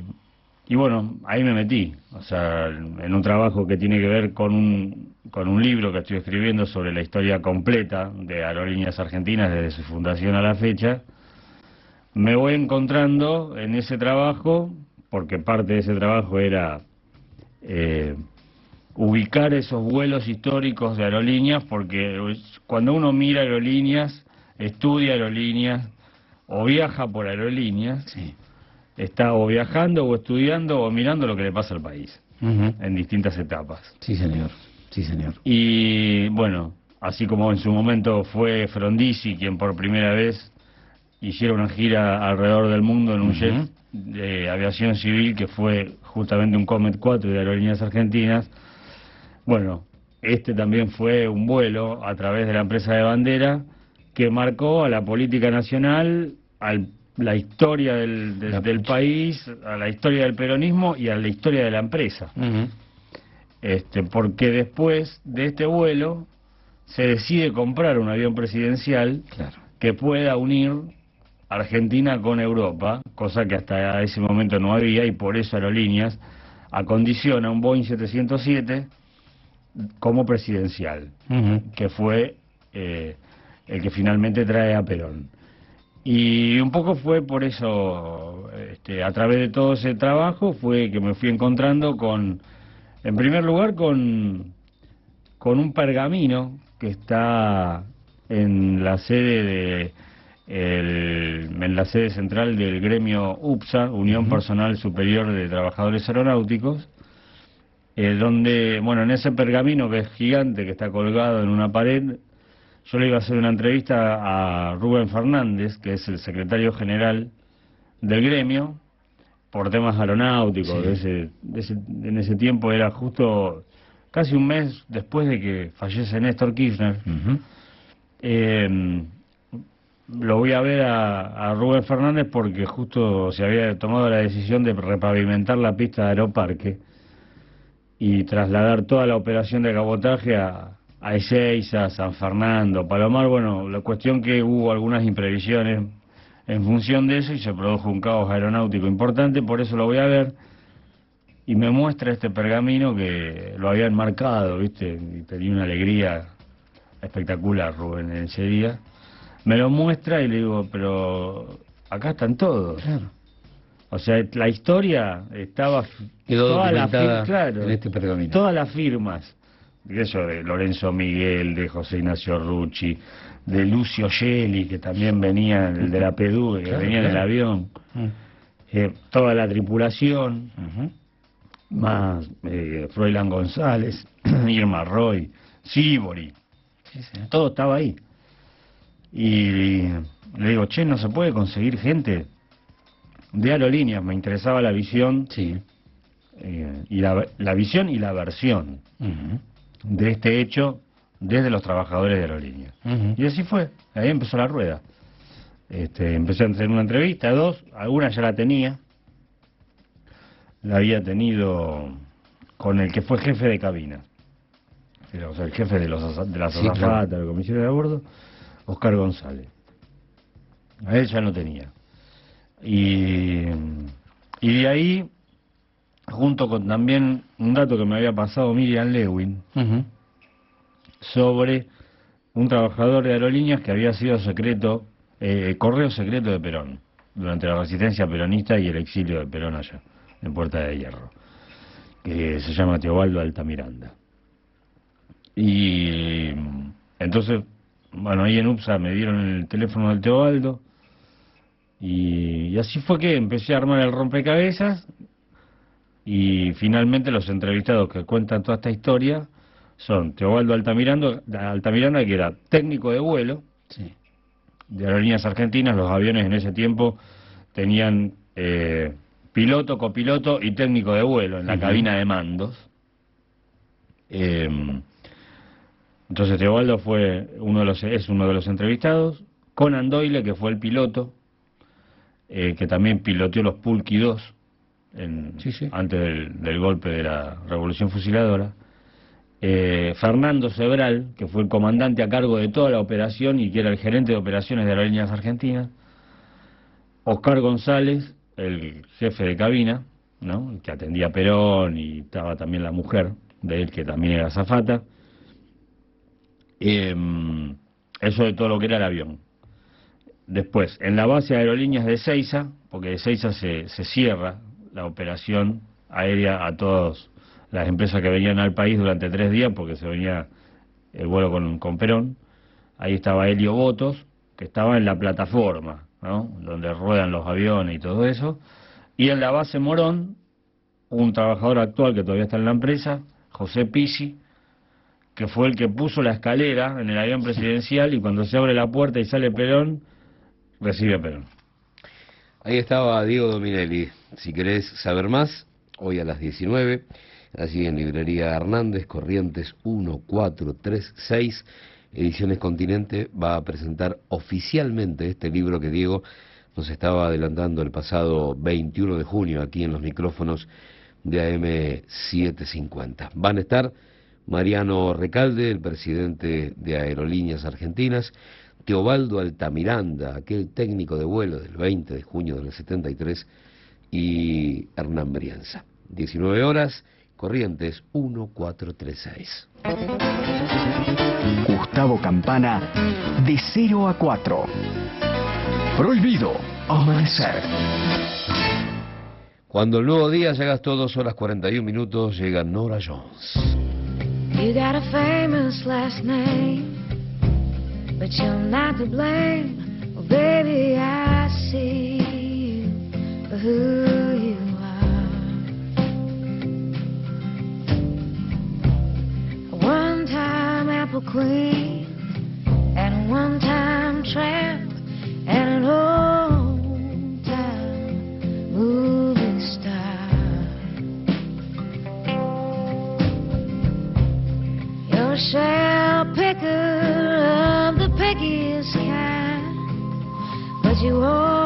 y bueno, ahí me metí, o sea, en un trabajo que tiene que ver con un, con un libro que estoy escribiendo sobre la historia completa de Aerolíneas Argentinas desde su fundación a la fecha. Me voy encontrando en ese trabajo, porque parte de ese trabajo era eh, ubicar esos vuelos históricos de aerolíneas, porque cuando uno mira aerolíneas, estudia aerolíneas o viaja por aerolíneas, está o viajando o estudiando o mirando lo que le pasa al país. en distintas etapas. Sí, señor. Sí, señor. Y bueno, así como en su momento fue Frondizi quien por primera vez hiciera una gira alrededor del mundo en un jet de aviación civil que fue justamente un Comet 4 de Aerolíneas Argentinas. Bueno, este también fue un vuelo a través de la empresa de bandera que marcó a la política nacional, a la historia del, del- del país, a la historia del peronismo y a la historia de la empresa. este, porque después de este vuelo se decide comprar un avión presidencial que pueda unir Argentina con Europa, cosa que hasta ese momento no había y por eso Aerolíneas acondiciona un Boeing 707 como presidencial, que fue eh, el que finalmente trae a Perón. Y un poco fue por eso, este, a través de todo ese trabajo, fue que me fui encontrando con, en primer lugar, con, con un pergamino que está en la sede de el- en la sede central del gremio UPSA, Unión Personal Superior de Trabajadores Aeronáuticos, eh, donde, bueno, en ese pergamino que es gigante, que está colgado en una pared, yo le iba a hacer una entrevista a Rubén Fernández, que es el secretario general del gremio, por temas aeronáuticos. de ese- de ese- en ese tiempo era justo casi un mes después de que fallece Néstor Kirchner. Eh, lo voy a ver a, a Rubén Fernández porque justo se había tomado la decisión de repavimentar la pista de Aeroparque y trasladar toda la operación de cabotaje a, a Ezeiza, San Fernando, Palomar. Bueno, la cuestión que hubo algunas imprevisiones en función de eso y se produjo un caos aeronáutico importante, por eso lo voy a ver. Y me muestra este pergamino que lo había enmarcado, ¿viste? Y tenía una alegría espectacular, Rubén, en ese día. Me lo muestra y le digo, pero acá están todos. O sea, la historia estaba... Quedó toda la documentada claro, en este pergamino. Todas las firmas, eso de Lorenzo Miguel, de José Ignacio Rucci, de Lucio Gelli, que también venía, el de la PDU, que Claro, venía en el claro. avión, eh, toda la tripulación, más eh, Froilán González, *clears throat* Irma Roy, Sibori, todo estaba ahí. Y le digo, che, ¿no se puede conseguir gente de aerolíneas? Me interesaba la visión eh, y la, la visión y la versión de este hecho desde los trabajadores de aerolíneas. Y así fue, ahí empezó la rueda. Este, empecé a hacer una entrevista, dos, alguna ya la tenía. La había tenido con el que fue jefe de cabina. O sea, el jefe de, los, de las Sí, claro. azafatas, de la comisión de bordo, Oscar González. A él ya no tenía. Y, y de ahí, junto con también un dato que me había pasado Miriam Lewin, sobre un trabajador de aerolíneas que había sido secreto, eh, correo secreto de Perón, durante la resistencia peronista y el exilio de Perón allá, en Puerta de Hierro, que se llama Teobaldo Altamiranda. Y entonces, bueno, ahí en UPSA me dieron el teléfono del Teobaldo, y, y así fue que empecé a armar el rompecabezas, y finalmente los entrevistados que cuentan toda esta historia son Teobaldo Altamiranda, Altamiranda que era técnico de vuelo de aerolíneas argentinas. Los aviones en ese tiempo tenían eh, piloto, copiloto y técnico de vuelo en la cabina de mandos. Eh, entonces Teobaldo fue uno de los, es uno de los entrevistados. Conan Doyle, que fue el piloto, eh, que también piloteó los Pulky 2 en- antes del, del golpe de la Revolución Fusiladora. Eh, Fernando Sebral, que fue el comandante a cargo de toda la operación y que era el gerente de operaciones de Aerolíneas Argentinas. Oscar González, el jefe de cabina, ¿no? El que atendía a Perón y estaba también la mujer de él, que también era azafata. Em, eso de todo lo que era el avión. Después, en la base de aerolíneas de Seiza, porque de Seiza se, se cierra la operación aérea a todas las empresas que venían al país durante tres días, porque se venía el vuelo con, con Perón. Ahí estaba Helio Botos, que estaba en la plataforma, ¿no? donde ruedan los aviones y todo eso. Y en la base Morón, un trabajador actual que todavía está en la empresa, José Pisi, que fue el que puso la escalera en el avión presidencial y cuando se abre la puerta y sale Perón, recibe a Perón. Ahí estaba Diego Dominelli. Si querés saber más, hoy a las 19, allí en Librería Hernández, Corrientes 1436, Ediciones Continente va a presentar oficialmente este libro que Diego nos estaba adelantando el pasado 21 de junio aquí en los micrófonos de AM750. Van a estar Mariano Recalde, el presidente de Aerolíneas Argentinas, Teobaldo Altamiranda, aquel técnico de vuelo del 20 de junio del 73, y Hernán Brianza. 19 horas, Corrientes 1436. Gustavo Campana, de 0 a 4. Prohibido amanecer. Cuando el nuevo día llega a 2 horas 41 minutos, llega Nora Jones. You got a famous last name, but you're not to blame. Oh, baby, I see who you are. One time apple queen, and one time tramp, and an old time movie star. You're a shell picker of the pickiest kind, but you always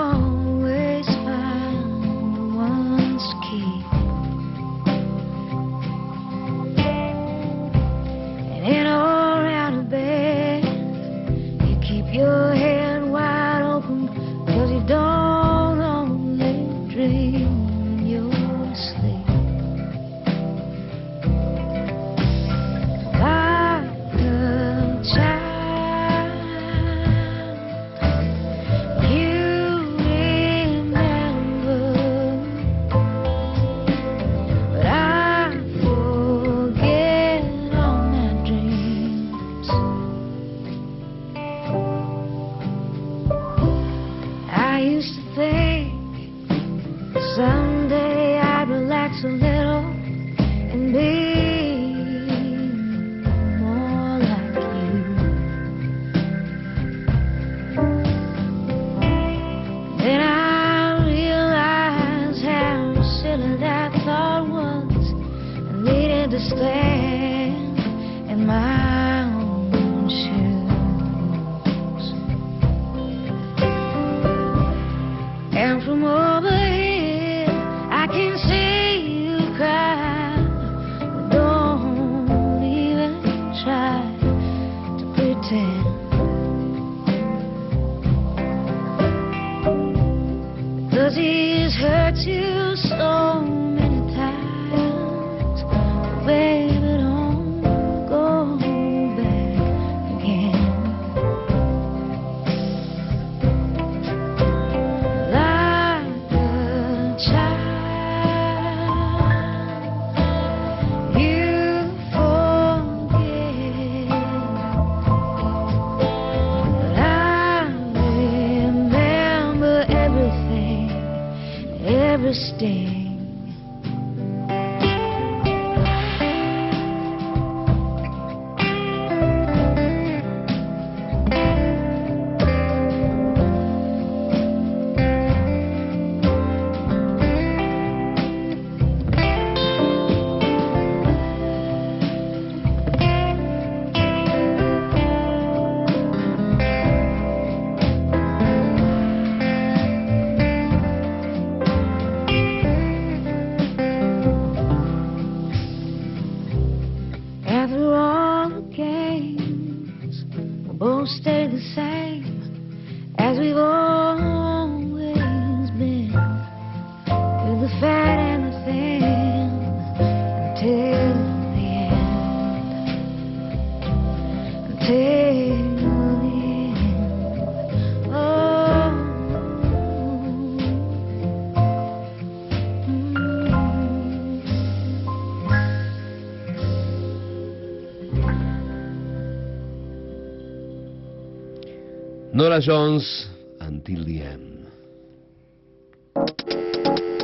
Nora Jones, Until the End.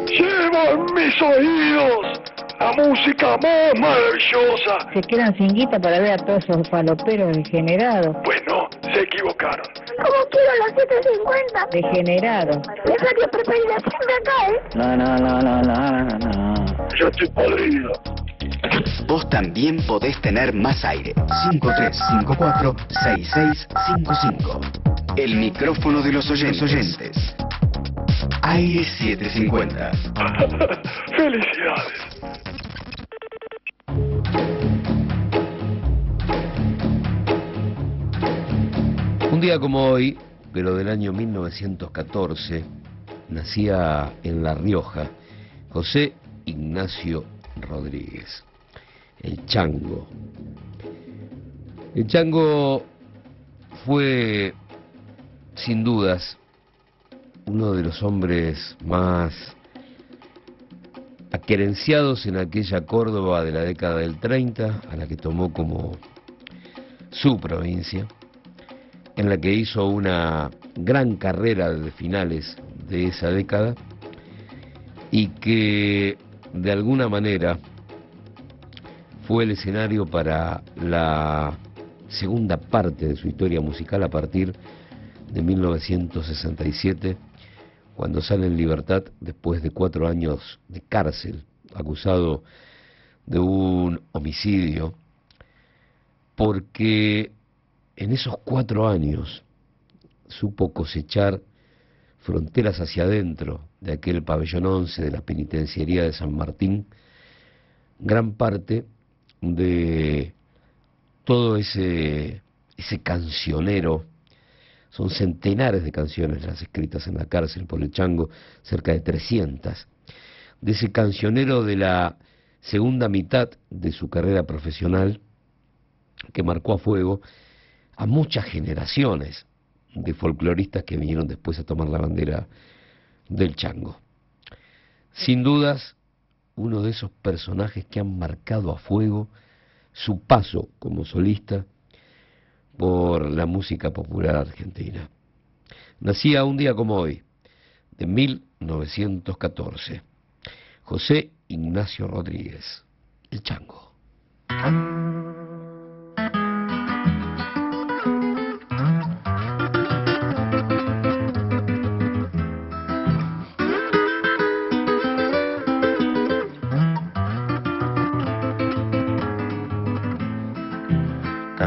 Llevo en mis oídos la música más maravillosa. Se quedan sin guita para ver a todos esos faloperos degenerados. Pues no, se equivocaron. ¿Cómo quiero los 750? Degenerados. Es radio preferida siempre acá, ¿eh? La, la, la, la, la, la. Yo estoy podrido. Vos también podés tener más aire. 5354-6655. El micrófono de los oyentes. oyentes. Aire 750. *laughs* Felicidades. Un día como hoy, pero del año 1914, nacía en La Rioja José Ignacio Rodríguez, el Chango. El Chango fue, sin dudas, uno de los hombres más aquerenciados en aquella Córdoba de la década del 30, a la que tomó como su provincia, en la que hizo una gran carrera de finales de esa década y que de alguna manera fue el escenario para la segunda parte de su historia musical a partir de 1967, cuando sale en libertad después de cuatro años de cárcel, acusado de un homicidio, porque en esos cuatro años supo cosechar fronteras hacia adentro de aquel pabellón 11 de la penitenciaría de San Martín, gran parte de todo ese, ese cancionero, son centenares de canciones las escritas en la cárcel por el Chango, cerca de 300, de ese cancionero de la segunda mitad de su carrera profesional, que marcó a fuego a muchas generaciones de folcloristas que vinieron después a tomar la bandera del chango. Sin dudas, uno de esos personajes que han marcado a fuego su paso como solista por la música popular argentina. Nacía un día como hoy, de 1914, José Ignacio Rodríguez, el chango.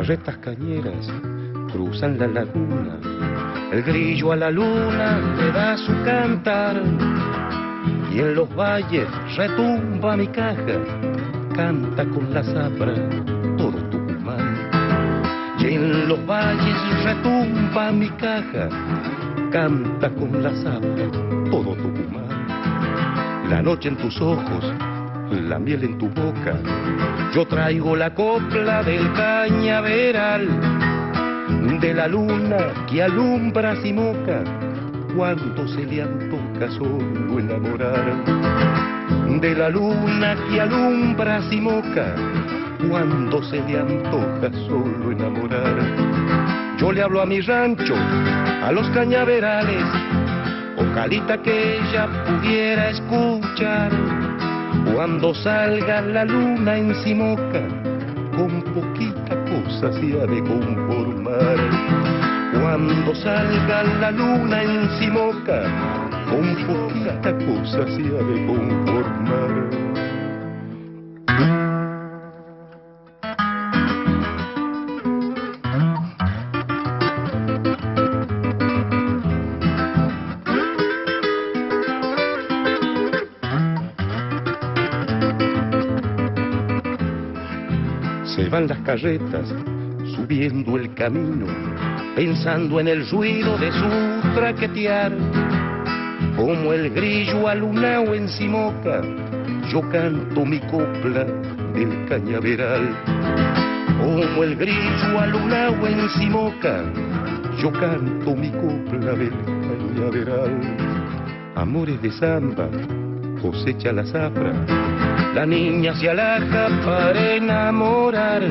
Carretas cañeras cruzan la laguna, el grillo a la luna le da su cantar y en los valles retumba mi caja, canta con la zapra todo Tucumán. Y en los valles retumba mi caja, canta con la zapra todo Tucumán. La noche en tus ojos, la miel en tu boca, yo traigo la copla del cañaveral, de la luna que alumbra Simoca, cuando se le antoja solo enamorar. De la luna que alumbra Simoca, cuando se le antoja solo enamorar. Yo le hablo a mi rancho, a los cañaverales, ojalita que ella pudiera escuchar cuando salga la luna en Simoca, con poquita cosa se ha de conformar. Cuando salga la luna en Simoca, con poquita cosa se ha de conformar. Las carretas subiendo el camino, pensando en el ruido de su traquetear. Como el grillo alunao en Simoca, yo canto mi copla del cañaveral. Como el grillo alunao en Simoca, yo canto mi copla del cañaveral. Amores de samba, cosecha la zafra, la niña se alaja para enamorar.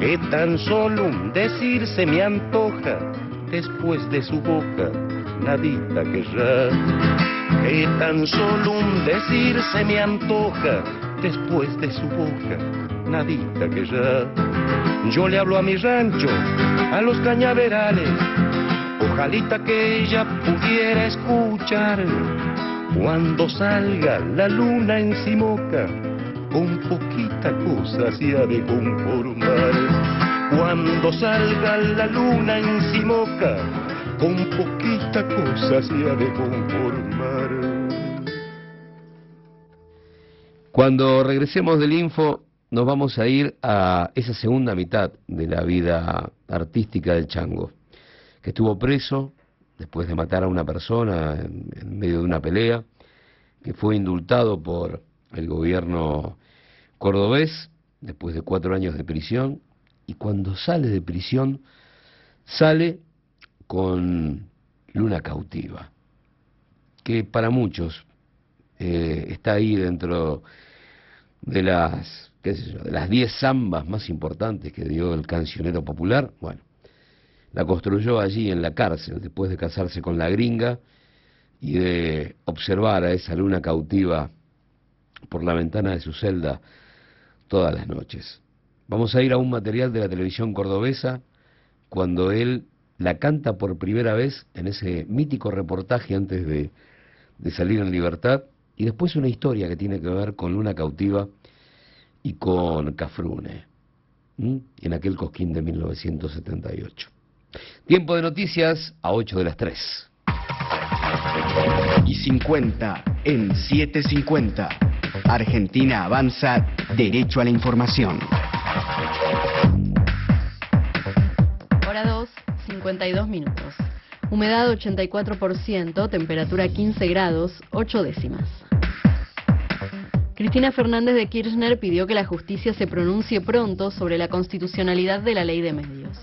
Que tan solo un decir se me antoja, después de su boca nadita querrá. Que tan solo un decir se me antoja, después de su boca, nadita que ya. Yo le hablo a mi rancho, a los cañaverales, ojalita que ella pudiera escuchar cuando salga la luna en Simoca, con poquita cosa se ha de conformar. Cuando salga la luna en Simoca, con poquita cosa se ha de conformar. Cuando regresemos del info, nos vamos a ir a esa segunda mitad de la vida artística del Chango, que estuvo preso después de matar a una persona en, medio de una pelea, que fue indultado por el gobierno cordobés después de cuatro años de prisión, y cuando sale de prisión, sale con Luna Cautiva, que para muchos eh, está ahí dentro de las, qué sé yo, de las diez zambas más importantes que dio el cancionero popular, bueno, la construyó allí en la cárcel después de casarse con la gringa y de observar a esa luna cautiva por la ventana de su celda todas las noches. Vamos a ir a un material de la televisión cordobesa cuando él la canta por primera vez en ese mítico reportaje antes de, de salir en libertad y después una historia que tiene que ver con Luna Cautiva y con Cafrune, en aquel cosquín de 1978. Tiempo de noticias a 8 de las 3. Y 50 en 750. Argentina avanza derecho a la información. Hora 2, 52 minutos. Humedad 84%, temperatura 15 grados, 8 décimas. Cristina Fernández de Kirchner pidió que la justicia se pronuncie pronto sobre la constitucionalidad de la ley de medios.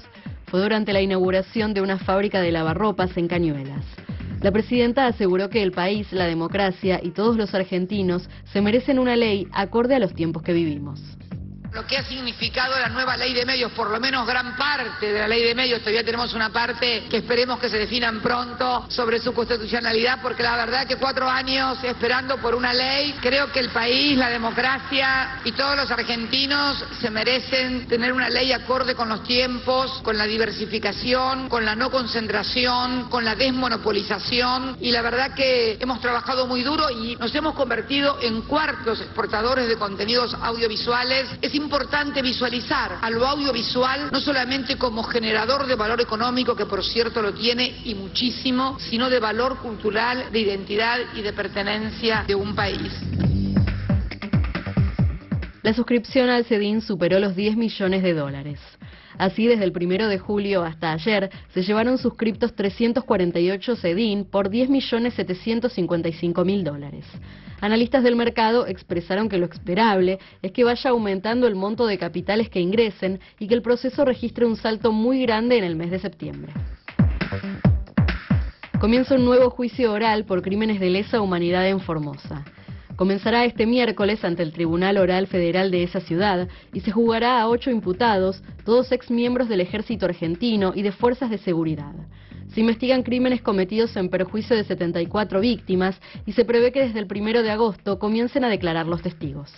Fue durante la inauguración de una fábrica de lavarropas en Cañuelas. La presidenta aseguró que el país, la democracia y todos los argentinos se merecen una ley acorde a los tiempos que vivimos. Lo que ha significado la nueva ley de medios, por lo menos gran parte de la ley de medios, todavía tenemos una parte que esperemos que se definan pronto sobre su constitucionalidad, porque la verdad que cuatro años esperando por una ley, creo que el país, la democracia y todos los argentinos se merecen tener una ley acorde con los tiempos, con la diversificación, con la no concentración, con la desmonopolización y la verdad que hemos trabajado muy duro y nos hemos convertido en cuartos exportadores de contenidos audiovisuales. Es importante visualizar a lo audiovisual no solamente como generador de valor económico, que por cierto lo tiene y muchísimo, sino de valor cultural, de identidad y de pertenencia de un país. La suscripción al CEDIN superó los 10 millones de dólares. Así, desde el primero de julio hasta ayer, se llevaron suscriptos 348 CEDIN por 10.755.000 dólares. Analistas del mercado expresaron que lo esperable es que vaya aumentando el monto de capitales que ingresen y que el proceso registre un salto muy grande en el mes de septiembre. Comienza un nuevo juicio oral por crímenes de lesa humanidad en Formosa. Comenzará este miércoles ante el Tribunal Oral Federal de esa ciudad y se jugará a ocho imputados, todos exmiembros del ejército argentino y de fuerzas de seguridad. Se investigan crímenes cometidos en perjuicio de 74 víctimas y se prevé que desde el primero de agosto comiencen a declarar los testigos.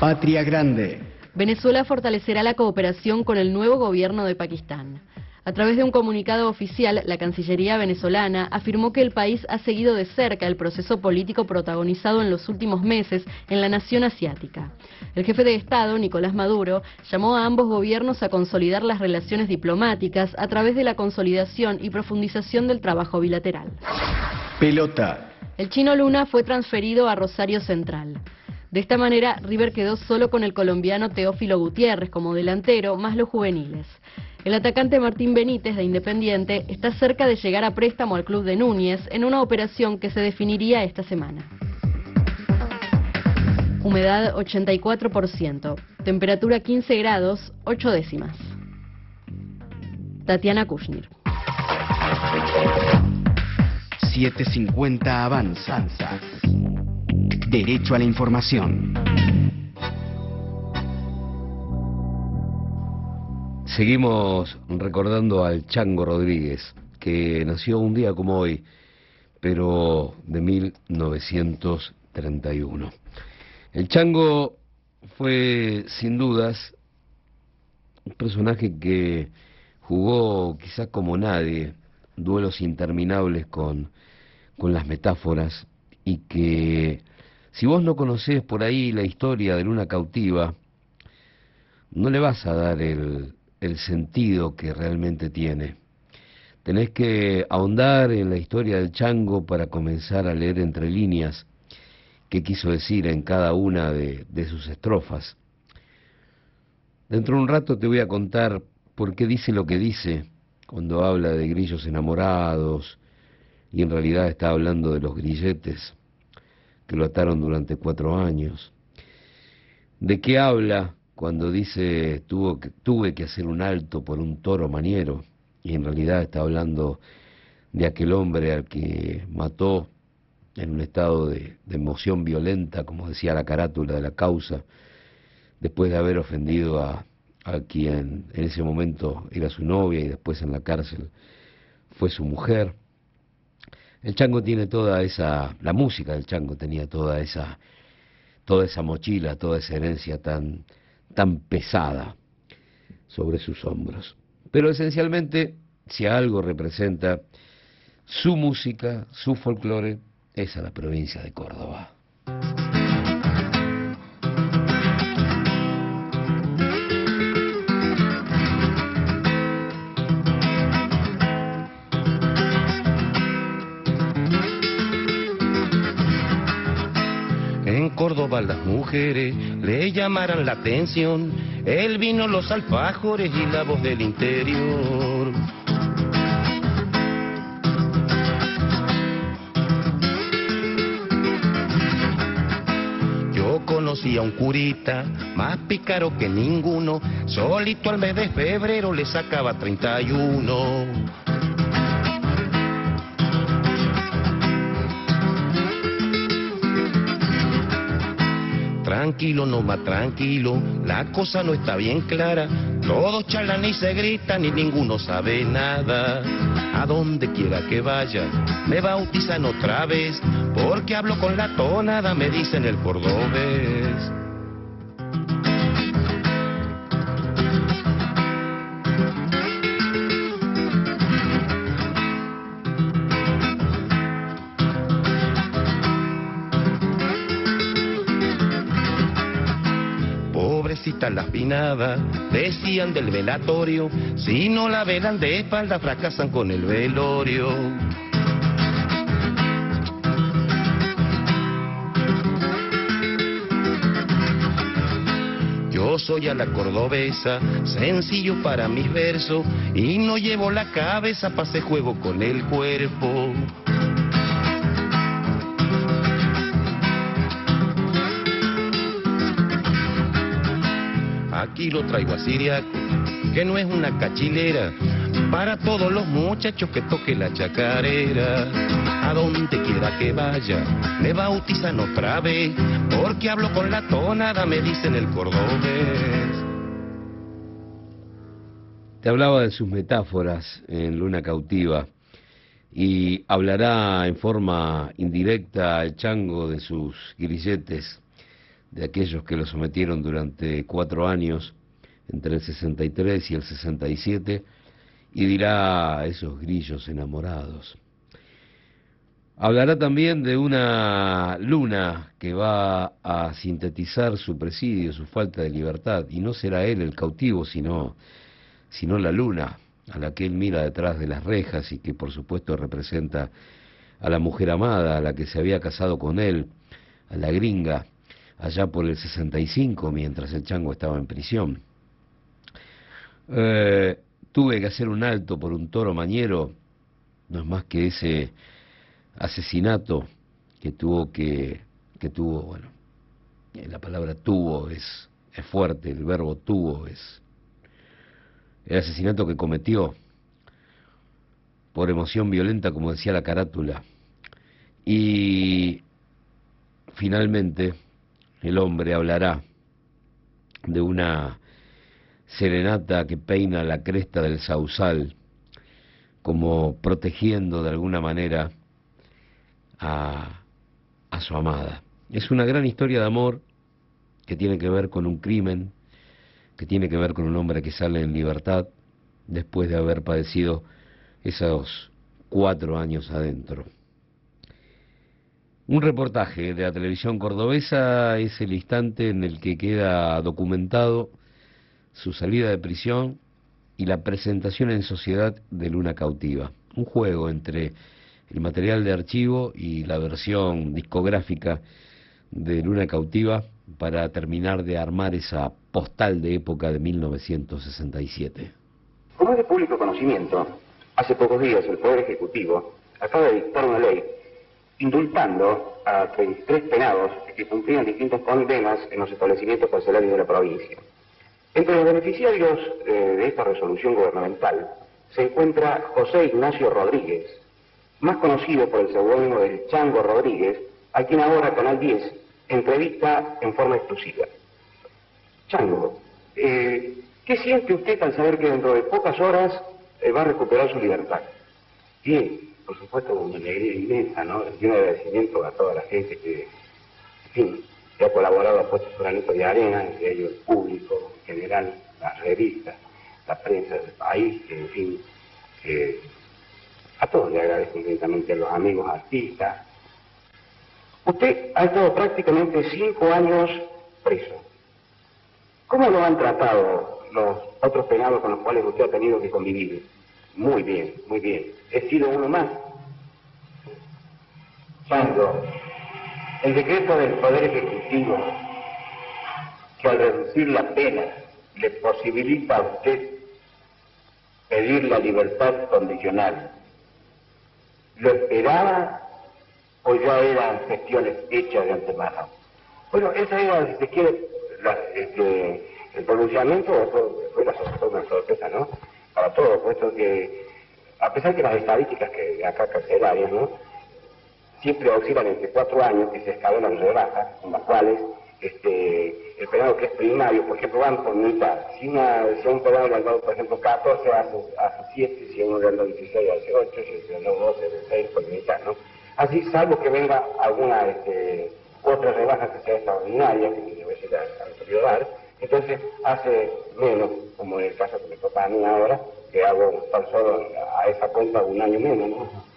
Patria Grande. Venezuela fortalecerá la cooperación con el nuevo gobierno de Pakistán. A través de un comunicado oficial, la Cancillería venezolana afirmó que el país ha seguido de cerca el proceso político protagonizado en los últimos meses en la nación asiática. El jefe de Estado, Nicolás Maduro, llamó a ambos gobiernos a consolidar las relaciones diplomáticas a través de la consolidación y profundización del trabajo bilateral. Pelota. El chino Luna fue transferido a Rosario Central. De esta manera, River quedó solo con el colombiano Teófilo Gutiérrez como delantero, más los juveniles. El atacante Martín Benítez de Independiente está cerca de llegar a préstamo al club de Núñez en una operación que se definiría esta semana. Humedad 84%, temperatura 15 grados, 8 décimas. Tatiana Kushnir. 750 avanza. Derecho a la información. Seguimos recordando al Chango Rodríguez, que nació un día como hoy, pero de 1931. El chango fue, sin dudas, un personaje que jugó quizás como nadie duelos interminables con, con las metáforas y que si vos no conocés por ahí la historia de Luna Cautiva, no le vas a dar el, el sentido que realmente tiene. Tenés que ahondar en la historia del chango para comenzar a leer entre líneas qué quiso decir en cada una de, sus estrofas. Dentro de un rato te voy a contar por qué dice lo que dice cuando habla de grillos enamorados y en realidad está hablando de los grilletes que lo ataron durante cuatro años. ¿De qué habla cuando dice tuvo que, tuve que hacer un alto por un toro maniero? Y en realidad está hablando de aquel hombre al que mató en un estado de, emoción violenta, como decía la carátula de la causa, después de haber ofendido a, a quien en ese momento era su novia y después en la cárcel fue su mujer. El chango tiene toda esa, la música del chango tenía toda esa, toda esa mochila, toda esa herencia tan, tan pesada sobre sus hombros. Pero esencialmente, si algo representa su música, su folclore, es a la provincia de Córdoba. Córdoba las mujeres le llamarán la atención el vino, los alfajores y la voz del interior. Conocí a un curita más pícaro que ninguno, solito al mes de febrero le sacaba 31. Tranquilo, no más tranquilo, la cosa no está bien clara. Todos charlan y se gritan y ninguno sabe nada. A donde quiera que vaya, me bautizan otra vez, porque hablo con la tonada, me dicen el cordobés. Decían del velatorio, si no la velan de espalda fracasan con el velorio. Yo soy a la cordobesa, sencillo para mis versos, y no llevo la cabeza pa' hacer juego con el cuerpo. Aquí lo traigo a Siriaco, que no es una cachilera, para todos los muchachos que toque la chacarera. A donde quiera que vaya, me bautizan otra vez, porque hablo con la tonada, me dicen el cordobés. Te hablaba de sus metáforas en Luna Cautiva y hablará en forma indirecta al chango de sus grilletes, de aquellos que lo sometieron durante cuatro años, entre el 63 y el 67, y dirá a esos grillos enamorados. Hablará también de una luna que va a sintetizar su presidio, su falta de libertad, y no será él el cautivo, sino, sino la luna, a la que él mira detrás de las rejas y que por supuesto representa a la mujer amada, a la que se había casado con él, a la gringa, allá por el 65, mientras el chango estaba en prisión. Eh, tuve que hacer un alto por un toro mañero, no es más que ese asesinato que tuvo que, que tuvo, bueno, eh, la palabra tuvo es, es fuerte, el verbo tuvo es el asesinato que cometió por emoción violenta, como decía la carátula. Y finalmente el hombre hablará de una serenata que peina la cresta del sausal, como protegiendo de alguna manera a, a su amada. Es una gran historia de amor que tiene que ver con un crimen, que tiene que ver con un hombre que sale en libertad después de haber padecido esos cuatro años adentro. Un reportaje de la televisión cordobesa es el instante en el que queda documentado su salida de prisión y la presentación en sociedad de Luna Cautiva. Un juego entre el material de archivo y la versión discográfica de Luna Cautiva para terminar de armar esa postal de época de 1967. Como es de público conocimiento, hace pocos días el Poder Ejecutivo acaba de dictar una ley indultando a 33 penados que cumplían distintas condenas en los establecimientos carcelarios de la provincia. Entre los beneficiarios eh, de esta resolución gubernamental se encuentra José Ignacio Rodríguez, más conocido por el seudónimo del Chango Rodríguez, a quien ahora Canal 10 entrevista en forma exclusiva. Chango, eh, ¿qué siente usted al saber que dentro de pocas horas eh, va a recuperar su libertad? Bien, por supuesto, una alegría inmensa, ¿no? Y un agradecimiento a toda la gente que, en fin, que ha colaborado, ha puesto su granito de arena, entre ellos el público en general, las revistas, la prensa del país, que, en fin, que a todos le agradezco infinitamente a los amigos artistas. Usted ha estado prácticamente cinco años preso. ¿Cómo lo han tratado los otros penados con los cuales usted ha tenido que convivir? Muy bien, muy bien. He sido uno más. Cuando el decreto del Poder Ejecutivo, que al reducir la pena le posibilita a usted pedir la libertad condicional, ¿lo esperaba o ya eran gestiones hechas de antemano? Bueno, esa era, si se quiere, este, el pronunciamiento fue, una sorpresa, ¿no? Para todos, puesto que, a pesar que las estadísticas que acá carcelarias, ¿no? Siempre oscilan entre cuatro años que se escalonan rebajas, en las cuales este, el penado que es primario, por ejemplo, van por mitad. Si, una, si a un penado por ejemplo, 14, hace, hace 7, si a uno dado 16, hace 8, si dado 12, hace 6, por mitad, ¿no? Así, salvo que venga alguna este, otra rebaja que sea extraordinaria, que debe ser al dar, entonces hace menos, como en el caso que me toca a mí ahora, que hago tan solo a esa cuenta un año menos, ¿no?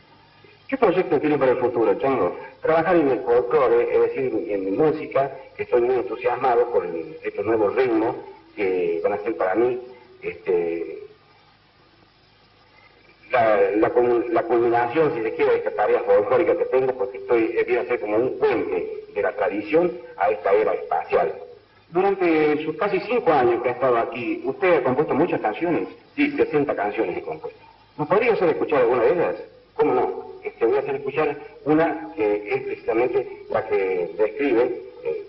¿Qué proyecto tiene para el futuro, Chango? Trabajar en el folclore, es decir, en mi música, que estoy muy entusiasmado por estos nuevos ritmos que van a ser para mí este, la, culminación, si se quiere, de esta tarea folclórica que tengo, porque estoy, eh, viene a ser como un puente de la tradición a esta era espacial. Durante sus casi cinco años que ha estado aquí, ¿usted ha compuesto muchas canciones? Sí, 60 canciones he compuesto. ¿No podría hacer escuchar alguna de ellas? ¿Cómo no? Este, voy a hacer escuchar una que es precisamente la que describe eh,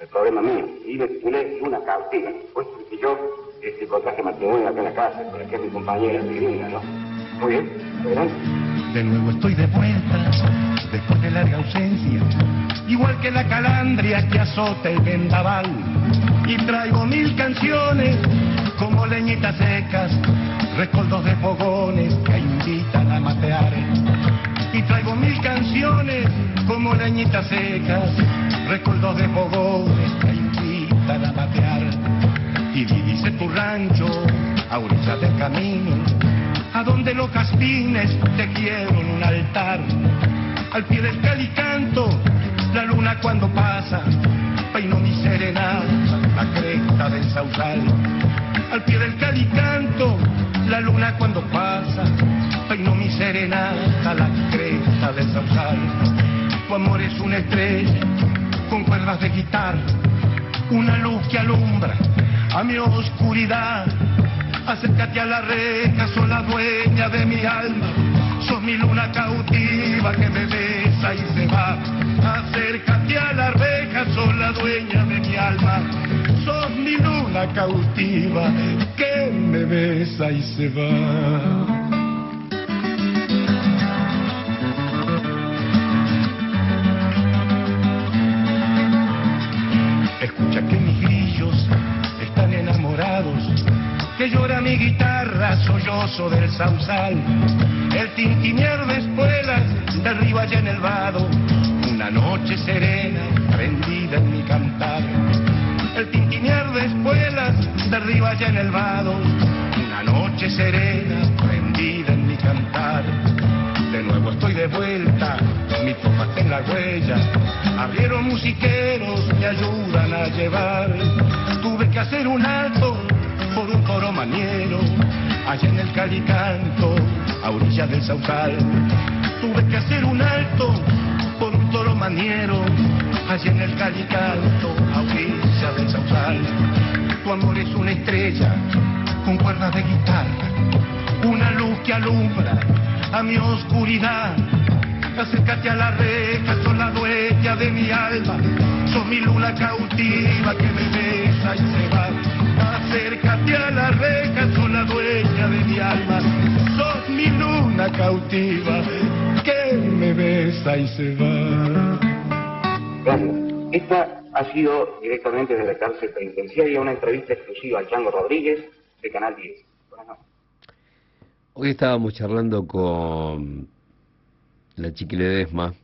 el problema mío. Y le titulé Luna Cautiva, puesto que yo este, contraje matrimonio en la casa, la que es mi compañera gringa, ¿no? Muy bien, adelante. De nuevo estoy de vuelta, después de larga ausencia, igual que la calandria que azota el vendaval. Y traigo mil canciones como leñitas secas, recoldos de fogones que invitan a matear y traigo mil canciones como leñitas secas, recuerdos de fogones que invitan a batear. Y dice tu rancho a orilla del camino, a donde los caspines te quiero en un altar. Al pie del calicanto, la luna cuando pasa, peino mi serenata, la cresta del sausal. Al pie del calicanto, la luna cuando pasa, peino mi serenata, la cresta del sausal. Tu amor es una estrella con cuerdas de guitarra, una luz que alumbra a mi oscuridad. Acércate a la reja, sos la dueña de mi alma, sos mi luna cautiva que me besa y se va. Acércate a la reja, sos la dueña de mi alma, sos mi luna cautiva que me besa y se va. Escucha que que llora mi guitarra sollozo del sausal, el tintinear de espuelas derriba allá en el vado, una noche serena prendida en mi cantar. el tintinear de espuelas derriba ya en el vado, una noche serena prendida en mi cantar. De nuevo estoy de vuelta, mi tropa está en la huella, abrieron musiqueros, me ayudan a llevar. Tuve que hacer un alto toro maniero, allá en el calicanto, a orilla del sausal. Tuve que hacer un alto por un toro maniero, allá en el calicanto, a orilla del sausal. Tu amor es una estrella con cuerdas de guitarra, una luz que alumbra a mi oscuridad. Acércate a la reja, sos la dueña de mi alma, sos mi luna cautiva que me besa y se va. Acércate a la reja, sos la dueña de mi alma, sos mi luna cautiva que me besa y se va. Gracias. Esta ha sido directamente desde la cárcel penitenciaria una entrevista exclusiva al Chango Rodríguez de Canal 10. Buenas noches. Hoy estábamos charlando con la Chiqui Ledesma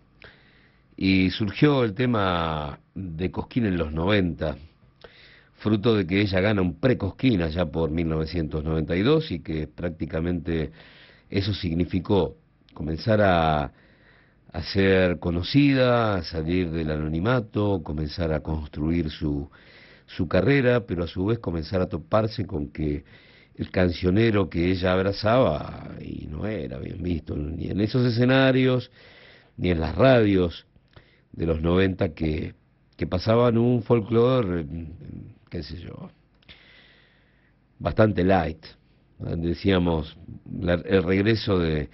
y surgió el tema de Cosquín en los 90, fruto de que ella gana un pre-Cosquín allá por 1992 y que prácticamente eso significó comenzar a, a ser conocida, a salir del anonimato, comenzar a construir su, su carrera, pero a su vez comenzar a toparse con que el cancionero que ella abrazaba y no era bien visto ni en esos escenarios ni en las radios de los 90 que, que pasaban un folclore, qué sé yo, bastante light. Decíamos, el regreso de,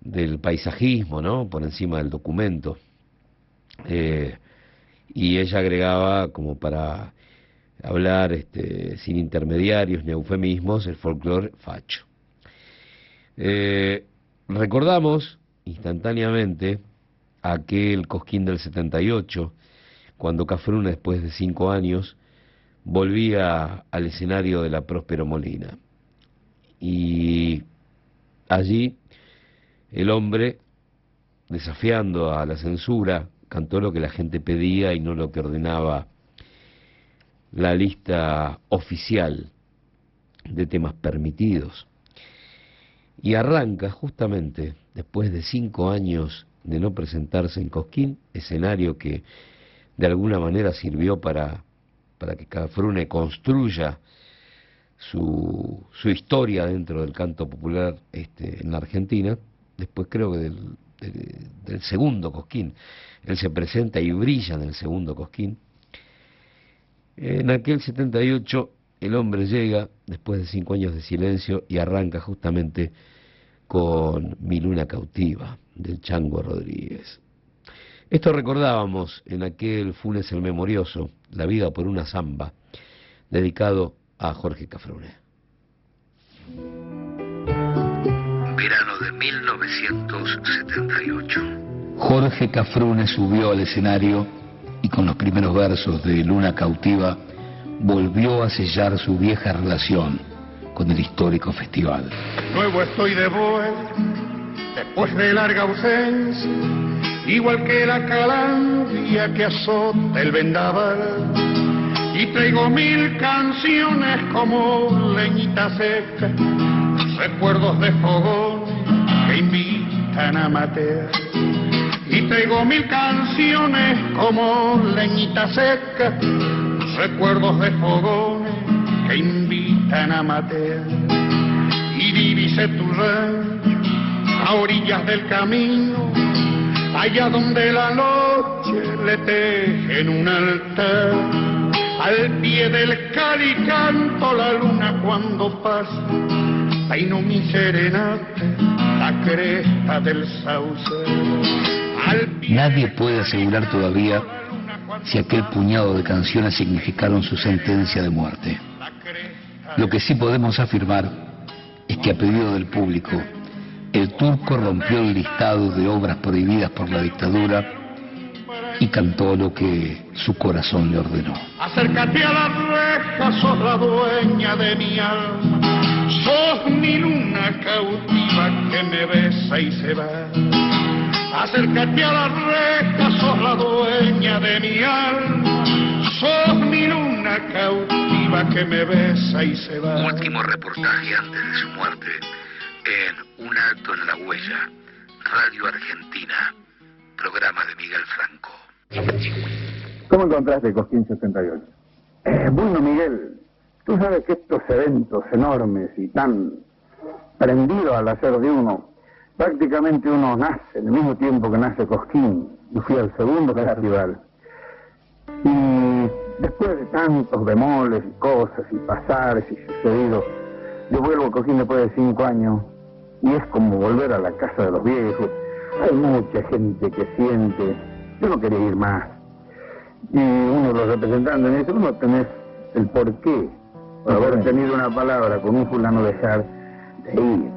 del paisajismo, ¿no? Por encima del documento. Eh, y ella agregaba como para hablar este, sin intermediarios ni eufemismos el folclore facho. Eh, recordamos instantáneamente aquel Cosquín del 78, cuando Cafruna, después de cinco años, volvía al escenario de la Próspero Molina. Y allí el hombre, desafiando a la censura, cantó lo que la gente pedía y no lo que ordenaba la lista oficial de temas permitidos. Y arranca justamente después de cinco años de no presentarse en Cosquín, escenario que de alguna manera sirvió para, para que Cafrune construya su, historia dentro del canto popular este, en la Argentina, después creo que del, del- del segundo Cosquín, él se presenta y brilla en el segundo Cosquín, en aquel 78 el hombre llega después de cinco años de silencio y arranca justamente con Mi luna cautiva del Chango Rodríguez. Esto recordábamos en aquel Funes el Memorioso, La vida por una zamba, dedicado a Jorge Cafrune. Verano de 1978. Jorge Cafrune subió al escenario y con los primeros versos de Luna Cautiva volvió a sellar su vieja relación con el histórico festival. Nuevo estoy de vuelta, después de larga ausencia, igual que la calandria que azota el vendaval. Y traigo mil canciones como leñita seca, recuerdos de fogón que invitan a matear. Y traigo mil canciones como leñita seca, recuerdos de fogones que invitan a matear. Y divise tu rancho a orillas del camino, allá donde la noche le teje en un altar. Al pie del calicanto la luna cuando pasa, peino mi serenata, la cresta del sauce. Nadie puede asegurar todavía si aquel puñado de canciones significaron su sentencia de muerte. Lo que sí podemos afirmar es que a pedido del público, el turco rompió el listado de obras prohibidas por la dictadura y cantó lo que su corazón le ordenó. Acércate a la reja, sos la dueña de mi alma. Sos mi luna cautiva que me besa y se va. Acércate a la reja, sos la dueña de mi alma. Sos mi luna una cautiva que me besa y se va. Último reportaje antes de su muerte en Un alto en la huella, Radio Argentina, programa de Miguel Franco. ¿Cómo encontraste Cosquín 68? Eh, bueno, Miguel, tú sabes que estos eventos enormes y tan prendidos al hacer de uno, prácticamente uno nace en el mismo tiempo que nace Cosquín. Yo fui al segundo festival. Y después de tantos bemoles y cosas y pasares y sucedidos, yo vuelvo a Cosquín después de cinco años y es como volver a la casa de los viejos. Hay mucha gente que siente, yo no quería ir más. Y uno de los representantes me dice, ¿cómo tenés el porqué por haber tenido una palabra con un fulano dejar de ir?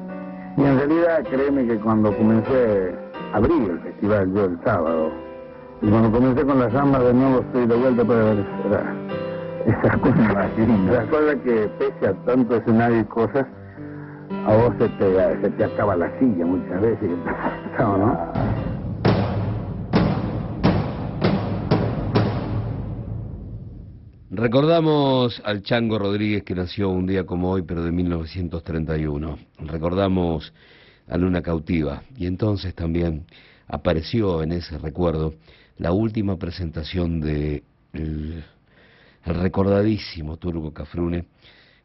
Y en realidad, créeme que cuando comencé, abrí el festival yo el sábado, y cuando comencé con las ambas de nuevo estoy de vuelta para ver esas cosas, *laughs* esas cosas que pese a tanto escenario y cosas, a vos se te, te acaba la silla muchas veces, *laughs* ¿no? Recordamos al Chango Rodríguez que nació un día como hoy, pero de 1931. Recordamos a Luna Cautiva. Y entonces también apareció en ese recuerdo la última presentación de recordadísimo Turco Cafrune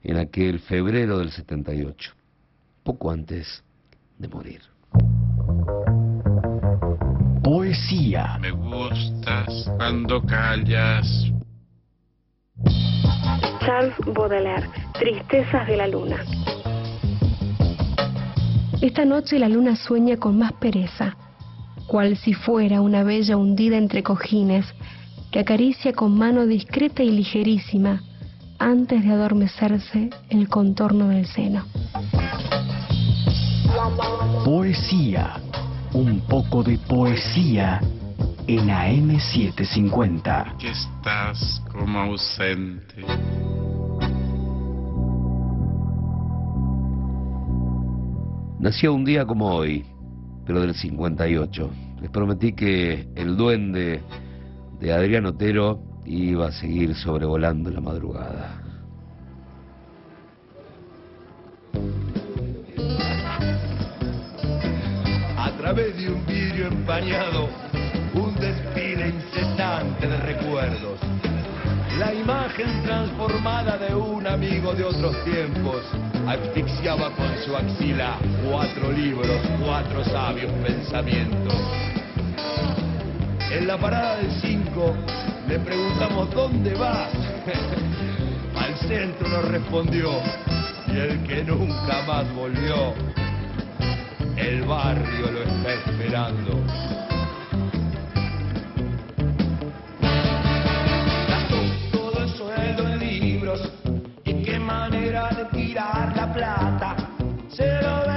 en aquel febrero del 78, poco antes de morir. Poesía. Me gustas cuando callas. Charles Baudelaire, Tristezas de la Luna. Esta noche la luna sueña con más pereza, cual si fuera una bella hundida entre cojines, que acaricia con mano discreta y ligerísima, antes de adormecerse, el contorno del seno. Poesía. Un poco de poesía en AM750. Que estás como ausente. Nació un día como hoy, pero del 58. Les prometí que el duende de Adrián Otero iba a seguir sobrevolando la madrugada. Través de un vidrio empañado, un desfile incesante de recuerdos. La imagen transformada de un amigo de otros tiempos asfixiaba con su axila cuatro libros, cuatro sabios pensamientos. En la parada del 5 le preguntamos ¿dónde vas? *laughs* Al centro nos respondió y el que nunca más volvió el barrio lo está esperando. Gastó todo el sueldo en libros y qué manera de tirar la plata. Se lo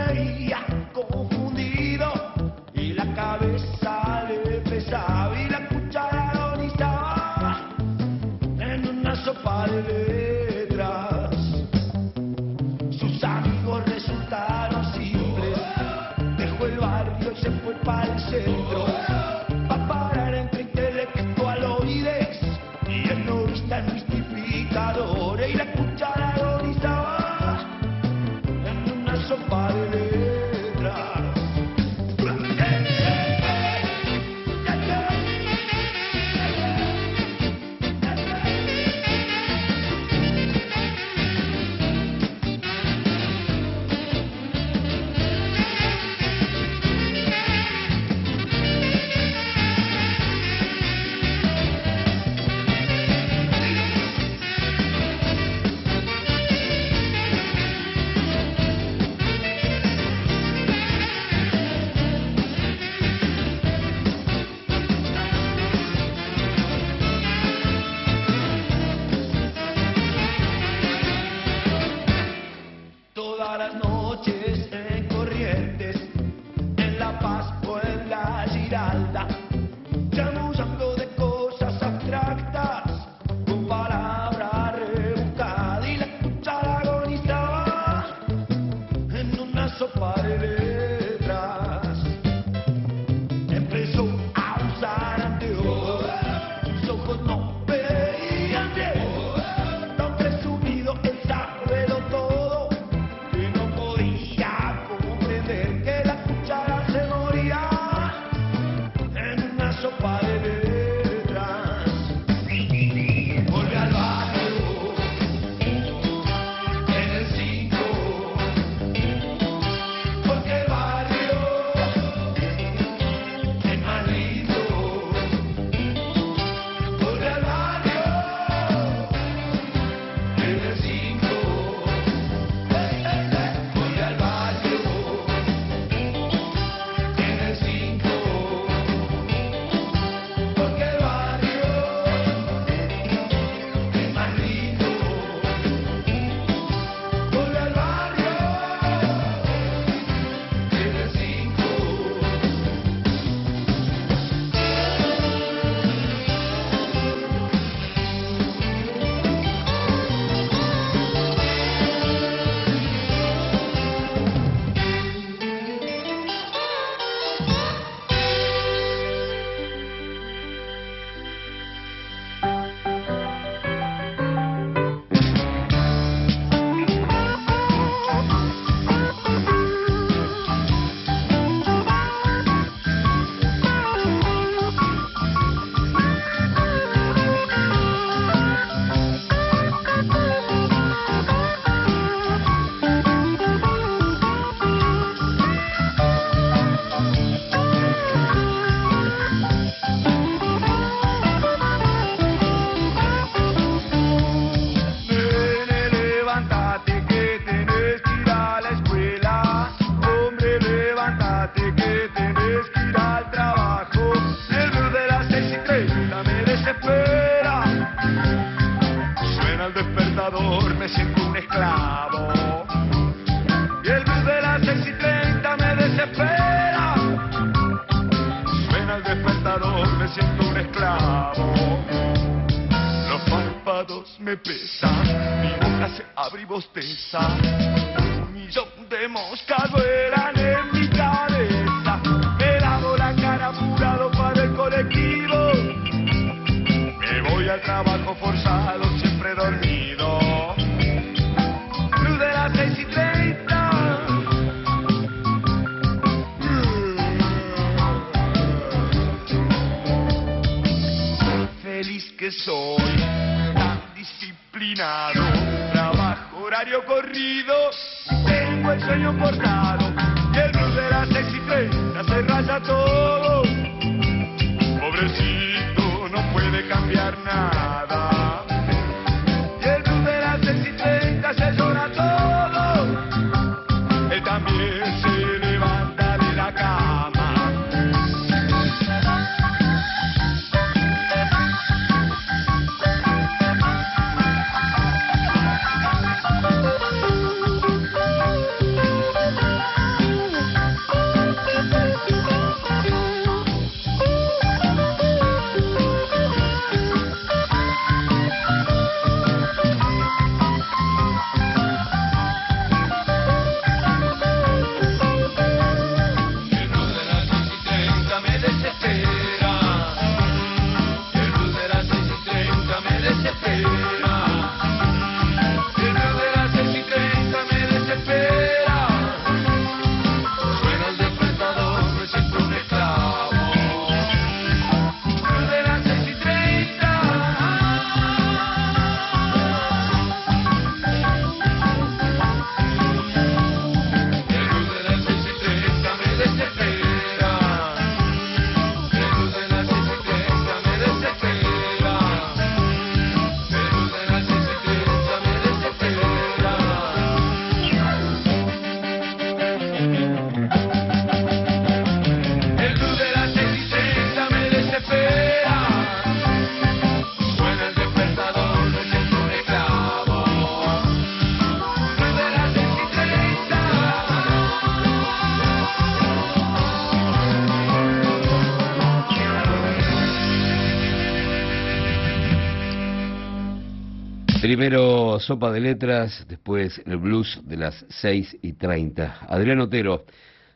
Primero Sopa de Letras, después el blues de las 6 y 30. Adrián Otero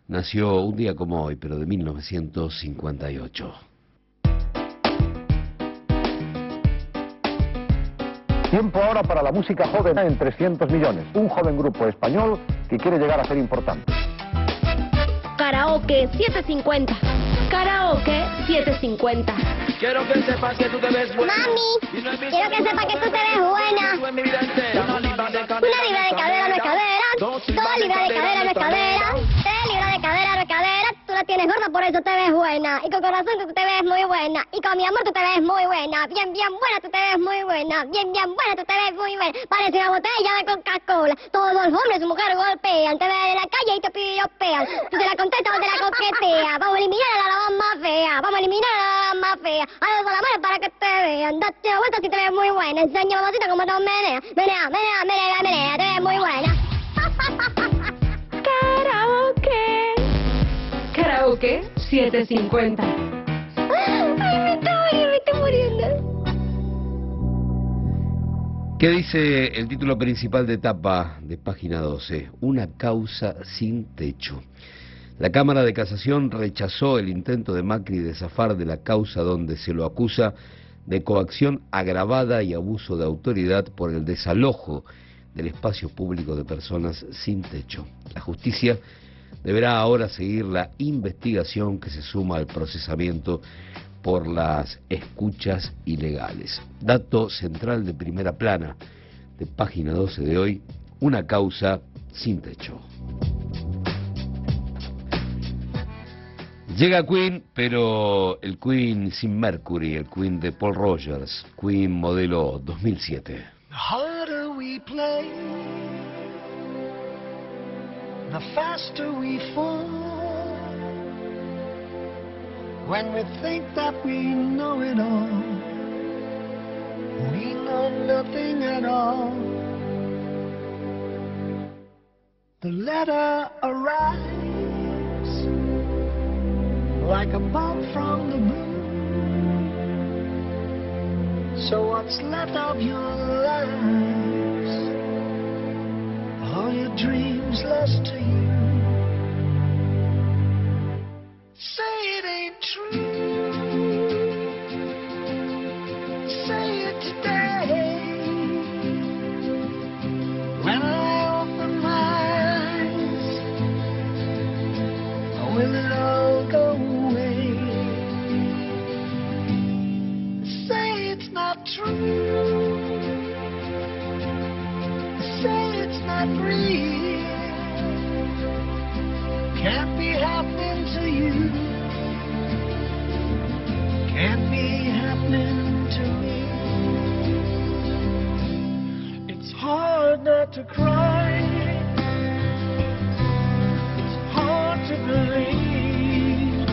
nació un día como hoy, pero de 1958. Tiempo ahora para la música joven en 300 millones. Un joven grupo español que quiere llegar a ser importante. Karaoke 750. Karaoke 750. Quiero que sepas que tú te ves buena. Mami, quiero que sepa que tú te ves buena. Una libra de cadera. Una libra de cadera no es cadera. Dos libras de cadera no es cadera. Tres libras de cadera no es cadera. Tú la tienes gorda, por eso te ves buena. Y con corazón tú te ves muy buena. Y con mi amor tú te ves muy buena. Bien, bien buena, tú te ves muy buena. Bien, bien buena, tú te ves muy buena. Parece una botella de Coca-Cola. Todos los hombres su mujer golpean. Te ven en la calle y te piropean. Tú te la contestas o te la coqueteas. Vamos a eliminar a la más fea. Vamos a eliminar a la más fea. Con la mano para que te vean. Date la vuelta si te ves muy buena. Enseña mamacita cómo te menea. Menea, menea, menea, menea. Te ves muy buena. *laughs* Karaoke. Karaoke 750. Ay, me estoy muriendo, me estoy muriendo. ¿Qué dice el título principal de etapa de página 12? Una causa sin techo. La Cámara de Casación rechazó el intento de Macri de zafar de la causa donde se lo acusa de coacción agravada y abuso de autoridad por el desalojo del espacio público de personas sin techo. La justicia deberá ahora seguir la investigación que se suma al procesamiento por las escuchas ilegales. Dato central de primera plana de página 12 de hoy, una causa sin techo. Llega Queen, pero el Queen sin Mercury, el Queen de Paul Rogers, Queen modelo 2007. The faster we fall. When we think that we know it all, we know nothing at all. The letter arrives like a bolt from the blue. So what's left of your lives? Are your dreams lost to you? Say it ain't true. Can't be happening to you. Can't be happening to me. It's hard not to cry. It's hard to believe.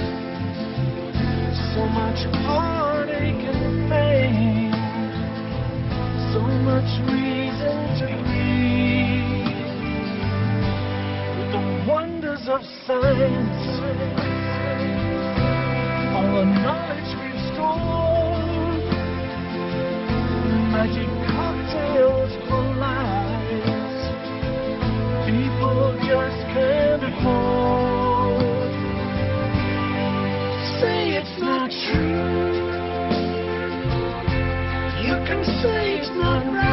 So much heartache and pain. So much reason to grieve. Wonders of science. All the knowledge we've stored. Magic cocktails for lives. People just can't afford. Say it's not true. You can say it's not right.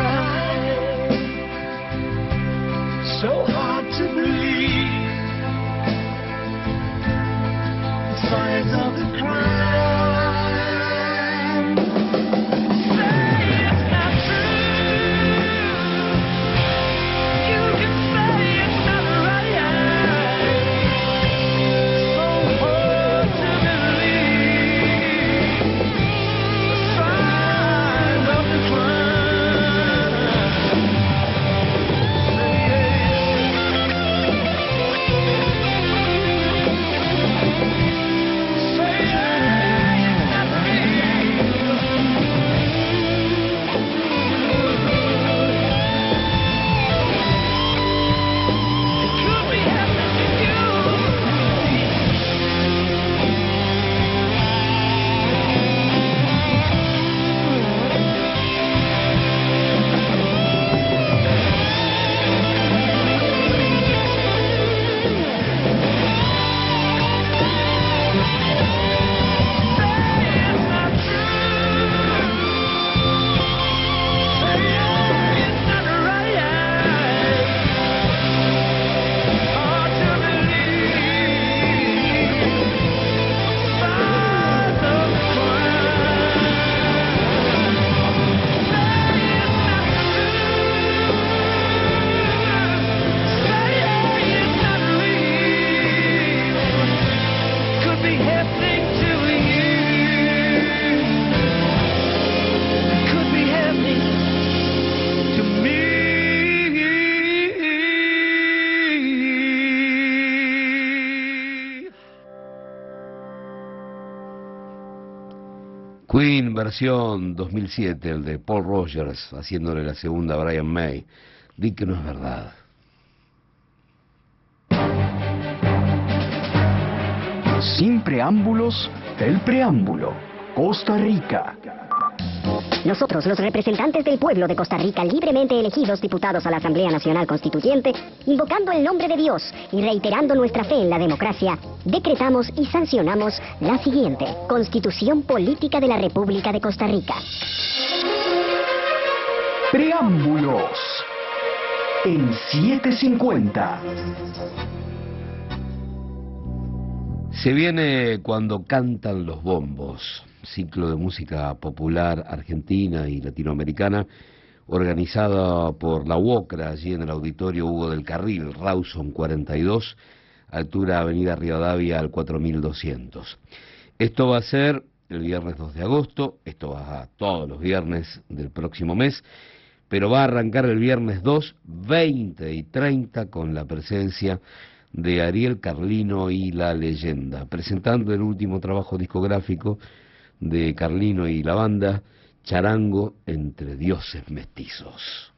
Versión 2007, el de Paul Rogers, haciéndole la segunda a Brian May. Di que no es verdad. Sin preámbulos, el preámbulo. Costa Rica. Nosotros, los representantes del pueblo de Costa Rica, libremente elegidos diputados a la Asamblea Nacional Constituyente, invocando el nombre de Dios y reiterando nuestra fe en la democracia, decretamos y sancionamos la siguiente Constitución Política de la República de Costa Rica. Preámbulos. En 750. Se viene cuando cantan los bombos, ciclo de música popular argentina y latinoamericana, organizada por la UOCRA, allí en el auditorio Hugo del Carril, Rawson 42, altura Avenida Rivadavia al 4200. Esto va a ser el viernes 2 de agosto, esto va a todos los viernes del próximo mes, pero va a arrancar el viernes 2, 20 y 30 con la presencia de Ariel Carlino y La Leyenda, presentando el último trabajo discográfico de Carlino y la banda, Charango entre dioses mestizos.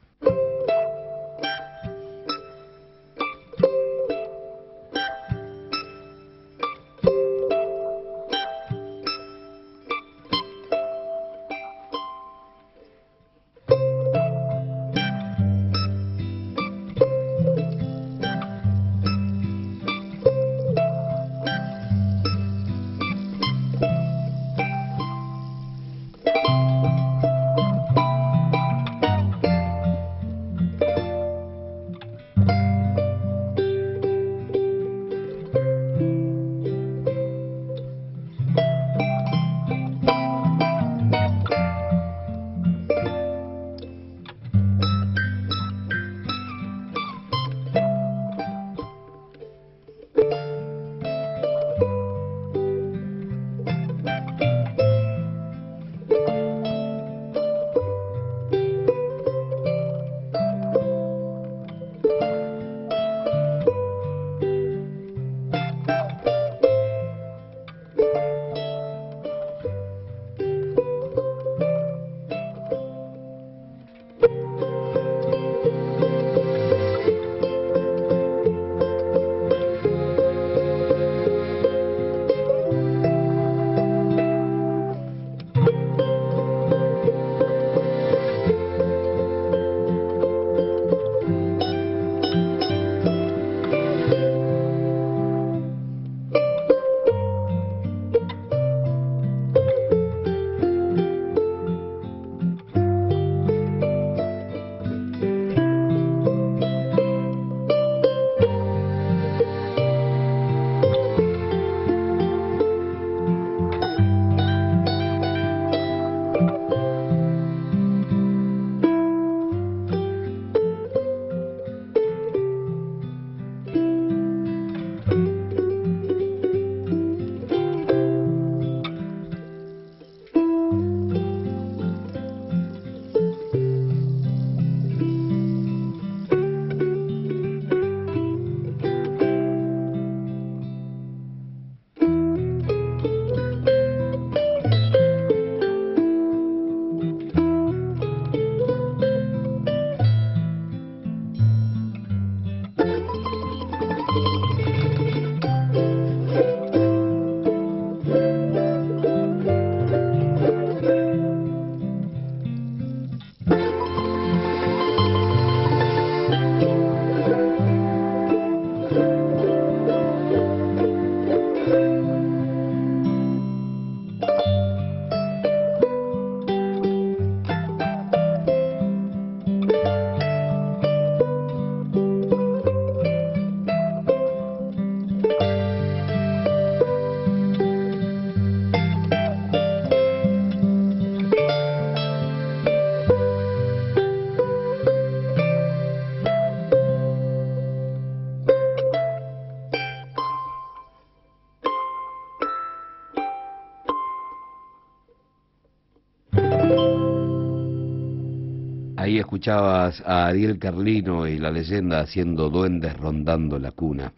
A Ariel Carlino y la leyenda haciendo duendes rondando la cuna.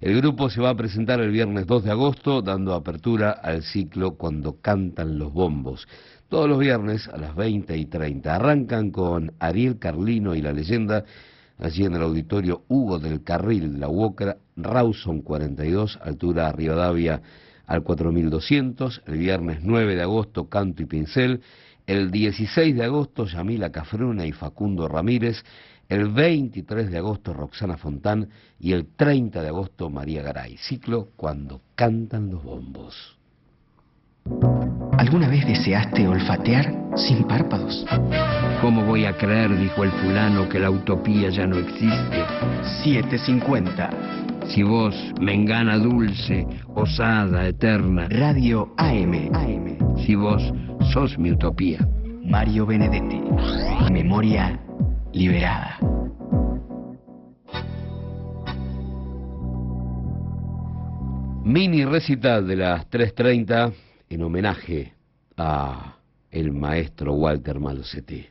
El grupo se va a presentar el viernes 2 de agosto dando apertura al ciclo Cuando cantan los bombos. Todos los viernes a las 20 y 30. Arrancan con Ariel Carlino y la leyenda allí en el auditorio Hugo del Carril, La Uocra, Rawson 42, altura Rivadavia al 4200. El viernes 9 de agosto Canto y Pincel. El 16 de agosto Yamila Cafruna y Facundo Ramírez. El 23 de agosto Roxana Fontán y el 30 de agosto María Garay. Ciclo Cuando cantan los bombos. ¿Alguna vez deseaste olfatear sin párpados? ¿Cómo voy a creer, dijo el fulano, que la utopía ya no existe? 750. Si vos, mengana dulce, osada, eterna. Radio AM. AM. Si vos sos mi utopía. Mario Benedetti. Memoria liberada. Mini recital de las 3.30 en homenaje a el maestro Walter Malosetti.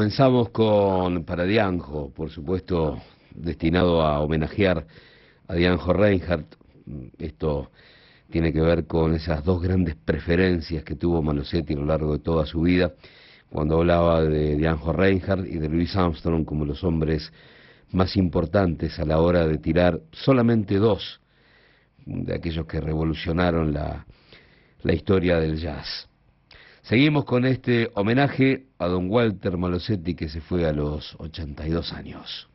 Comenzamos con para Dianjo, por supuesto, destinado a homenajear a Dianjo Reinhardt. Esto tiene que ver con esas dos grandes preferencias que tuvo Malosetti a lo largo de toda su vida, cuando hablaba de Dianjo Reinhardt y de Louis Armstrong como los hombres más importantes a la hora de tirar solamente dos de aquellos que revolucionaron la historia del jazz. Seguimos con este homenaje a don Walter Malosetti que se fue a los 82 años.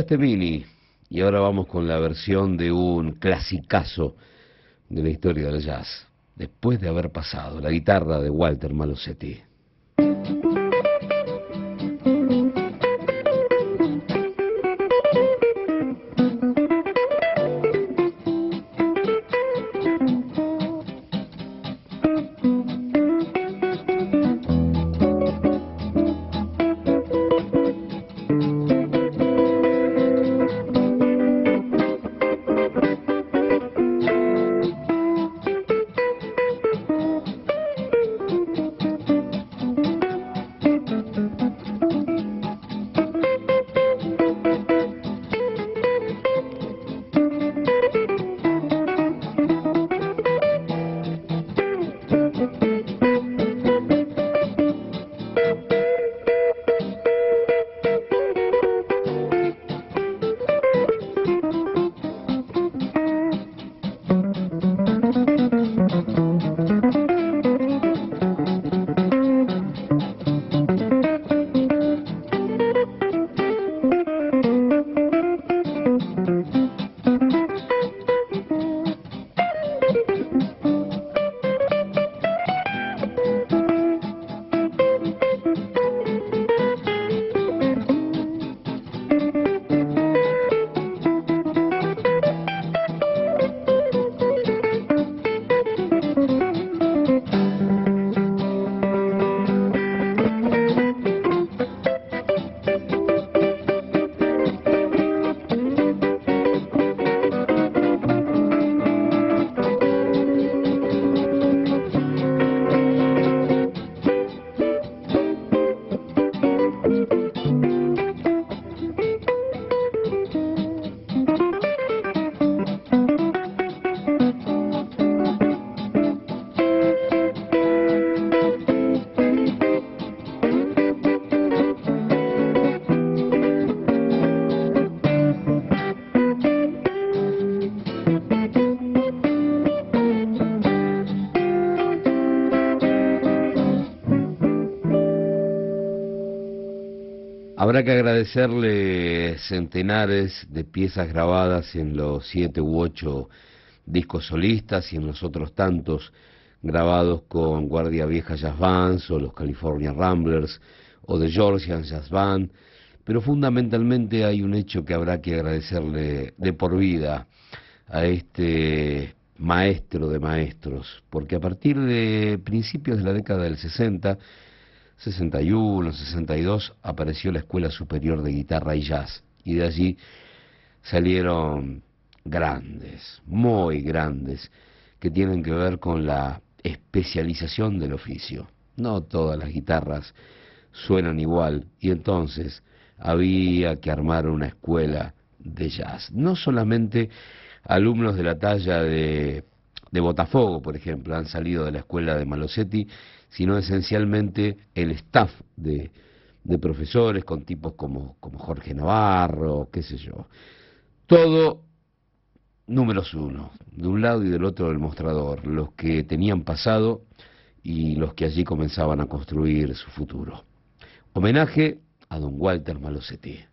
Escuchaste Mini y ahora vamos con la versión de un clasicazo de la historia del jazz. después de haber pasado, la guitarra de Walter Malosetti. Agradecerle centenares de piezas grabadas en los siete u ocho discos solistas y en los otros tantos grabados con Guardia Vieja Jazz Bands o los California Ramblers o The Georgian Jazz Band, pero fundamentalmente hay un hecho que habrá que agradecerle de por vida a este maestro de maestros, porque a partir de principios de la década del 60 61, 62 apareció la Escuela Superior de Guitarra y Jazz y de allí salieron grandes, muy grandes, que tienen que ver con la especialización del oficio. No todas las guitarras suenan igual y entonces había que armar una escuela de jazz. No solamente alumnos de la talla de, de Botafogo, por ejemplo, han salido de la escuela de Malosetti, sino esencialmente el staff de, profesores con tipos como, como Jorge Navarro, qué sé yo. Todo números uno, de un lado y del otro del mostrador, los que tenían pasado y los que allí comenzaban a construir su futuro. Homenaje a don Walter Malosetti.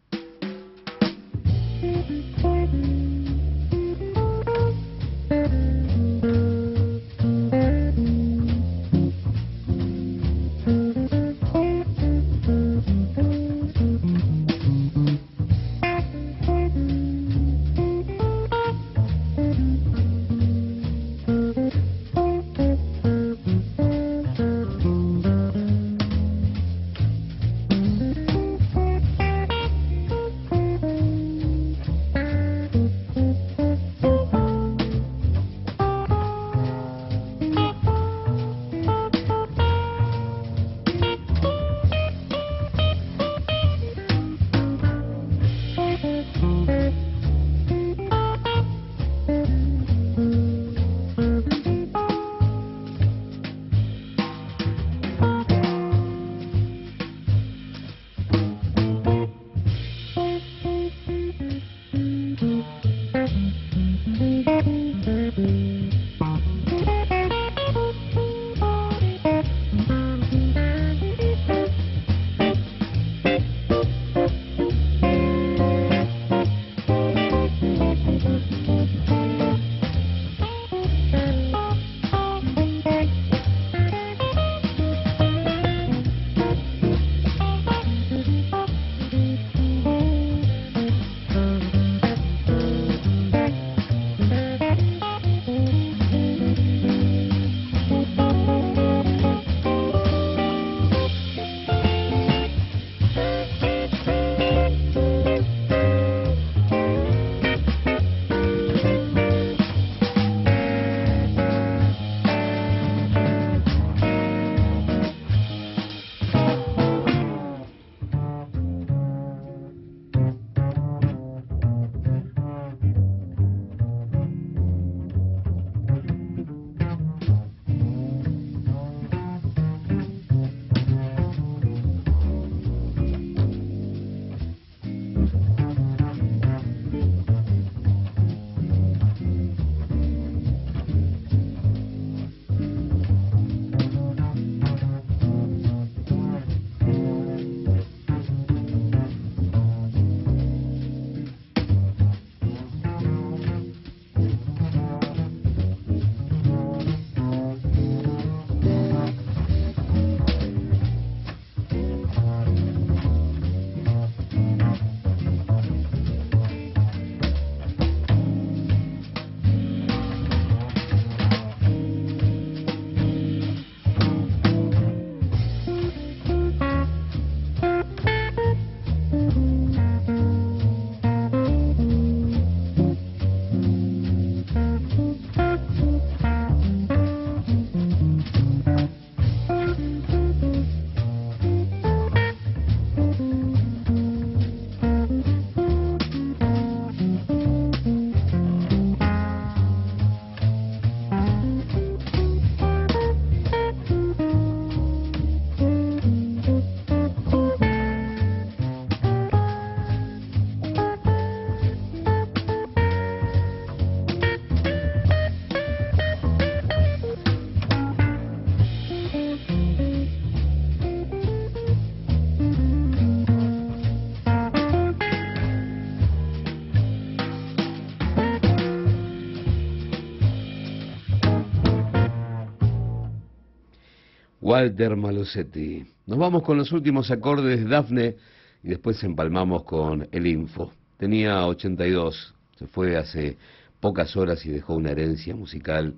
Walter Malosetti. Nos vamos con los últimos acordes de Dafne y después empalmamos con el Info. Tenía 82, se fue hace pocas horas y dejó una herencia musical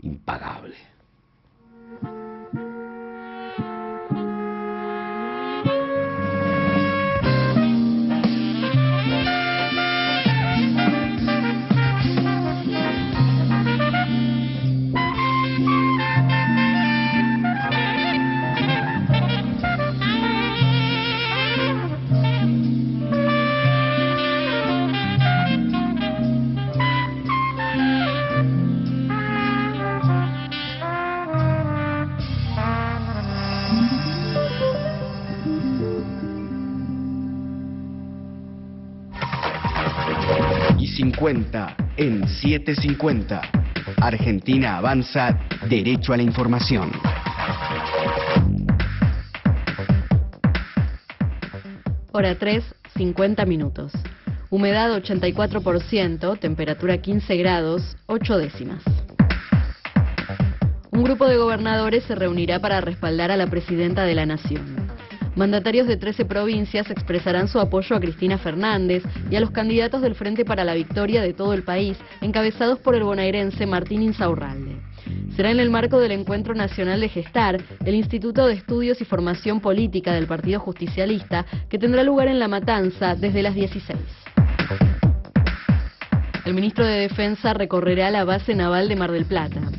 impagable. Y 50 en 750. Argentina avanza derecho a la información. Hora 3, 50 minutos. Humedad 84%, temperatura 15 grados, 8 décimas. Un grupo de gobernadores se reunirá para respaldar a la presidenta de la Nación. Mandatarios de 13 provincias expresarán su apoyo a Cristina Fernández y a los candidatos del Frente para la Victoria de todo el país, encabezados por el bonaerense Martín Insaurralde. Será en el marco del Encuentro Nacional de Gestar, el Instituto de Estudios y Formación Política del Partido Justicialista, que tendrá lugar en La Matanza desde las 16. El ministro de Defensa recorrerá la base naval de Mar del Plata.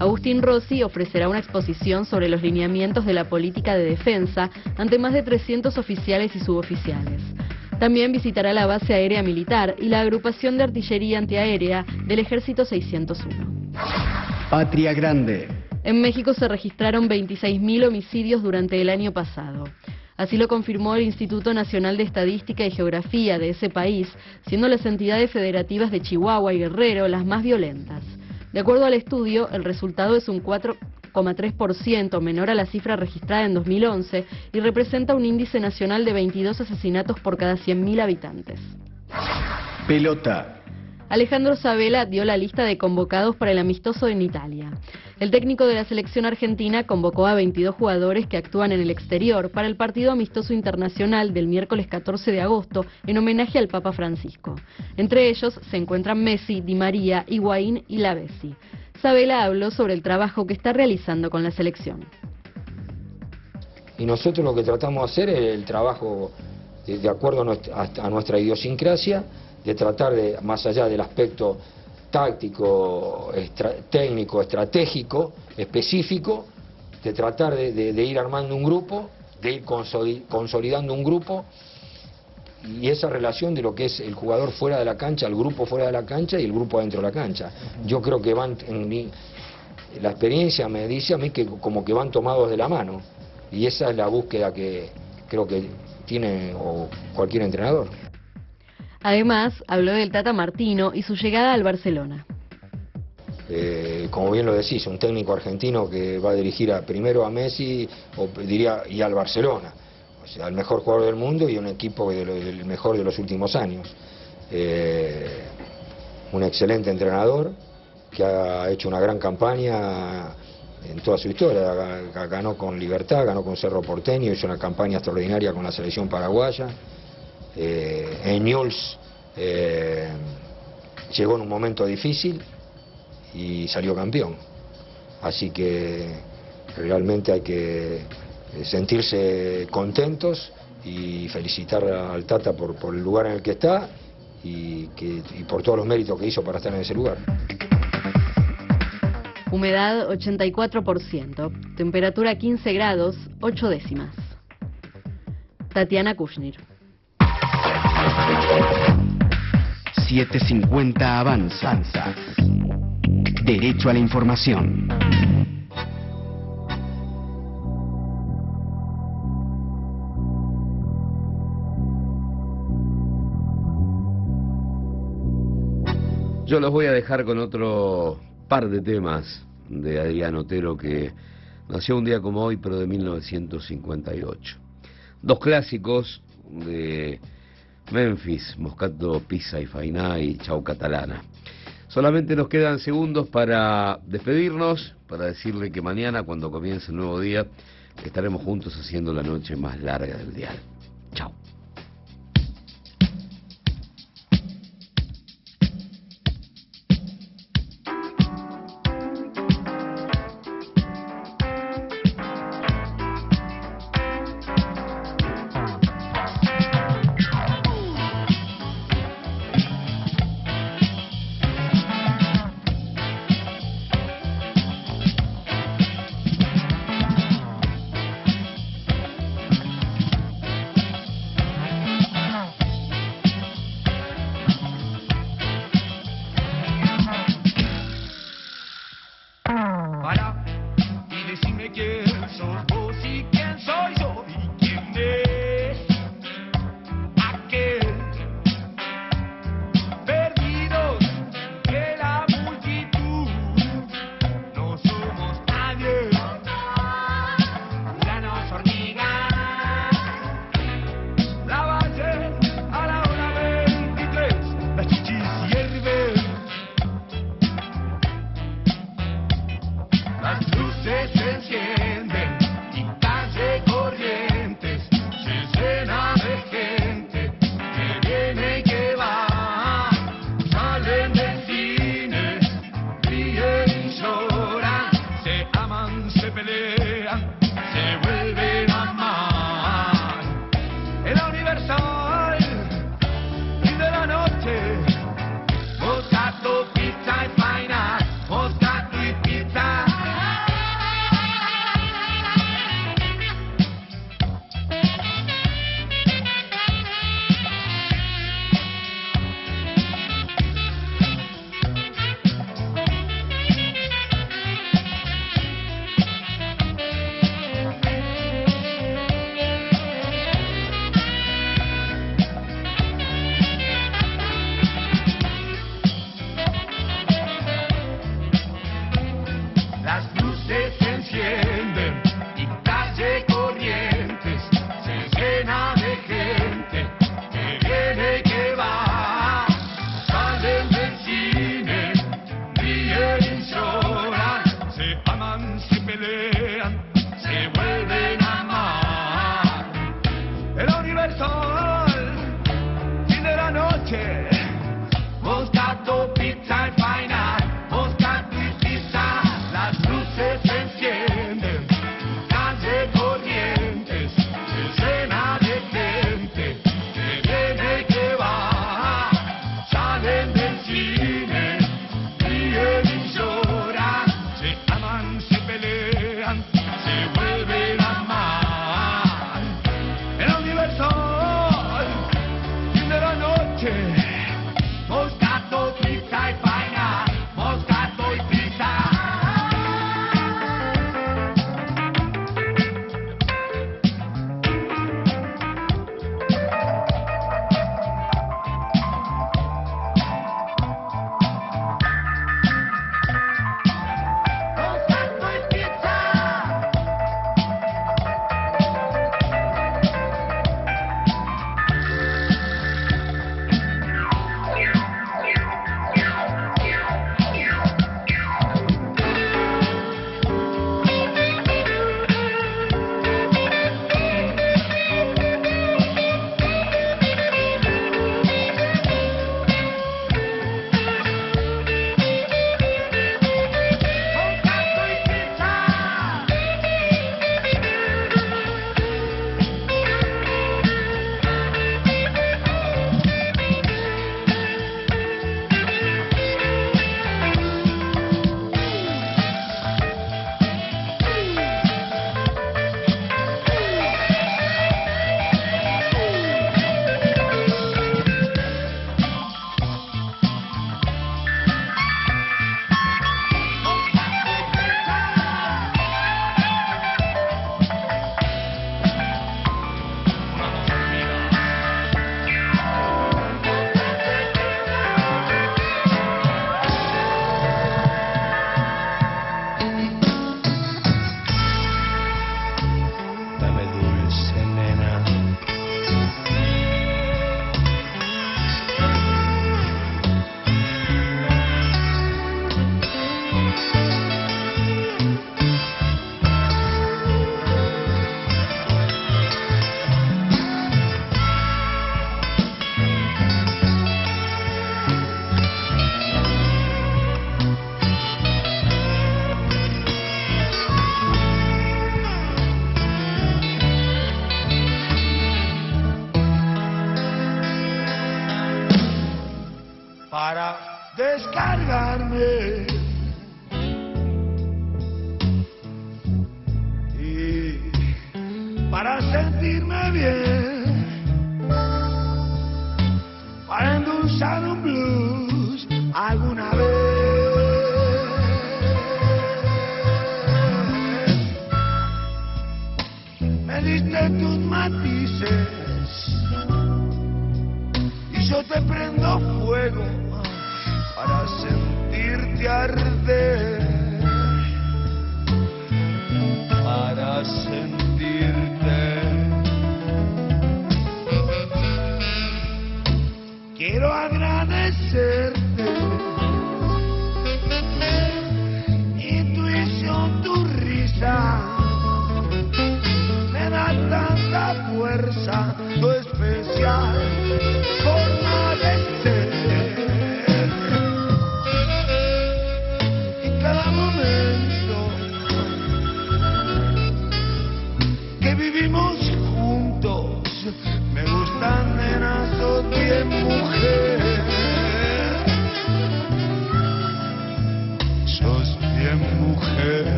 Agustín Rossi ofrecerá una exposición sobre los lineamientos de la política de defensa ante más de 300 oficiales y suboficiales. También visitará la base aérea militar y la agrupación de artillería antiaérea del Ejército 601. Patria Grande. En México se registraron 26.000 homicidios durante el año pasado. Así lo confirmó el Instituto Nacional de Estadística y Geografía de ese país, siendo las entidades federativas de Chihuahua y Guerrero las más violentas. De acuerdo al estudio, el resultado es un 4,3% menor a la cifra registrada en 2011 y representa un índice nacional de 22 asesinatos por cada 100.000 habitantes. Pelota. Alejandro Sabela dio la lista de convocados para el amistoso en Italia. El técnico de la selección argentina convocó a 22 jugadores que actúan en el exterior para el partido amistoso internacional del miércoles 14 de agosto en homenaje al Papa Francisco. Entre ellos se encuentran Messi, Di María, Higuaín y Lavesi. Sabela habló sobre el trabajo que está realizando con la selección. Y nosotros lo que tratamos de hacer es el trabajo de, acuerdo a nuestra idiosincrasia, de tratar de, más allá del aspecto táctico, estra, técnico, estratégico, específico, de tratar de, de, de, ir armando un grupo, de ir consolidando un grupo y esa relación de lo que es el jugador fuera de la cancha, el grupo fuera de la cancha y el grupo adentro de la cancha. Yo creo que van, en, la experiencia me dice a mí que como que van tomados de la mano y esa es la búsqueda que creo que tiene o cualquier entrenador. Además, habló del Tata Martino y su llegada al Barcelona. Eh, como bien lo decís, un técnico argentino que va a dirigir a, primero a Messi diría y al Barcelona, o sea, al mejor jugador del mundo y un equipo del mejor de los últimos años. Eh, un excelente entrenador que ha hecho una gran campaña en toda su historia, ganó con Libertad, ganó con Cerro Porteño, hizo una campaña extraordinaria con la selección paraguaya. Eh, en Newell's eh, llegó en un momento difícil y salió campeón. Así que realmente hay que sentirse contentos y felicitar al Tata por, el lugar en el que está y, y por todos los méritos que hizo para estar en ese lugar. Humedad 84%, temperatura 15 grados, 8 décimas. Tatiana Kushner. 750 Avanza. Derecho a la información. Yo los voy a dejar con otro par de temas de Adrián Otero que nació un día como hoy, pero de 1958. Dos clásicos de Memphis, Moscato Pisa y Fainá y Chau Catalana. Solamente nos quedan segundos para despedirnos, para decirle que mañana, cuando comience el nuevo día, estaremos juntos haciendo la noche más larga del día. Chau.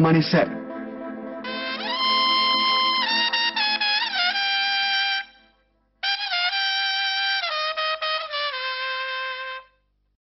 Terminó Prohibido Amanecer.